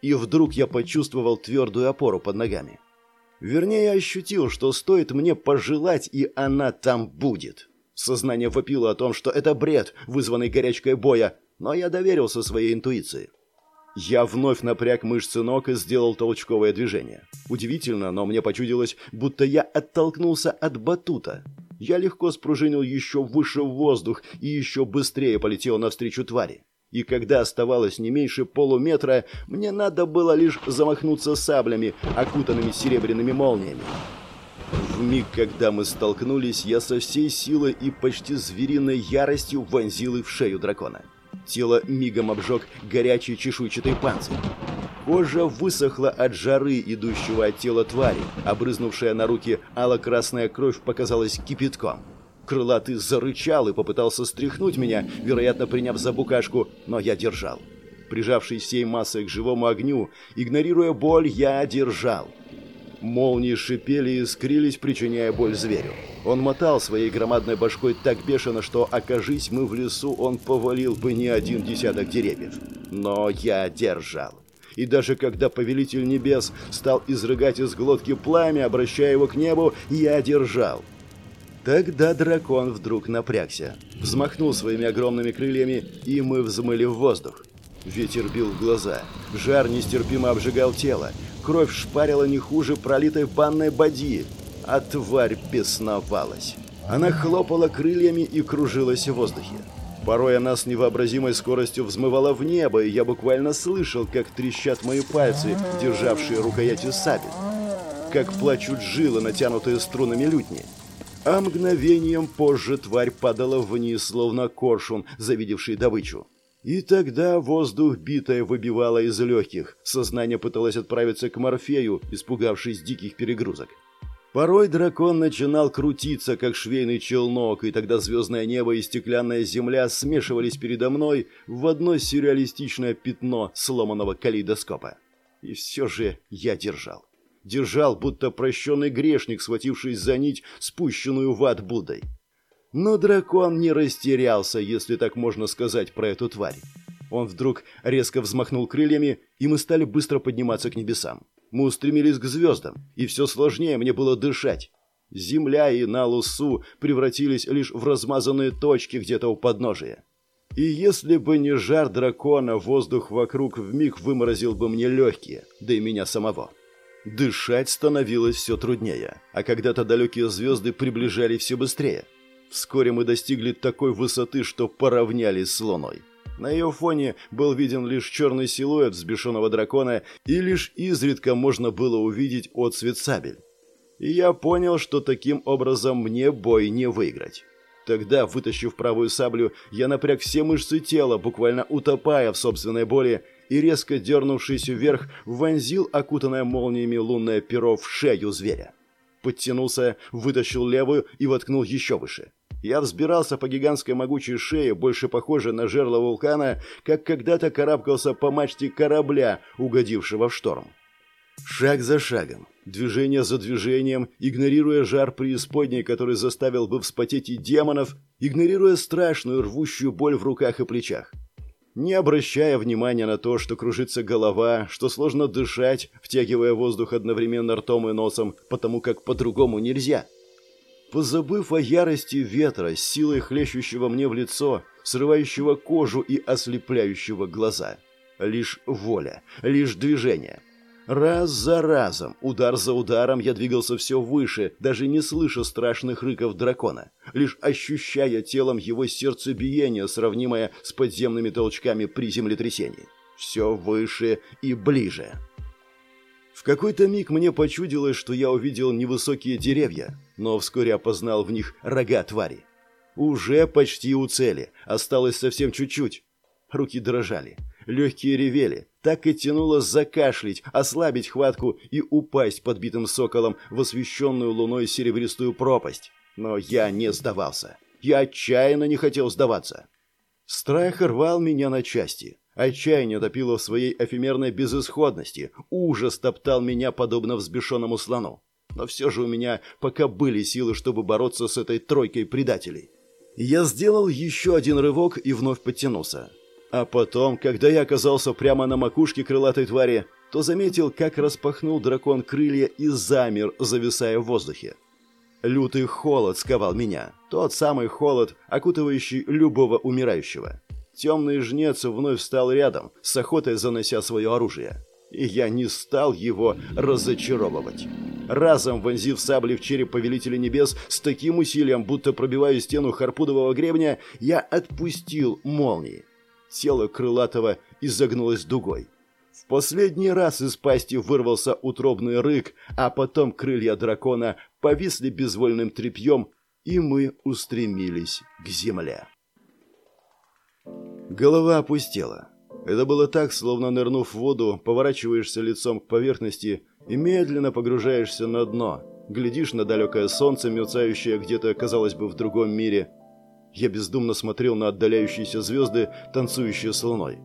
И вдруг я почувствовал твердую опору под ногами. Вернее, ощутил, что стоит мне пожелать, и она там будет. Сознание вопило о том, что это бред, вызванный горячкой боя, но я доверился своей интуиции. Я вновь напряг мышцы ног и сделал толчковое движение. Удивительно, но мне почудилось, будто я оттолкнулся от батута. Я легко спружинил еще выше в воздух и еще быстрее полетел навстречу твари. И когда оставалось не меньше полуметра, мне надо было лишь замахнуться саблями, окутанными серебряными молниями. В миг, когда мы столкнулись, я со всей силой и почти звериной яростью вонзил их в шею дракона. Тело мигом обжег горячий чешуйчатый панцирь. Кожа высохла от жары, идущего от тела твари. Обрызнувшая на руки ало-красная кровь показалась кипятком. Крылатый зарычал и попытался стряхнуть меня, вероятно, приняв за букашку, но я держал. Прижавшись всей массой к живому огню, игнорируя боль, я держал. Молнии шипели и искрились, причиняя боль зверю. Он мотал своей громадной башкой так бешено, что, окажись мы в лесу, он повалил бы не один десяток деревьев. Но я держал. И даже когда Повелитель Небес стал изрыгать из глотки пламя, обращая его к небу, я держал. Тогда дракон вдруг напрягся, взмахнул своими огромными крыльями, и мы взмыли в воздух. Ветер бил в глаза, жар нестерпимо обжигал тело, кровь шпарила не хуже пролитой банной бадьи, а тварь бесновалась. Она хлопала крыльями и кружилась в воздухе. Порой она с невообразимой скоростью взмывала в небо, и я буквально слышал, как трещат мои пальцы, державшие рукояти сабель. как плачут жилы, натянутые струнами лютни. А мгновением позже тварь падала вниз, словно коршун, завидевший добычу. И тогда воздух битое выбивало из легких. Сознание пыталось отправиться к Морфею, испугавшись диких перегрузок. Порой дракон начинал крутиться, как швейный челнок, и тогда звездное небо и стеклянная земля смешивались передо мной в одно сюрреалистичное пятно сломанного калейдоскопа. И все же я держал. Держал, будто прощенный грешник, схватившись за нить, спущенную в ад Буддой. Но дракон не растерялся, если так можно сказать про эту тварь. Он вдруг резко взмахнул крыльями, и мы стали быстро подниматься к небесам. Мы устремились к звездам, и все сложнее мне было дышать. Земля и Налусу превратились лишь в размазанные точки где-то у подножия. И если бы не жар дракона, воздух вокруг вмиг выморозил бы мне легкие, да и меня самого. Дышать становилось все труднее, а когда-то далекие звезды приближали все быстрее. Вскоре мы достигли такой высоты, что поравнялись с Луной. На ее фоне был виден лишь черный силуэт взбешенного дракона, и лишь изредка можно было увидеть отцвет сабель. И я понял, что таким образом мне бой не выиграть. Тогда, вытащив правую саблю, я напряг все мышцы тела, буквально утопая в собственной боли, и, резко дернувшись вверх, вонзил окутанное молниями лунное перо в шею зверя. Подтянулся, вытащил левую и воткнул еще выше. Я взбирался по гигантской могучей шее, больше похожей на жерло вулкана, как когда-то карабкался по мачте корабля, угодившего в шторм. Шаг за шагом, движение за движением, игнорируя жар преисподней, который заставил бы вспотеть и демонов, игнорируя страшную рвущую боль в руках и плечах. Не обращая внимания на то, что кружится голова, что сложно дышать, втягивая воздух одновременно ртом и носом, потому как по-другому нельзя – Позабыв о ярости ветра, силой хлещущего мне в лицо, срывающего кожу и ослепляющего глаза. Лишь воля, лишь движение. Раз за разом, удар за ударом я двигался все выше, даже не слыша страшных рыков дракона, лишь ощущая телом его сердцебиение, сравнимое с подземными толчками при землетрясении. Все выше и ближе. Какой-то миг мне почудилось, что я увидел невысокие деревья, но вскоре опознал в них рога твари. Уже почти у цели, осталось совсем чуть-чуть. Руки дрожали, легкие ревели, так и тянуло закашлять, ослабить хватку и упасть подбитым соколом в освещенную луной серебристую пропасть. Но я не сдавался. Я отчаянно не хотел сдаваться. Страх рвал меня на части. Отчаяние топило в своей эфемерной безысходности. Ужас топтал меня, подобно взбешенному слону. Но все же у меня пока были силы, чтобы бороться с этой тройкой предателей. Я сделал еще один рывок и вновь подтянулся. А потом, когда я оказался прямо на макушке крылатой твари, то заметил, как распахнул дракон крылья и замер, зависая в воздухе. Лютый холод сковал меня. Тот самый холод, окутывающий любого умирающего. Темный жнец вновь встал рядом, с охотой занося свое оружие и я не стал его разочаровывать. Разом вонзив сабли в череп Повелителя Небес с таким усилием, будто пробивая стену харпудового гребня, я отпустил молнии. Тело крылатого изогнулось дугой. В последний раз из пасти вырвался утробный рык, а потом крылья дракона повисли безвольным тряпьем, и мы устремились к земле. Голова опустела. Это было так, словно нырнув в воду, поворачиваешься лицом к поверхности и медленно погружаешься на дно. Глядишь на далекое солнце, мерцающее где-то, казалось бы, в другом мире. Я бездумно смотрел на отдаляющиеся звезды, танцующие с луной.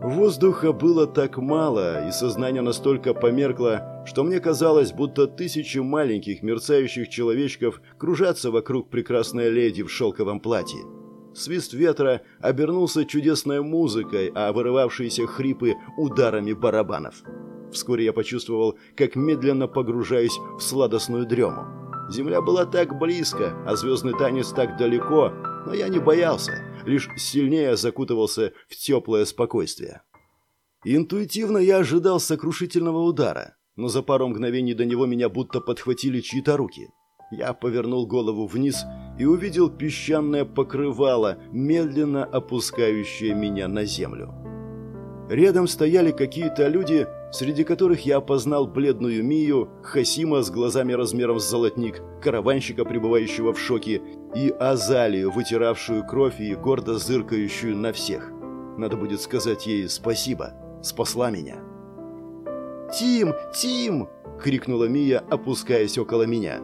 Воздуха было так мало, и сознание настолько померкло, что мне казалось, будто тысячи маленьких мерцающих человечков кружатся вокруг прекрасной леди в шелковом платье. Свист ветра обернулся чудесной музыкой, а вырывавшиеся хрипы – ударами барабанов. Вскоре я почувствовал, как медленно погружаюсь в сладостную дрему. Земля была так близко, а звездный танец так далеко, но я не боялся, лишь сильнее закутывался в теплое спокойствие. Интуитивно я ожидал сокрушительного удара, но за пару мгновений до него меня будто подхватили чьи-то руки. Я повернул голову вниз и увидел песчаное покрывало, медленно опускающее меня на землю. Рядом стояли какие-то люди, среди которых я опознал бледную Мию, Хасима с глазами размером с золотник, караванщика, пребывающего в шоке, и Азалию, вытиравшую кровь и гордо зыркающую на всех. Надо будет сказать ей спасибо, спасла меня. «Тим! Тим!» — крикнула Мия, опускаясь около меня.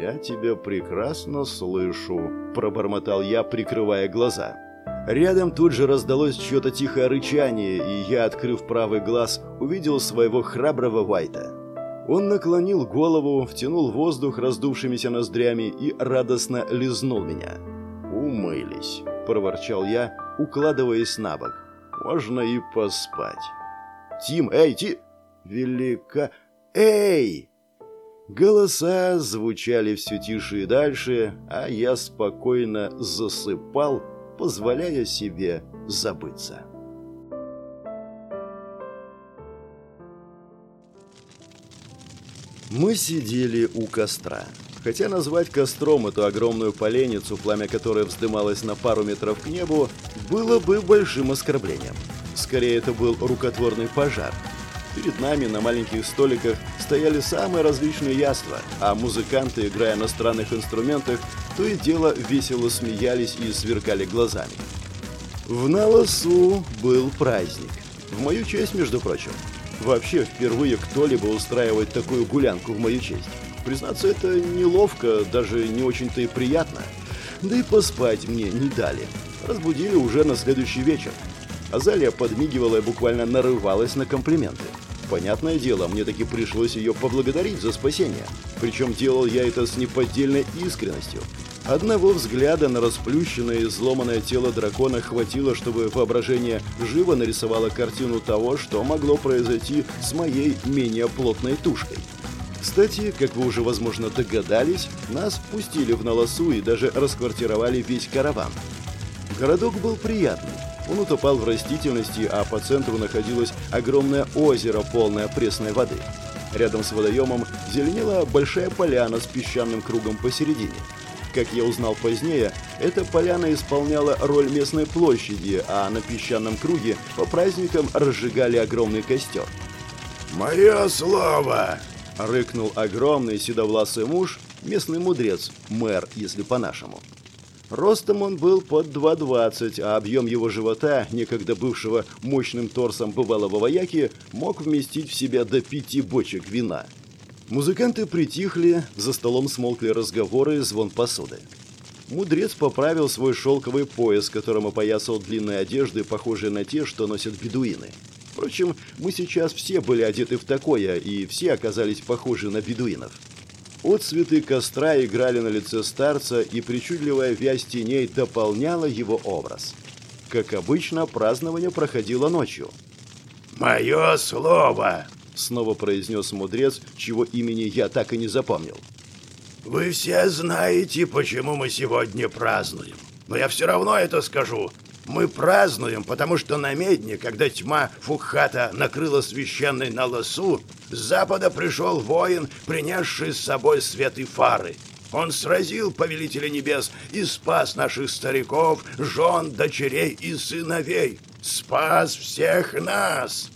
«Я тебя прекрасно слышу», — пробормотал я, прикрывая глаза. Рядом тут же раздалось чье-то тихое рычание, и я, открыв правый глаз, увидел своего храброго Вайта. Он наклонил голову, втянул воздух раздувшимися ноздрями и радостно лизнул меня. «Умылись», — проворчал я, укладываясь на бок. «Можно и поспать». «Тим, эй, Ти...» «Велика... Эй!» Голоса звучали все тише и дальше, а я спокойно засыпал, позволяя себе забыться. Мы сидели у костра. Хотя назвать костром эту огромную поленницу, пламя которой вздымалось на пару метров к небу, было бы большим оскорблением. Скорее, это был рукотворный пожар. Перед нами на маленьких столиках стояли самые различные яства, а музыканты, играя на странных инструментах, то и дело весело смеялись и сверкали глазами. В Налосу был праздник. В мою честь, между прочим. Вообще, впервые кто-либо устраивает такую гулянку в мою честь. Признаться, это неловко, даже не очень-то и приятно. Да и поспать мне не дали. Разбудили уже на следующий вечер. Азалия подмигивала и буквально нарывалась на комплименты. Понятное дело, мне таки пришлось ее поблагодарить за спасение. Причем делал я это с неподдельной искренностью. Одного взгляда на расплющенное и сломанное тело дракона хватило, чтобы воображение живо нарисовало картину того, что могло произойти с моей менее плотной тушкой. Кстати, как вы уже, возможно, догадались, нас впустили в Налосу и даже расквартировали весь караван. Городок был приятный. Он утопал в растительности, а по центру находилось огромное озеро, полное пресной воды. Рядом с водоемом зеленела большая поляна с песчаным кругом посередине. Как я узнал позднее, эта поляна исполняла роль местной площади, а на песчаном круге по праздникам разжигали огромный костер. «Мое слово!» — рыкнул огромный седовласый муж, местный мудрец, мэр, если по-нашему. Ростом он был под 2,20, а объем его живота, некогда бывшего мощным торсом бывалого вояки, мог вместить в себя до пяти бочек вина. Музыканты притихли, за столом смолкли разговоры и звон посуды. Мудрец поправил свой шелковый пояс, которым опоясал длинные одежды, похожие на те, что носят бедуины. Впрочем, мы сейчас все были одеты в такое, и все оказались похожи на бедуинов. Отцветы костра играли на лице старца, и причудливая вязь теней дополняла его образ. Как обычно, празднование проходило ночью. «Мое слово!» — снова произнес мудрец, чего имени я так и не запомнил. «Вы все знаете, почему мы сегодня празднуем. Но я все равно это скажу. Мы празднуем, потому что на медне, когда тьма Фукхата накрыла священной на лосу, с запада пришел воин, принесший с собой свет и фары. Он сразил повелителя небес и спас наших стариков, жен, дочерей и сыновей. Спас всех нас!»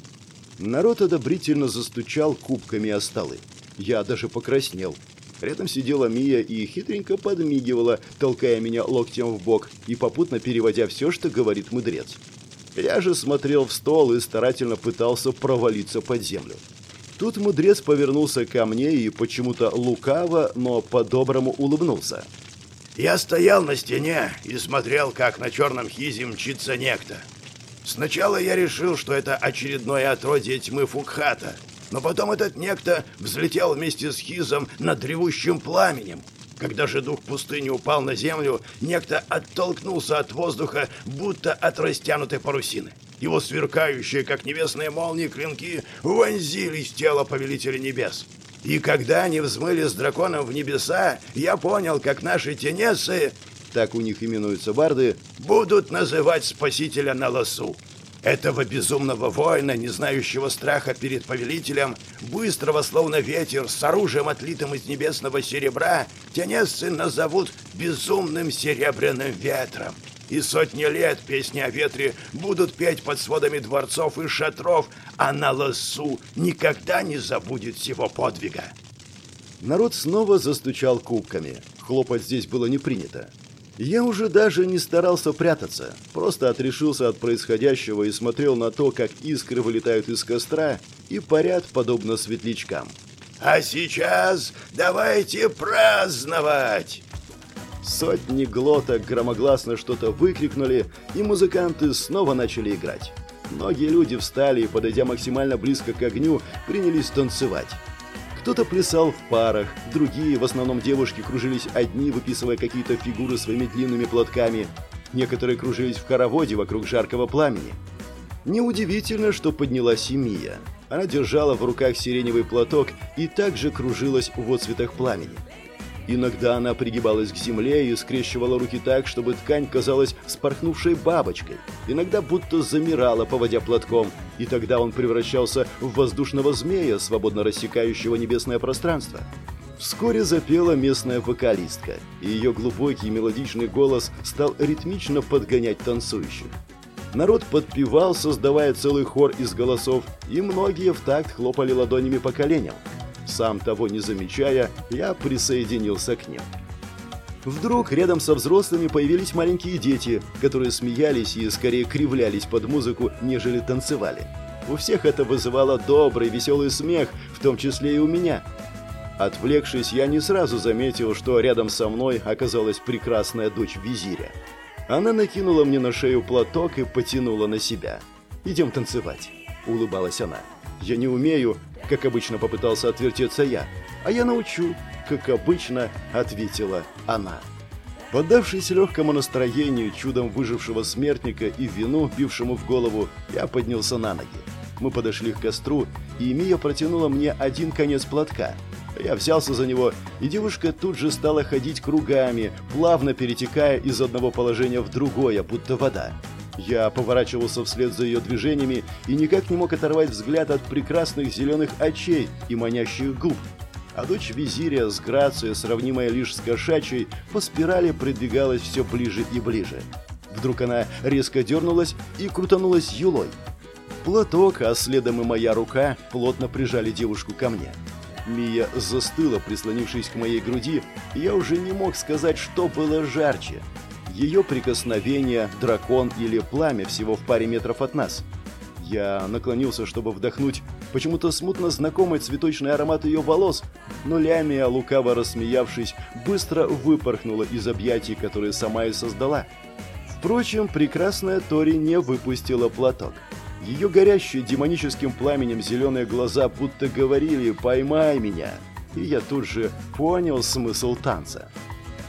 Народ одобрительно застучал кубками о столы. Я даже покраснел. Рядом сидела Мия и хитренько подмигивала, толкая меня локтем в бок и попутно переводя все, что говорит мудрец. Я же смотрел в стол и старательно пытался провалиться под землю. Тут мудрец повернулся ко мне и почему-то лукаво, но по-доброму улыбнулся. «Я стоял на стене и смотрел, как на черном хизе мчится некто. Сначала я решил, что это очередное отродье тьмы Фукхата, но потом этот некто взлетел вместе с Хизом над ревущим пламенем. Когда же дух пустыни упал на землю, некто оттолкнулся от воздуха, будто от растянутой парусины. Его сверкающие, как небесные молнии, клинки вонзились в тело Повелителя Небес. И когда они взмыли с драконом в небеса, я понял, как наши тенесы, так у них именуются барды, будут называть Спасителя на лосу. Этого безумного воина, не знающего страха перед повелителем, быстрого, словно ветер, с оружием, отлитым из небесного серебра, тенесцы назовут безумным серебряным ветром. и сотни лет песни о ветре будут петь под сводами дворцов и шатров, а на лосу никогда не забудет всего подвига. Народ снова застучал кубками. Хлопать здесь было не принято. Я уже даже не старался прятаться, просто отрешился от происходящего и смотрел на то, как искры вылетают из костра и парят подобно светлячкам. «А сейчас давайте праздновать!» Сотни глоток громогласно что-то выкрикнули, и музыканты снова начали играть. Многие люди встали и, подойдя максимально близко к огню, принялись танцевать. Кто-то плясал в парах, другие, в основном девушки, кружились одни, выписывая какие-то фигуры своими длинными платками. Некоторые кружились в хороводе вокруг жаркого пламени. Неудивительно, что поднялась и Мия. Она держала в руках сиреневый платок и также кружилась в отцветах пламени. Иногда она пригибалась к земле и скрещивала руки так, чтобы ткань казалась спорхнувшей бабочкой. Иногда будто замирала, поводя платком, и тогда он превращался в воздушного змея, свободно рассекающего небесное пространство. Вскоре запела местная вокалистка, и ее глубокий мелодичный голос стал ритмично подгонять танцующих. Народ подпевал, создавая целый хор из голосов, и многие в такт хлопали ладонями по коленям. Сам того не замечая, я присоединился к ним. Вдруг рядом со взрослыми появились маленькие дети, которые смеялись и скорее кривлялись под музыку, нежели танцевали. У всех это вызывало добрый, веселый смех, в том числе и у меня. Отвлекшись, я не сразу заметил, что рядом со мной оказалась прекрасная дочь визиря. Она накинула мне на шею платок и потянула на себя. «Идем танцевать», — улыбалась она. «Я не умею, как обычно попытался отвертеться я. «А я научу», как обычно ответила она. Поддавшись легкому настроению, чудом выжившего смертника и вину, бившему в голову, я поднялся на ноги. Мы подошли к костру, и Мия протянула мне один конец платка. Я взялся за него, и девушка тут же стала ходить кругами, плавно перетекая из одного положения в другое, будто вода. Я поворачивался вслед за ее движениями и никак не мог оторвать взгляд от прекрасных зеленых очей и манящих губ. А дочь визиря с грацией, сравнимая лишь с кошачьей, по спирали продвигалась все ближе и ближе. Вдруг она резко дернулась и крутанулась юлой. Платок, а следом и моя рука, плотно прижали девушку ко мне. Мия застыла, прислонившись к моей груди, и я уже не мог сказать, что было жарче – ее прикосновение, дракон или пламя всего в паре метров от нас. Я наклонился, чтобы вдохнуть почему-то смутно знакомый цветочный аромат ее волос, но Лямия, лукаво рассмеявшись, быстро выпорхнула из объятий, которые сама и создала. Впрочем, прекрасная Тори не выпустила платок. Ее горящие демоническим пламенем зеленые глаза будто говорили «поймай меня», и я тут же понял смысл танца.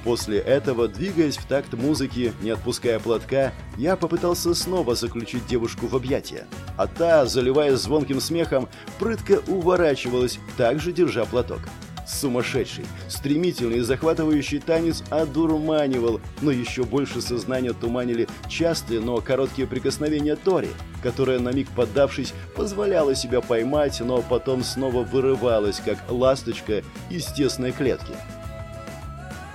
После этого, двигаясь в такт музыки, не отпуская платка, я попытался снова заключить девушку в объятия. А та, заливаясь звонким смехом, прытко уворачивалась, также держа платок. Сумасшедший, стремительный и захватывающий танец одурманивал, но еще больше сознания туманили частые, но короткие прикосновения Тори, которая, на миг поддавшись, позволяла себя поймать, но потом снова вырывалась, как ласточка из тесной клетки.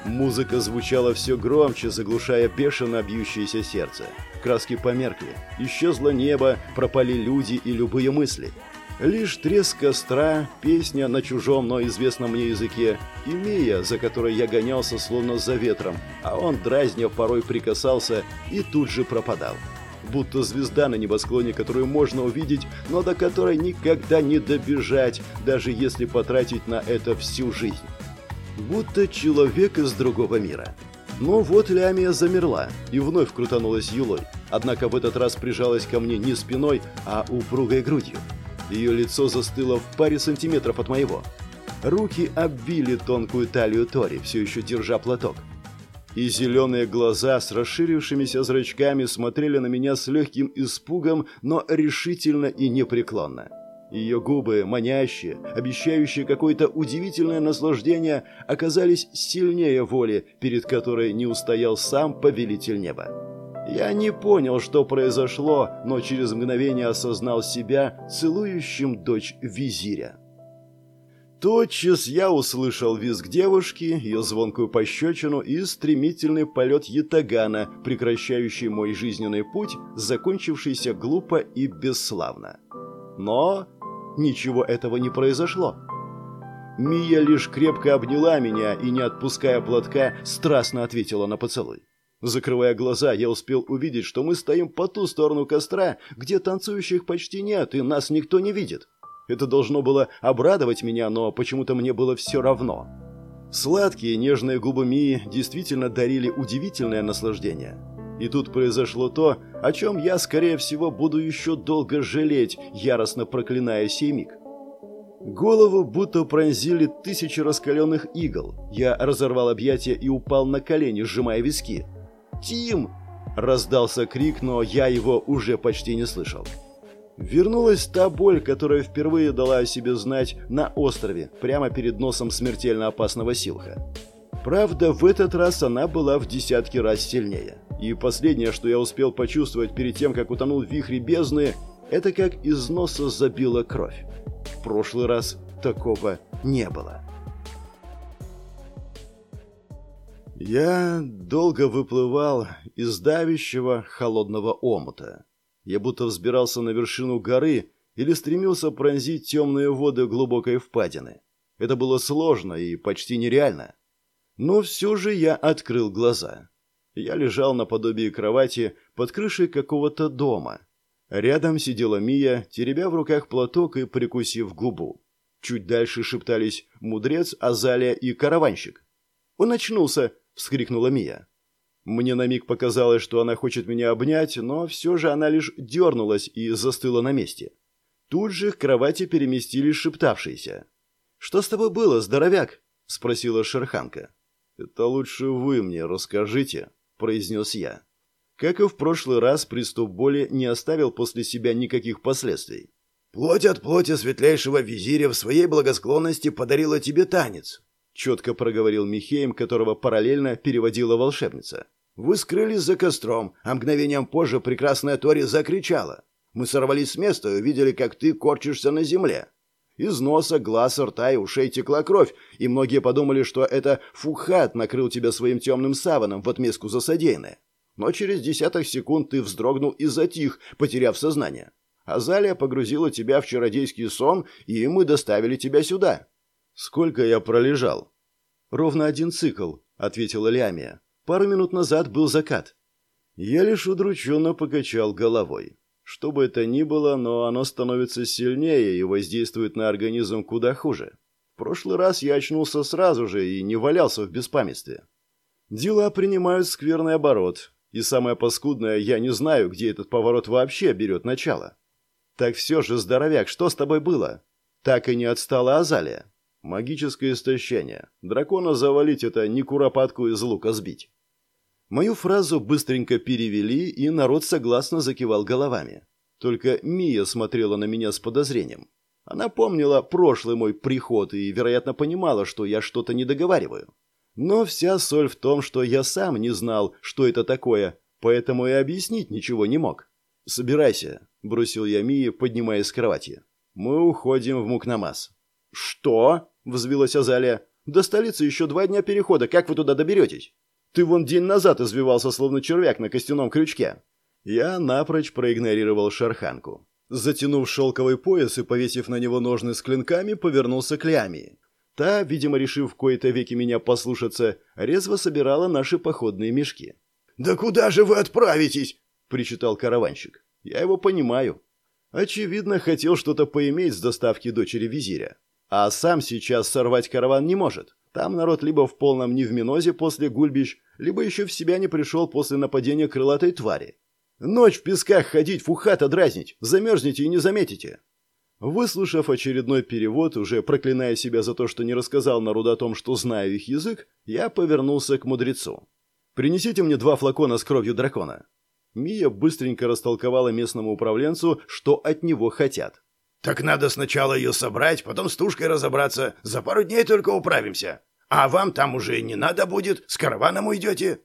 Музыка звучала все громче, заглушая бешено бьющееся сердце. Краски померкли, исчезло небо, пропали люди и любые мысли. Лишь треск костра, песня на чужом, но известном мне языке, и Мия, за которой я гонялся словно за ветром, а он, дразня, порой прикасался и тут же пропадал. Будто звезда на небосклоне, которую можно увидеть, но до которой никогда не добежать, даже если потратить на это всю жизнь будто человек из другого мира. Но вот Лямия замерла и вновь крутанулась юлой, однако в этот раз прижалась ко мне не спиной, а упругой грудью. Ее лицо застыло в паре сантиметров от моего. Руки обвили тонкую талию Тори, все еще держа платок. И зеленые глаза с расширившимися зрачками смотрели на меня с легким испугом, но решительно и непреклонно. Ее губы, манящие, обещающие какое-то удивительное наслаждение, оказались сильнее воли, перед которой не устоял сам повелитель неба. Я не понял, что произошло, но через мгновение осознал себя целующим дочь визиря. Тотчас я услышал визг девушки, ее звонкую пощечину и стремительный полет ятагана, прекращающий мой жизненный путь, закончившийся глупо и бесславно. Но ничего этого не произошло. Мия лишь крепко обняла меня и, не отпуская платка, страстно ответила на поцелуй. Закрывая глаза, я успел увидеть, что мы стоим по ту сторону костра, где танцующих почти нет, и нас никто не видит. Это должно было обрадовать меня, но почему-то мне было все равно. Сладкие нежные губы Мии действительно дарили удивительное наслаждение. И тут произошло то, о чем я, скорее всего, буду еще долго жалеть, яростно проклиная сей миг. Голову будто пронзили тысячи раскаленных игл. Я разорвал объятия и упал на колени, сжимая виски. «Тим!» – раздался крик, но я его уже почти не слышал. Вернулась та боль, которая впервые дала о себе знать на острове, прямо перед носом смертельно опасного силха. Правда, в этот раз она была в десятки раз сильнее. И последнее, что я успел почувствовать перед тем, как утонул в вихре бездны, это как из носа забила кровь. В прошлый раз такого не было. Я долго выплывал из давящего холодного омута. Я будто взбирался на вершину горы или стремился пронзить темные воды глубокой впадины. Это было сложно и почти нереально. Но все же я открыл глаза. Я лежал наподобие кровати под крышей какого-то дома. Рядом сидела Мия, теребя в руках платок и прикусив губу. Чуть дальше шептались мудрец, Азалия и караванщик. «Он очнулся!» — вскрикнула Мия. Мне на миг показалось, что она хочет меня обнять, но все же она лишь дернулась и застыла на месте. Тут же к кровати переместились шептавшиеся. «Что с тобой было, здоровяк?» — спросила Шерханка. «Это лучше вы мне расскажите», — произнес я. Как и в прошлый раз, приступ боли не оставил после себя никаких последствий. «Плоть от плоти светлейшего визиря в своей благосклонности подарила тебе танец», — четко проговорил Михеем, которого параллельно переводила волшебница. «Вы скрылись за костром, а мгновением позже прекрасная Тори закричала. Мы сорвались с места и увидели, как ты корчишься на земле. Из носа, глаз, рта и ушей текла кровь, и многие подумали, что это Фухат накрыл тебя своим темным саваном в отместку за содеянное. Но через десяток секунд ты вздрогнул и затих, потеряв сознание. Азалия погрузила тебя в чародейский сон, и мы доставили тебя сюда. «Сколько я пролежал?» «Ровно один цикл», — ответила Лямия. «Пару минут назад был закат». Я лишь удрученно покачал головой. Что бы это ни было, но оно становится сильнее и воздействует на организм куда хуже. В прошлый раз я очнулся сразу же и не валялся в беспамятстве. Дела принимают скверный оборот, и самое паскудное, я не знаю, где этот поворот вообще берет начало. Так все же, здоровяк, что с тобой было? Так и не отстала Азалия. Магическое истощение. Дракона завалить — это не куропатку из лука сбить. Мою фразу быстренько перевели, и народ согласно закивал головами. Только Мия смотрела на меня с подозрением. Она помнила прошлый мой приход и, вероятно, понимала, что я что-то не договариваю. Но вся соль в том, что я сам не знал, что это такое, поэтому и объяснить ничего не мог. «Собирайся», — бросил я Мии, поднимаясь с кровати. «Мы уходим в Мукнамас». «Что?» — взвилась Азалия. «До столицы еще два дня перехода. Как вы туда доберетесь? Ты вон день назад извивался, словно червяк на костяном крючке». Я напрочь проигнорировал шарханку. Затянув шелковый пояс и повесив на него ножны с клинками, повернулся к Лямии. Та, видимо, решив в кои-то веки меня послушаться, резво собирала наши походные мешки. «Да куда же вы отправитесь?» – причитал караванщик. «Я его понимаю. Очевидно, хотел что-то поиметь с доставки дочери визиря. А сам сейчас сорвать караван не может. Там народ либо в полном невминозе после гульбищ, либо еще в себя не пришел после нападения крылатой твари. Ночь в песках ходить, фухата дразнить, замерзнете и не заметите. Выслушав очередной перевод, уже проклиная себя за то, что не рассказал народу о том, что знаю их язык, я повернулся к мудрецу. «Принесите мне два флакона с кровью дракона». Мия быстренько растолковала местному управленцу, что от него хотят. Так надо сначала ее собрать, потом с тушкой разобраться. За пару дней только управимся. А вам там уже не надо будет, с караваном уйдете».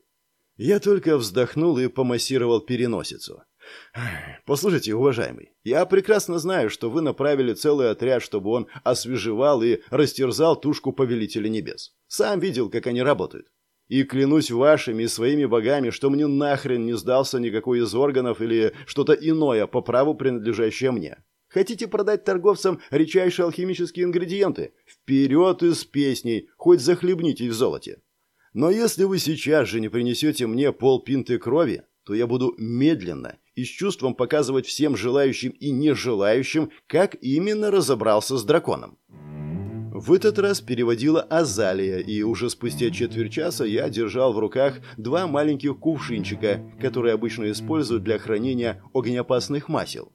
Я только вздохнул и помассировал переносицу. «Послушайте, уважаемый, я прекрасно знаю, что вы направили целый отряд, чтобы он освежевал и растерзал тушку Повелителя Небес. Сам видел, как они работают. И клянусь вашими и своими богами, что мне нахрен не сдался никакой из органов или что-то иное по праву принадлежащее мне. Хотите продать торговцам редчайшие алхимические ингредиенты? Вперед из песней, хоть захлебнитесь в золоте. Но если вы сейчас же не принесете мне полпинты крови, то я буду медленно и с чувством показывать всем желающим и нежелающим, как именно разобрался с драконом. В этот раз переводила Азалия, и уже спустя четверть часа я держал в руках два маленьких кувшинчика, которые обычно используют для хранения огнеопасных масел.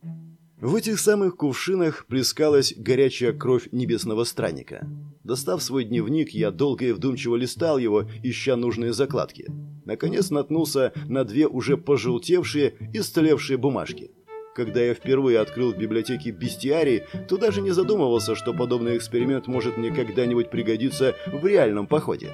В этих самых кувшинах плескалась горячая кровь небесного странника. Достав свой дневник, я долго и вдумчиво листал его, ища нужные закладки. Наконец наткнулся на две уже пожелтевшие и стлевшие бумажки. Когда я впервые открыл в библиотеке бестиарий, то даже не задумывался, что подобный эксперимент может мне когда-нибудь пригодиться в реальном походе.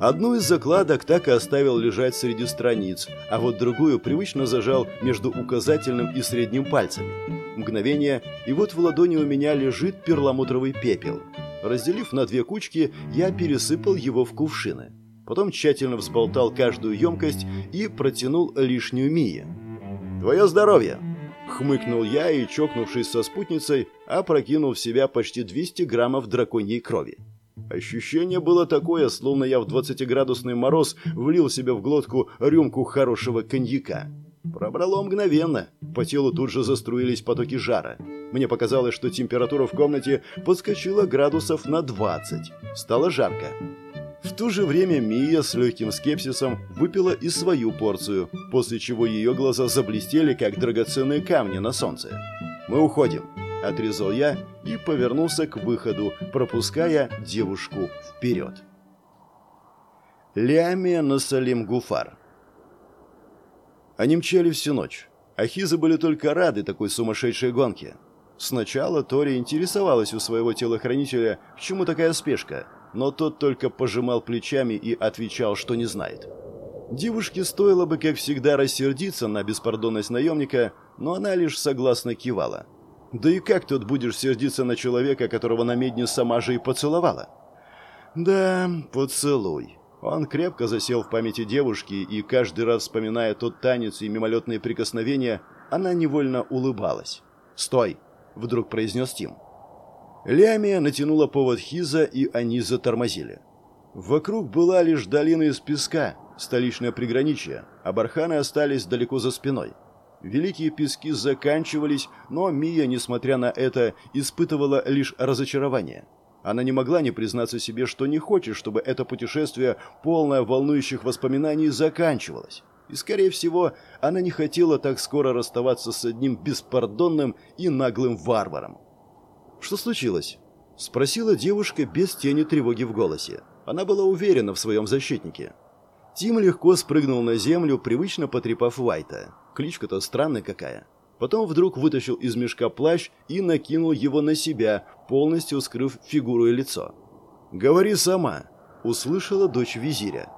Одну из закладок так и оставил лежать среди страниц, а вот другую привычно зажал между указательным и средним пальцами. Мгновение, и вот в ладони у меня лежит перламутровый пепел. Разделив на две кучки, я пересыпал его в кувшины. Потом тщательно взболтал каждую емкость и протянул лишнюю Мие. «Твое здоровье!» Хмыкнул я и, чокнувшись со спутницей, опрокинул в себя почти 200 граммов драконьей крови. Ощущение было такое, словно я в 20-градусный мороз влил себе в глотку рюмку хорошего коньяка. Пробрало мгновенно. По телу тут же заструились потоки жара. Мне показалось, что температура в комнате подскочила градусов на 20. Стало жарко. В то же время Мия с легким скепсисом выпила и свою порцию, после чего ее глаза заблестели, как драгоценные камни на солнце. «Мы уходим», – отрезал я и повернулся к выходу, пропуская девушку вперед. Лиамия Насалим Гуфар Они мчали всю ночь. Ахизы были только рады такой сумасшедшей гонке. Сначала Тори интересовалась у своего телохранителя, к чему такая спешка, но тот только пожимал плечами и отвечал, что не знает. Девушке стоило бы, как всегда, рассердиться на беспардонность наемника, но она лишь согласно кивала – да и как тут будешь сердиться на человека, которого на медне сама же и поцеловала? Да, поцелуй. Он крепко засел в памяти девушки, и каждый раз, вспоминая тот танец и мимолетные прикосновения, она невольно улыбалась. «Стой!» — вдруг произнес Тим. Лямия натянула повод Хиза, и они затормозили. Вокруг была лишь долина из песка, столичное приграничье, а барханы остались далеко за спиной. Великие пески заканчивались, но Мия, несмотря на это, испытывала лишь разочарование. Она не могла не признаться себе, что не хочет, чтобы это путешествие, полное волнующих воспоминаний, заканчивалось. И, скорее всего, она не хотела так скоро расставаться с одним беспардонным и наглым варваром. «Что случилось?» – спросила девушка без тени тревоги в голосе. Она была уверена в своем защитнике. Тим легко спрыгнул на землю, привычно потрепав Уайта. Кличка-то странная какая. Потом вдруг вытащил из мешка плащ и накинул его на себя, полностью скрыв фигуру и лицо. «Говори сама», — услышала дочь визиря.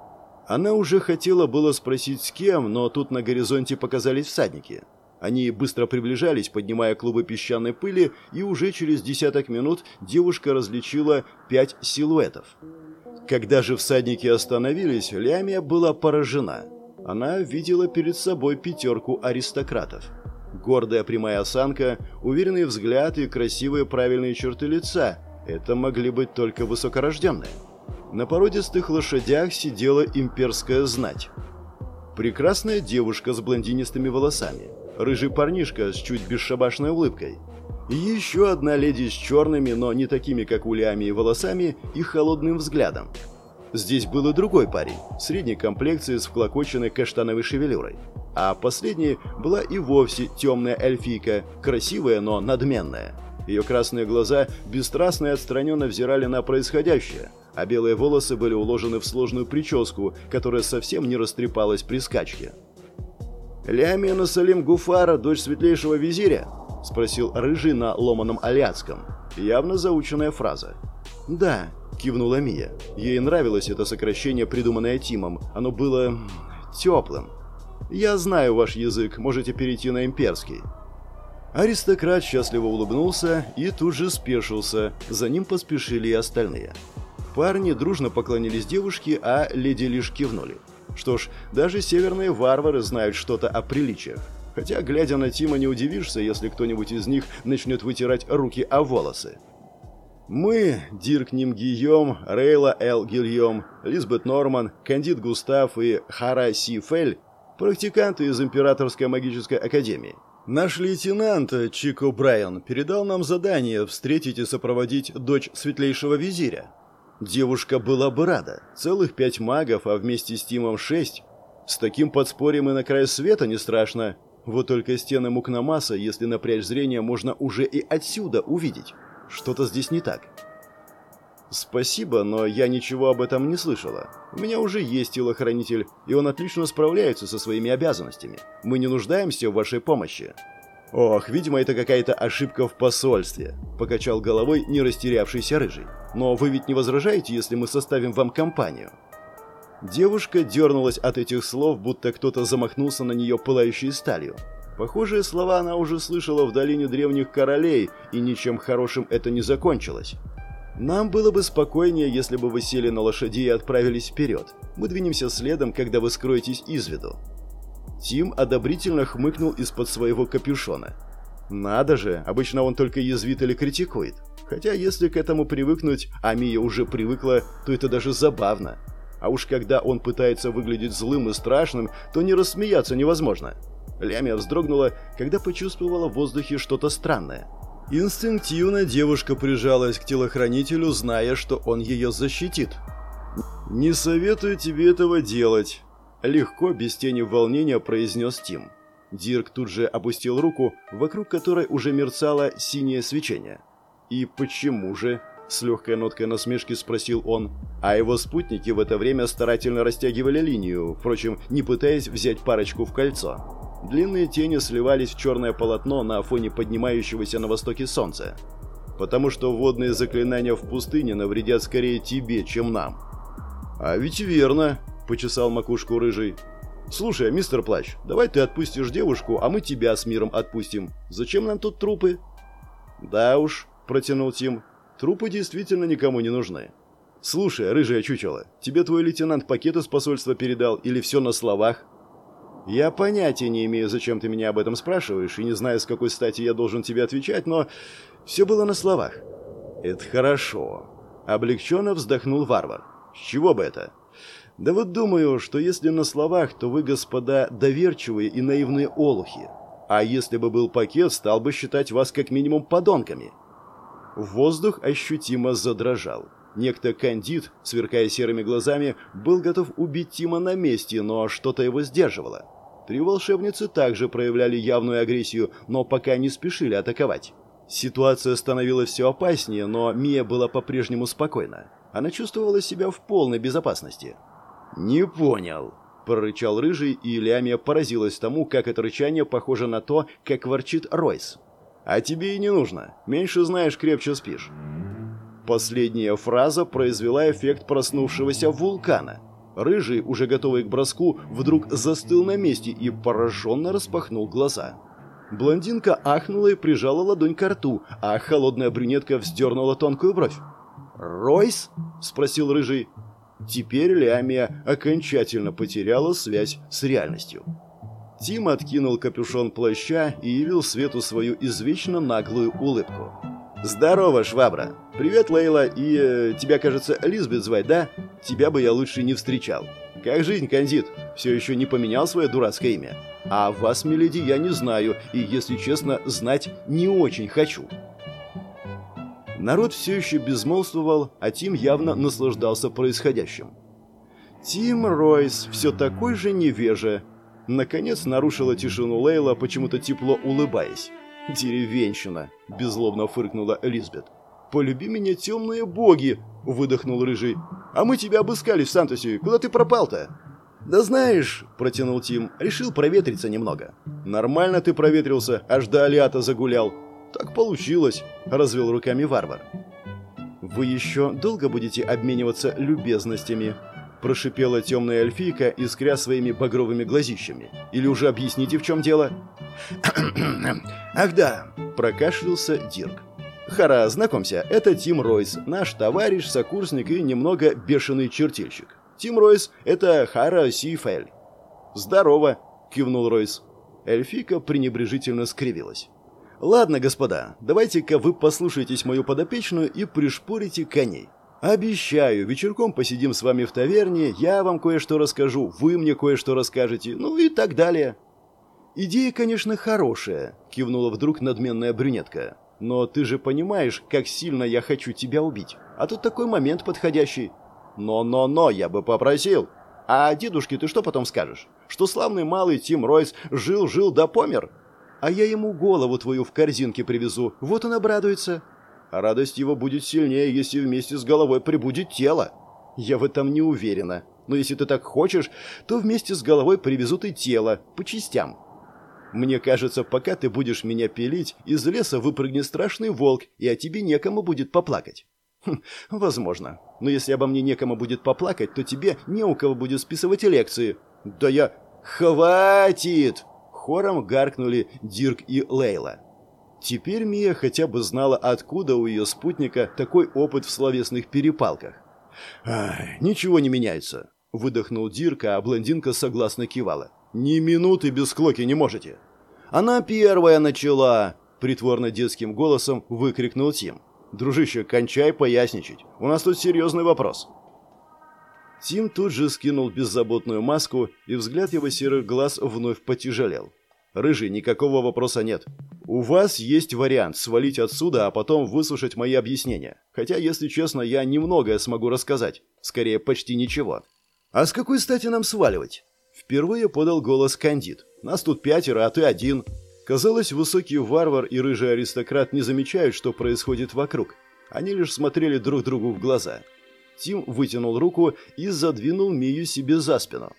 Она уже хотела было спросить с кем, но тут на горизонте показались всадники. Они быстро приближались, поднимая клубы песчаной пыли, и уже через десяток минут девушка различила пять силуэтов. Когда же всадники остановились, Лямия была поражена — она видела перед собой пятерку аристократов. Гордая прямая осанка, уверенный взгляд и красивые правильные черты лица – это могли быть только высокорожденные. На породистых лошадях сидела имперская знать. Прекрасная девушка с блондинистыми волосами, рыжий парнишка с чуть бесшабашной улыбкой – и еще одна леди с черными, но не такими, как у Лиами, волосами и холодным взглядом. Здесь был и другой парень, средней комплекции с вклокоченной каштановой шевелюрой. А последней была и вовсе темная эльфийка, красивая, но надменная. Ее красные глаза бесстрастно и отстраненно взирали на происходящее, а белые волосы были уложены в сложную прическу, которая совсем не растрепалась при скачке. «Лямина Салим Гуфара, дочь светлейшего визиря?» – спросил Рыжий на ломаном аляцком. Явно заученная фраза. «Да», кивнула Мия. Ей нравилось это сокращение, придуманное Тимом. Оно было... теплым. Я знаю ваш язык, можете перейти на имперский». Аристократ счастливо улыбнулся и тут же спешился, за ним поспешили и остальные. Парни дружно поклонились девушке, а леди лишь кивнули. Что ж, даже северные варвары знают что-то о приличиях. Хотя, глядя на Тима, не удивишься, если кто-нибудь из них начнет вытирать руки о волосы. Мы, Дирк Ним Гийом, Рейла Эл Гильем, Лизбет Норман, Кандид Густав и Хара Си Фель, практиканты из Императорской магической академии. Наш лейтенант Чико Брайан передал нам задание встретить и сопроводить дочь светлейшего визиря. Девушка была бы рада. Целых пять магов, а вместе с Тимом шесть. С таким подспорьем и на край света не страшно. Вот только стены Мукнамаса, если напрячь зрение, можно уже и отсюда увидеть. Что-то здесь не так. Спасибо, но я ничего об этом не слышала. У меня уже есть телохранитель, и он отлично справляется со своими обязанностями. Мы не нуждаемся в вашей помощи. Ох, видимо, это какая-то ошибка в посольстве, покачал головой не растерявшийся рыжий. Но вы ведь не возражаете, если мы составим вам компанию? Девушка дернулась от этих слов, будто кто-то замахнулся на нее пылающей сталью. Похожие слова она уже слышала в долине древних королей, и ничем хорошим это не закончилось. Нам было бы спокойнее, если бы вы сели на лошади и отправились вперед. Мы двинемся следом, когда вы скроетесь из виду. Тим одобрительно хмыкнул из-под своего капюшона. Надо же, обычно он только язвит или критикует. Хотя если к этому привыкнуть, а Мия уже привыкла, то это даже забавно. А уж когда он пытается выглядеть злым и страшным, то не рассмеяться невозможно. Лямия вздрогнула, когда почувствовала в воздухе что-то странное. Инстинктивно девушка прижалась к телохранителю, зная, что он ее защитит. «Не советую тебе этого делать», — легко, без тени волнения произнес Тим. Дирк тут же опустил руку, вокруг которой уже мерцало синее свечение. «И почему же?» с легкой ноткой насмешки спросил он, а его спутники в это время старательно растягивали линию, впрочем, не пытаясь взять парочку в кольцо. Длинные тени сливались в черное полотно на фоне поднимающегося на востоке солнца. Потому что водные заклинания в пустыне навредят скорее тебе, чем нам. «А ведь верно», — почесал макушку рыжий. «Слушай, мистер Плащ, давай ты отпустишь девушку, а мы тебя с миром отпустим. Зачем нам тут трупы?» «Да уж», — протянул Тим, Трупы действительно никому не нужны. Слушай, рыжая чучело, тебе твой лейтенант пакет из посольства передал или все на словах? Я понятия не имею, зачем ты меня об этом спрашиваешь, и не знаю, с какой стати я должен тебе отвечать, но все было на словах. Это хорошо. Облегченно вздохнул варвар. С чего бы это? Да вот думаю, что если на словах, то вы, господа, доверчивые и наивные олухи. А если бы был пакет, стал бы считать вас как минимум подонками. Воздух ощутимо задрожал. Некто Кандид, сверкая серыми глазами, был готов убить Тима на месте, но что-то его сдерживало. Три волшебницы также проявляли явную агрессию, но пока не спешили атаковать. Ситуация становилась все опаснее, но Мия была по-прежнему спокойна. Она чувствовала себя в полной безопасности. «Не понял», – прорычал Рыжий, и Лямия поразилась тому, как это рычание похоже на то, как ворчит Ройс. А тебе и не нужно. Меньше знаешь, крепче спишь. Последняя фраза произвела эффект проснувшегося вулкана. Рыжий, уже готовый к броску, вдруг застыл на месте и пораженно распахнул глаза. Блондинка ахнула и прижала ладонь к рту, а холодная брюнетка вздернула тонкую бровь. «Ройс?» – спросил Рыжий. Теперь Лямия окончательно потеряла связь с реальностью. Тим откинул капюшон плаща и явил Свету свою извечно наглую улыбку. «Здорово, швабра! Привет, Лейла, и... Э, тебя, кажется, Лизбет звать, да? Тебя бы я лучше не встречал. Как жизнь, Кандид? Все еще не поменял свое дурацкое имя? А вас, миледи, я не знаю, и, если честно, знать не очень хочу». Народ все еще безмолвствовал, а Тим явно наслаждался происходящим. Тим Ройс, все такой же невеже, Наконец нарушила тишину Лейла, почему-то тепло улыбаясь. «Деревенщина!» – беззлобно фыркнула Элизабет. «Полюби меня, темные боги!» – выдохнул Рыжий. «А мы тебя обыскали в Сантосе. Куда ты пропал-то?» «Да знаешь», – протянул Тим, – «решил проветриться немного». «Нормально ты проветрился, аж до Алиата загулял». «Так получилось», – развел руками варвар. «Вы еще долго будете обмениваться любезностями?» Прошипела темная эльфийка, искря своими багровыми глазищами. «Или уже объясните, в чем дело?» «Ах да!» – прокашлялся Дирк. «Хара, знакомься, это Тим Ройс, наш товарищ, сокурсник и немного бешеный чертильщик. Тим Ройс – это Хара Сифель». «Здорово!» – кивнул Ройс. Эльфийка пренебрежительно скривилась. «Ладно, господа, давайте-ка вы послушаетесь мою подопечную и пришпорите коней. Обещаю, вечерком посидим с вами в таверне, я вам кое-что расскажу, вы мне кое-что расскажете, ну и так далее». «Идея, конечно, хорошая», — кивнула вдруг надменная брюнетка. «Но ты же понимаешь, как сильно я хочу тебя убить. А тут такой момент подходящий». «Но-но-но, я бы попросил». «А дедушке ты что потом скажешь? Что славный малый Тим Ройс жил-жил да помер?» а я ему голову твою в корзинке привезу, вот он обрадуется. А радость его будет сильнее, если вместе с головой прибудет тело. Я в этом не уверена, но если ты так хочешь, то вместе с головой привезут и тело, по частям. Мне кажется, пока ты будешь меня пилить, из леса выпрыгнет страшный волк, и о тебе некому будет поплакать. Хм, возможно. Но если обо мне некому будет поплакать, то тебе не у кого будет списывать лекции. Да я... Хватит! Хором гаркнули Дирк и Лейла. Теперь Мия хотя бы знала, откуда у ее спутника такой опыт в словесных перепалках. «Ай, ничего не меняется», — выдохнул Дирк, а блондинка согласно кивала. «Ни минуты без клоки не можете». «Она первая начала!» — притворно детским голосом выкрикнул Тим. «Дружище, кончай поясничать. У нас тут серьезный вопрос». Тим тут же скинул беззаботную маску, и взгляд его серых глаз вновь потяжелел. «Рыжий, никакого вопроса нет. У вас есть вариант свалить отсюда, а потом выслушать мои объяснения. Хотя, если честно, я немногое смогу рассказать. Скорее, почти ничего». «А с какой стати нам сваливать?» Впервые подал голос Кандид. «Нас тут пятеро, а ты один». Казалось, высокий варвар и рыжий аристократ не замечают, что происходит вокруг. Они лишь смотрели друг другу в глаза. Тим вытянул руку и задвинул Мию себе за спину.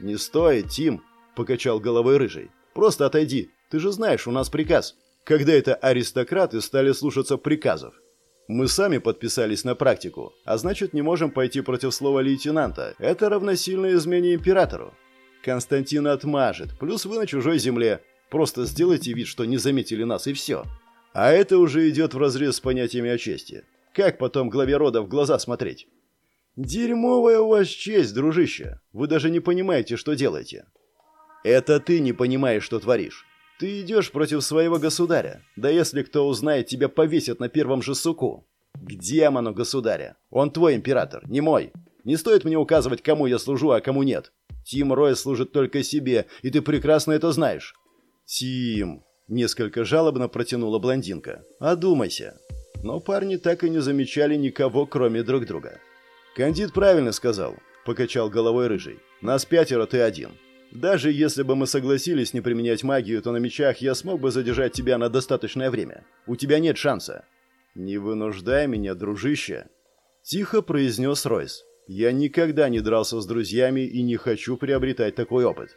«Не стоит, Тим!» – покачал головой рыжий. «Просто отойди. Ты же знаешь, у нас приказ. Когда это аристократы стали слушаться приказов? Мы сами подписались на практику, а значит не можем пойти против слова лейтенанта. Это равносильно измене императору. Константин отмажет, плюс вы на чужой земле. Просто сделайте вид, что не заметили нас, и все. А это уже идет вразрез с понятиями о чести. Как потом главе рода в глаза смотреть? «Дерьмовая у вас честь, дружище. Вы даже не понимаете, что делаете». «Это ты не понимаешь, что творишь. Ты идешь против своего государя. Да если кто узнает, тебя повесят на первом же суку. К демону государя. Он твой император, не мой. Не стоит мне указывать, кому я служу, а кому нет. Тим Рой служит только себе, и ты прекрасно это знаешь». «Тим...» — несколько жалобно протянула блондинка. «Одумайся». Но парни так и не замечали никого, кроме друг друга. «Кандид правильно сказал», — покачал головой рыжий. «Нас пятеро, ты один. Даже если бы мы согласились не применять магию, то на мечах я смог бы задержать тебя на достаточное время. У тебя нет шанса». «Не вынуждай меня, дружище», — тихо произнес Ройс. «Я никогда не дрался с друзьями и не хочу приобретать такой опыт».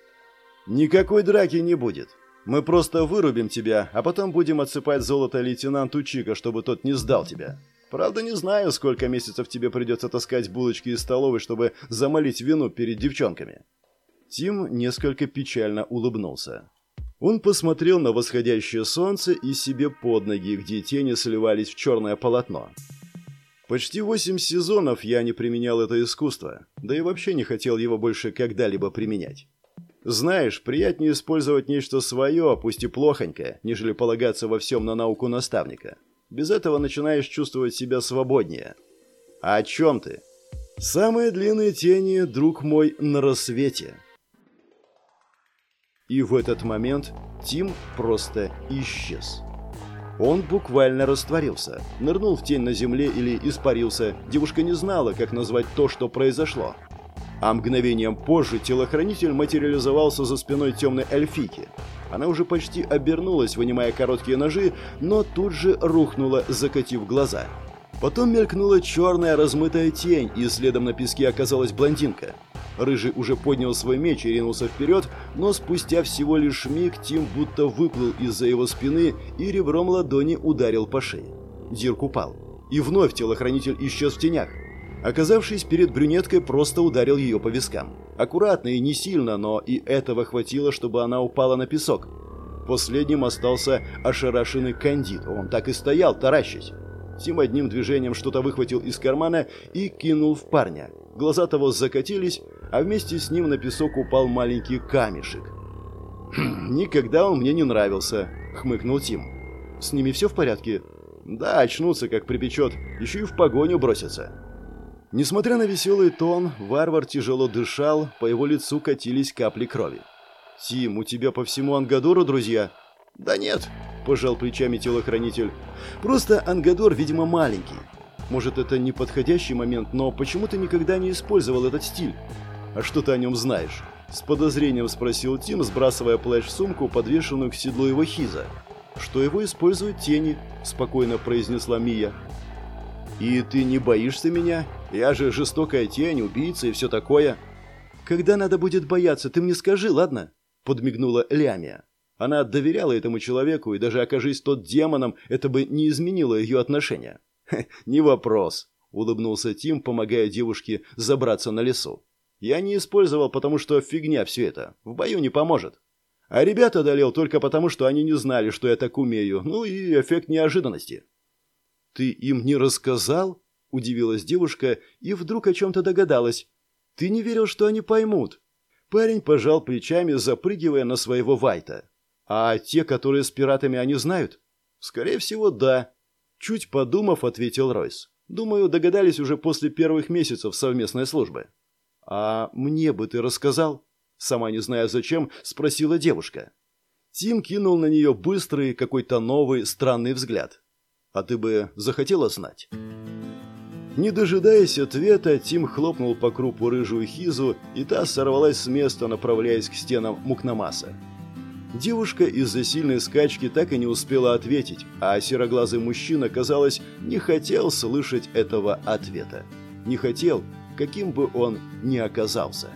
«Никакой драки не будет. Мы просто вырубим тебя, а потом будем отсыпать золото лейтенанту Чика, чтобы тот не сдал тебя. Правда, не знаю, сколько месяцев тебе придется таскать булочки из столовой, чтобы замолить вину перед девчонками». Тим несколько печально улыбнулся. Он посмотрел на восходящее солнце и себе под ноги, где тени сливались в черное полотно. Почти восемь сезонов я не применял это искусство, да и вообще не хотел его больше когда-либо применять. Знаешь, приятнее использовать нечто свое, пусть и плохонькое, нежели полагаться во всем на науку наставника. Без этого начинаешь чувствовать себя свободнее. А о чем ты? Самые длинные тени, друг мой, на рассвете. И в этот момент Тим просто исчез. Он буквально растворился, нырнул в тень на земле или испарился. Девушка не знала, как назвать то, что произошло. А мгновением позже телохранитель материализовался за спиной темной эльфики. Она уже почти обернулась, вынимая короткие ножи, но тут же рухнула, закатив глаза. Потом мелькнула черная размытая тень, и следом на песке оказалась блондинка. Рыжий уже поднял свой меч и ринулся вперед, но спустя всего лишь миг Тим будто выплыл из-за его спины и ребром ладони ударил по шее. Дирк упал. И вновь телохранитель исчез в тенях. Оказавшись перед брюнеткой, просто ударил ее по вискам. Аккуратно и не сильно, но и этого хватило, чтобы она упала на песок. Последним остался ошарашенный кандид. Он так и стоял, таращась. Тим одним движением что-то выхватил из кармана и кинул в парня. Глаза того закатились, а вместе с ним на песок упал маленький камешек. «Хм, «Никогда он мне не нравился», — хмыкнул Тим. «С ними все в порядке?» «Да, очнутся, как припечет, еще и в погоню бросятся». Несмотря на веселый тон, варвар тяжело дышал, по его лицу катились капли крови. «Тим, у тебя по всему Ангадору друзья?» «Да нет», – пожал плечами телохранитель. «Просто Ангадор, видимо, маленький. Может, это не подходящий момент, но почему ты никогда не использовал этот стиль? А что ты о нем знаешь?» С подозрением спросил Тим, сбрасывая плащ в сумку, подвешенную к седлу его хиза. «Что его используют тени», – спокойно произнесла Мия. «И ты не боишься меня? Я же жестокая тень, убийца и все такое». «Когда надо будет бояться, ты мне скажи, ладно?» – подмигнула Лямия. Она доверяла этому человеку, и даже окажись тот демоном, это бы не изменило ее отношения. «Не вопрос», – улыбнулся Тим, помогая девушке забраться на лесу. «Я не использовал, потому что фигня все это. В бою не поможет. А ребят одолел только потому, что они не знали, что я так умею. Ну и эффект неожиданности». «Ты им не рассказал?» – удивилась девушка и вдруг о чем-то догадалась. «Ты не верил, что они поймут?» Парень пожал плечами, запрыгивая на своего Вайта. «А те, которые с пиратами, они знают?» «Скорее всего, да», – чуть подумав, ответил Ройс. «Думаю, догадались уже после первых месяцев совместной службы». «А мне бы ты рассказал?» Сама не зная зачем, спросила девушка. Тим кинул на нее быстрый, какой-то новый, странный взгляд. А ты бы захотела знать?» Не дожидаясь ответа, Тим хлопнул по крупу рыжую хизу, и та сорвалась с места, направляясь к стенам Мукнамаса. Девушка из-за сильной скачки так и не успела ответить, а сероглазый мужчина, казалось, не хотел слышать этого ответа. Не хотел, каким бы он ни оказался.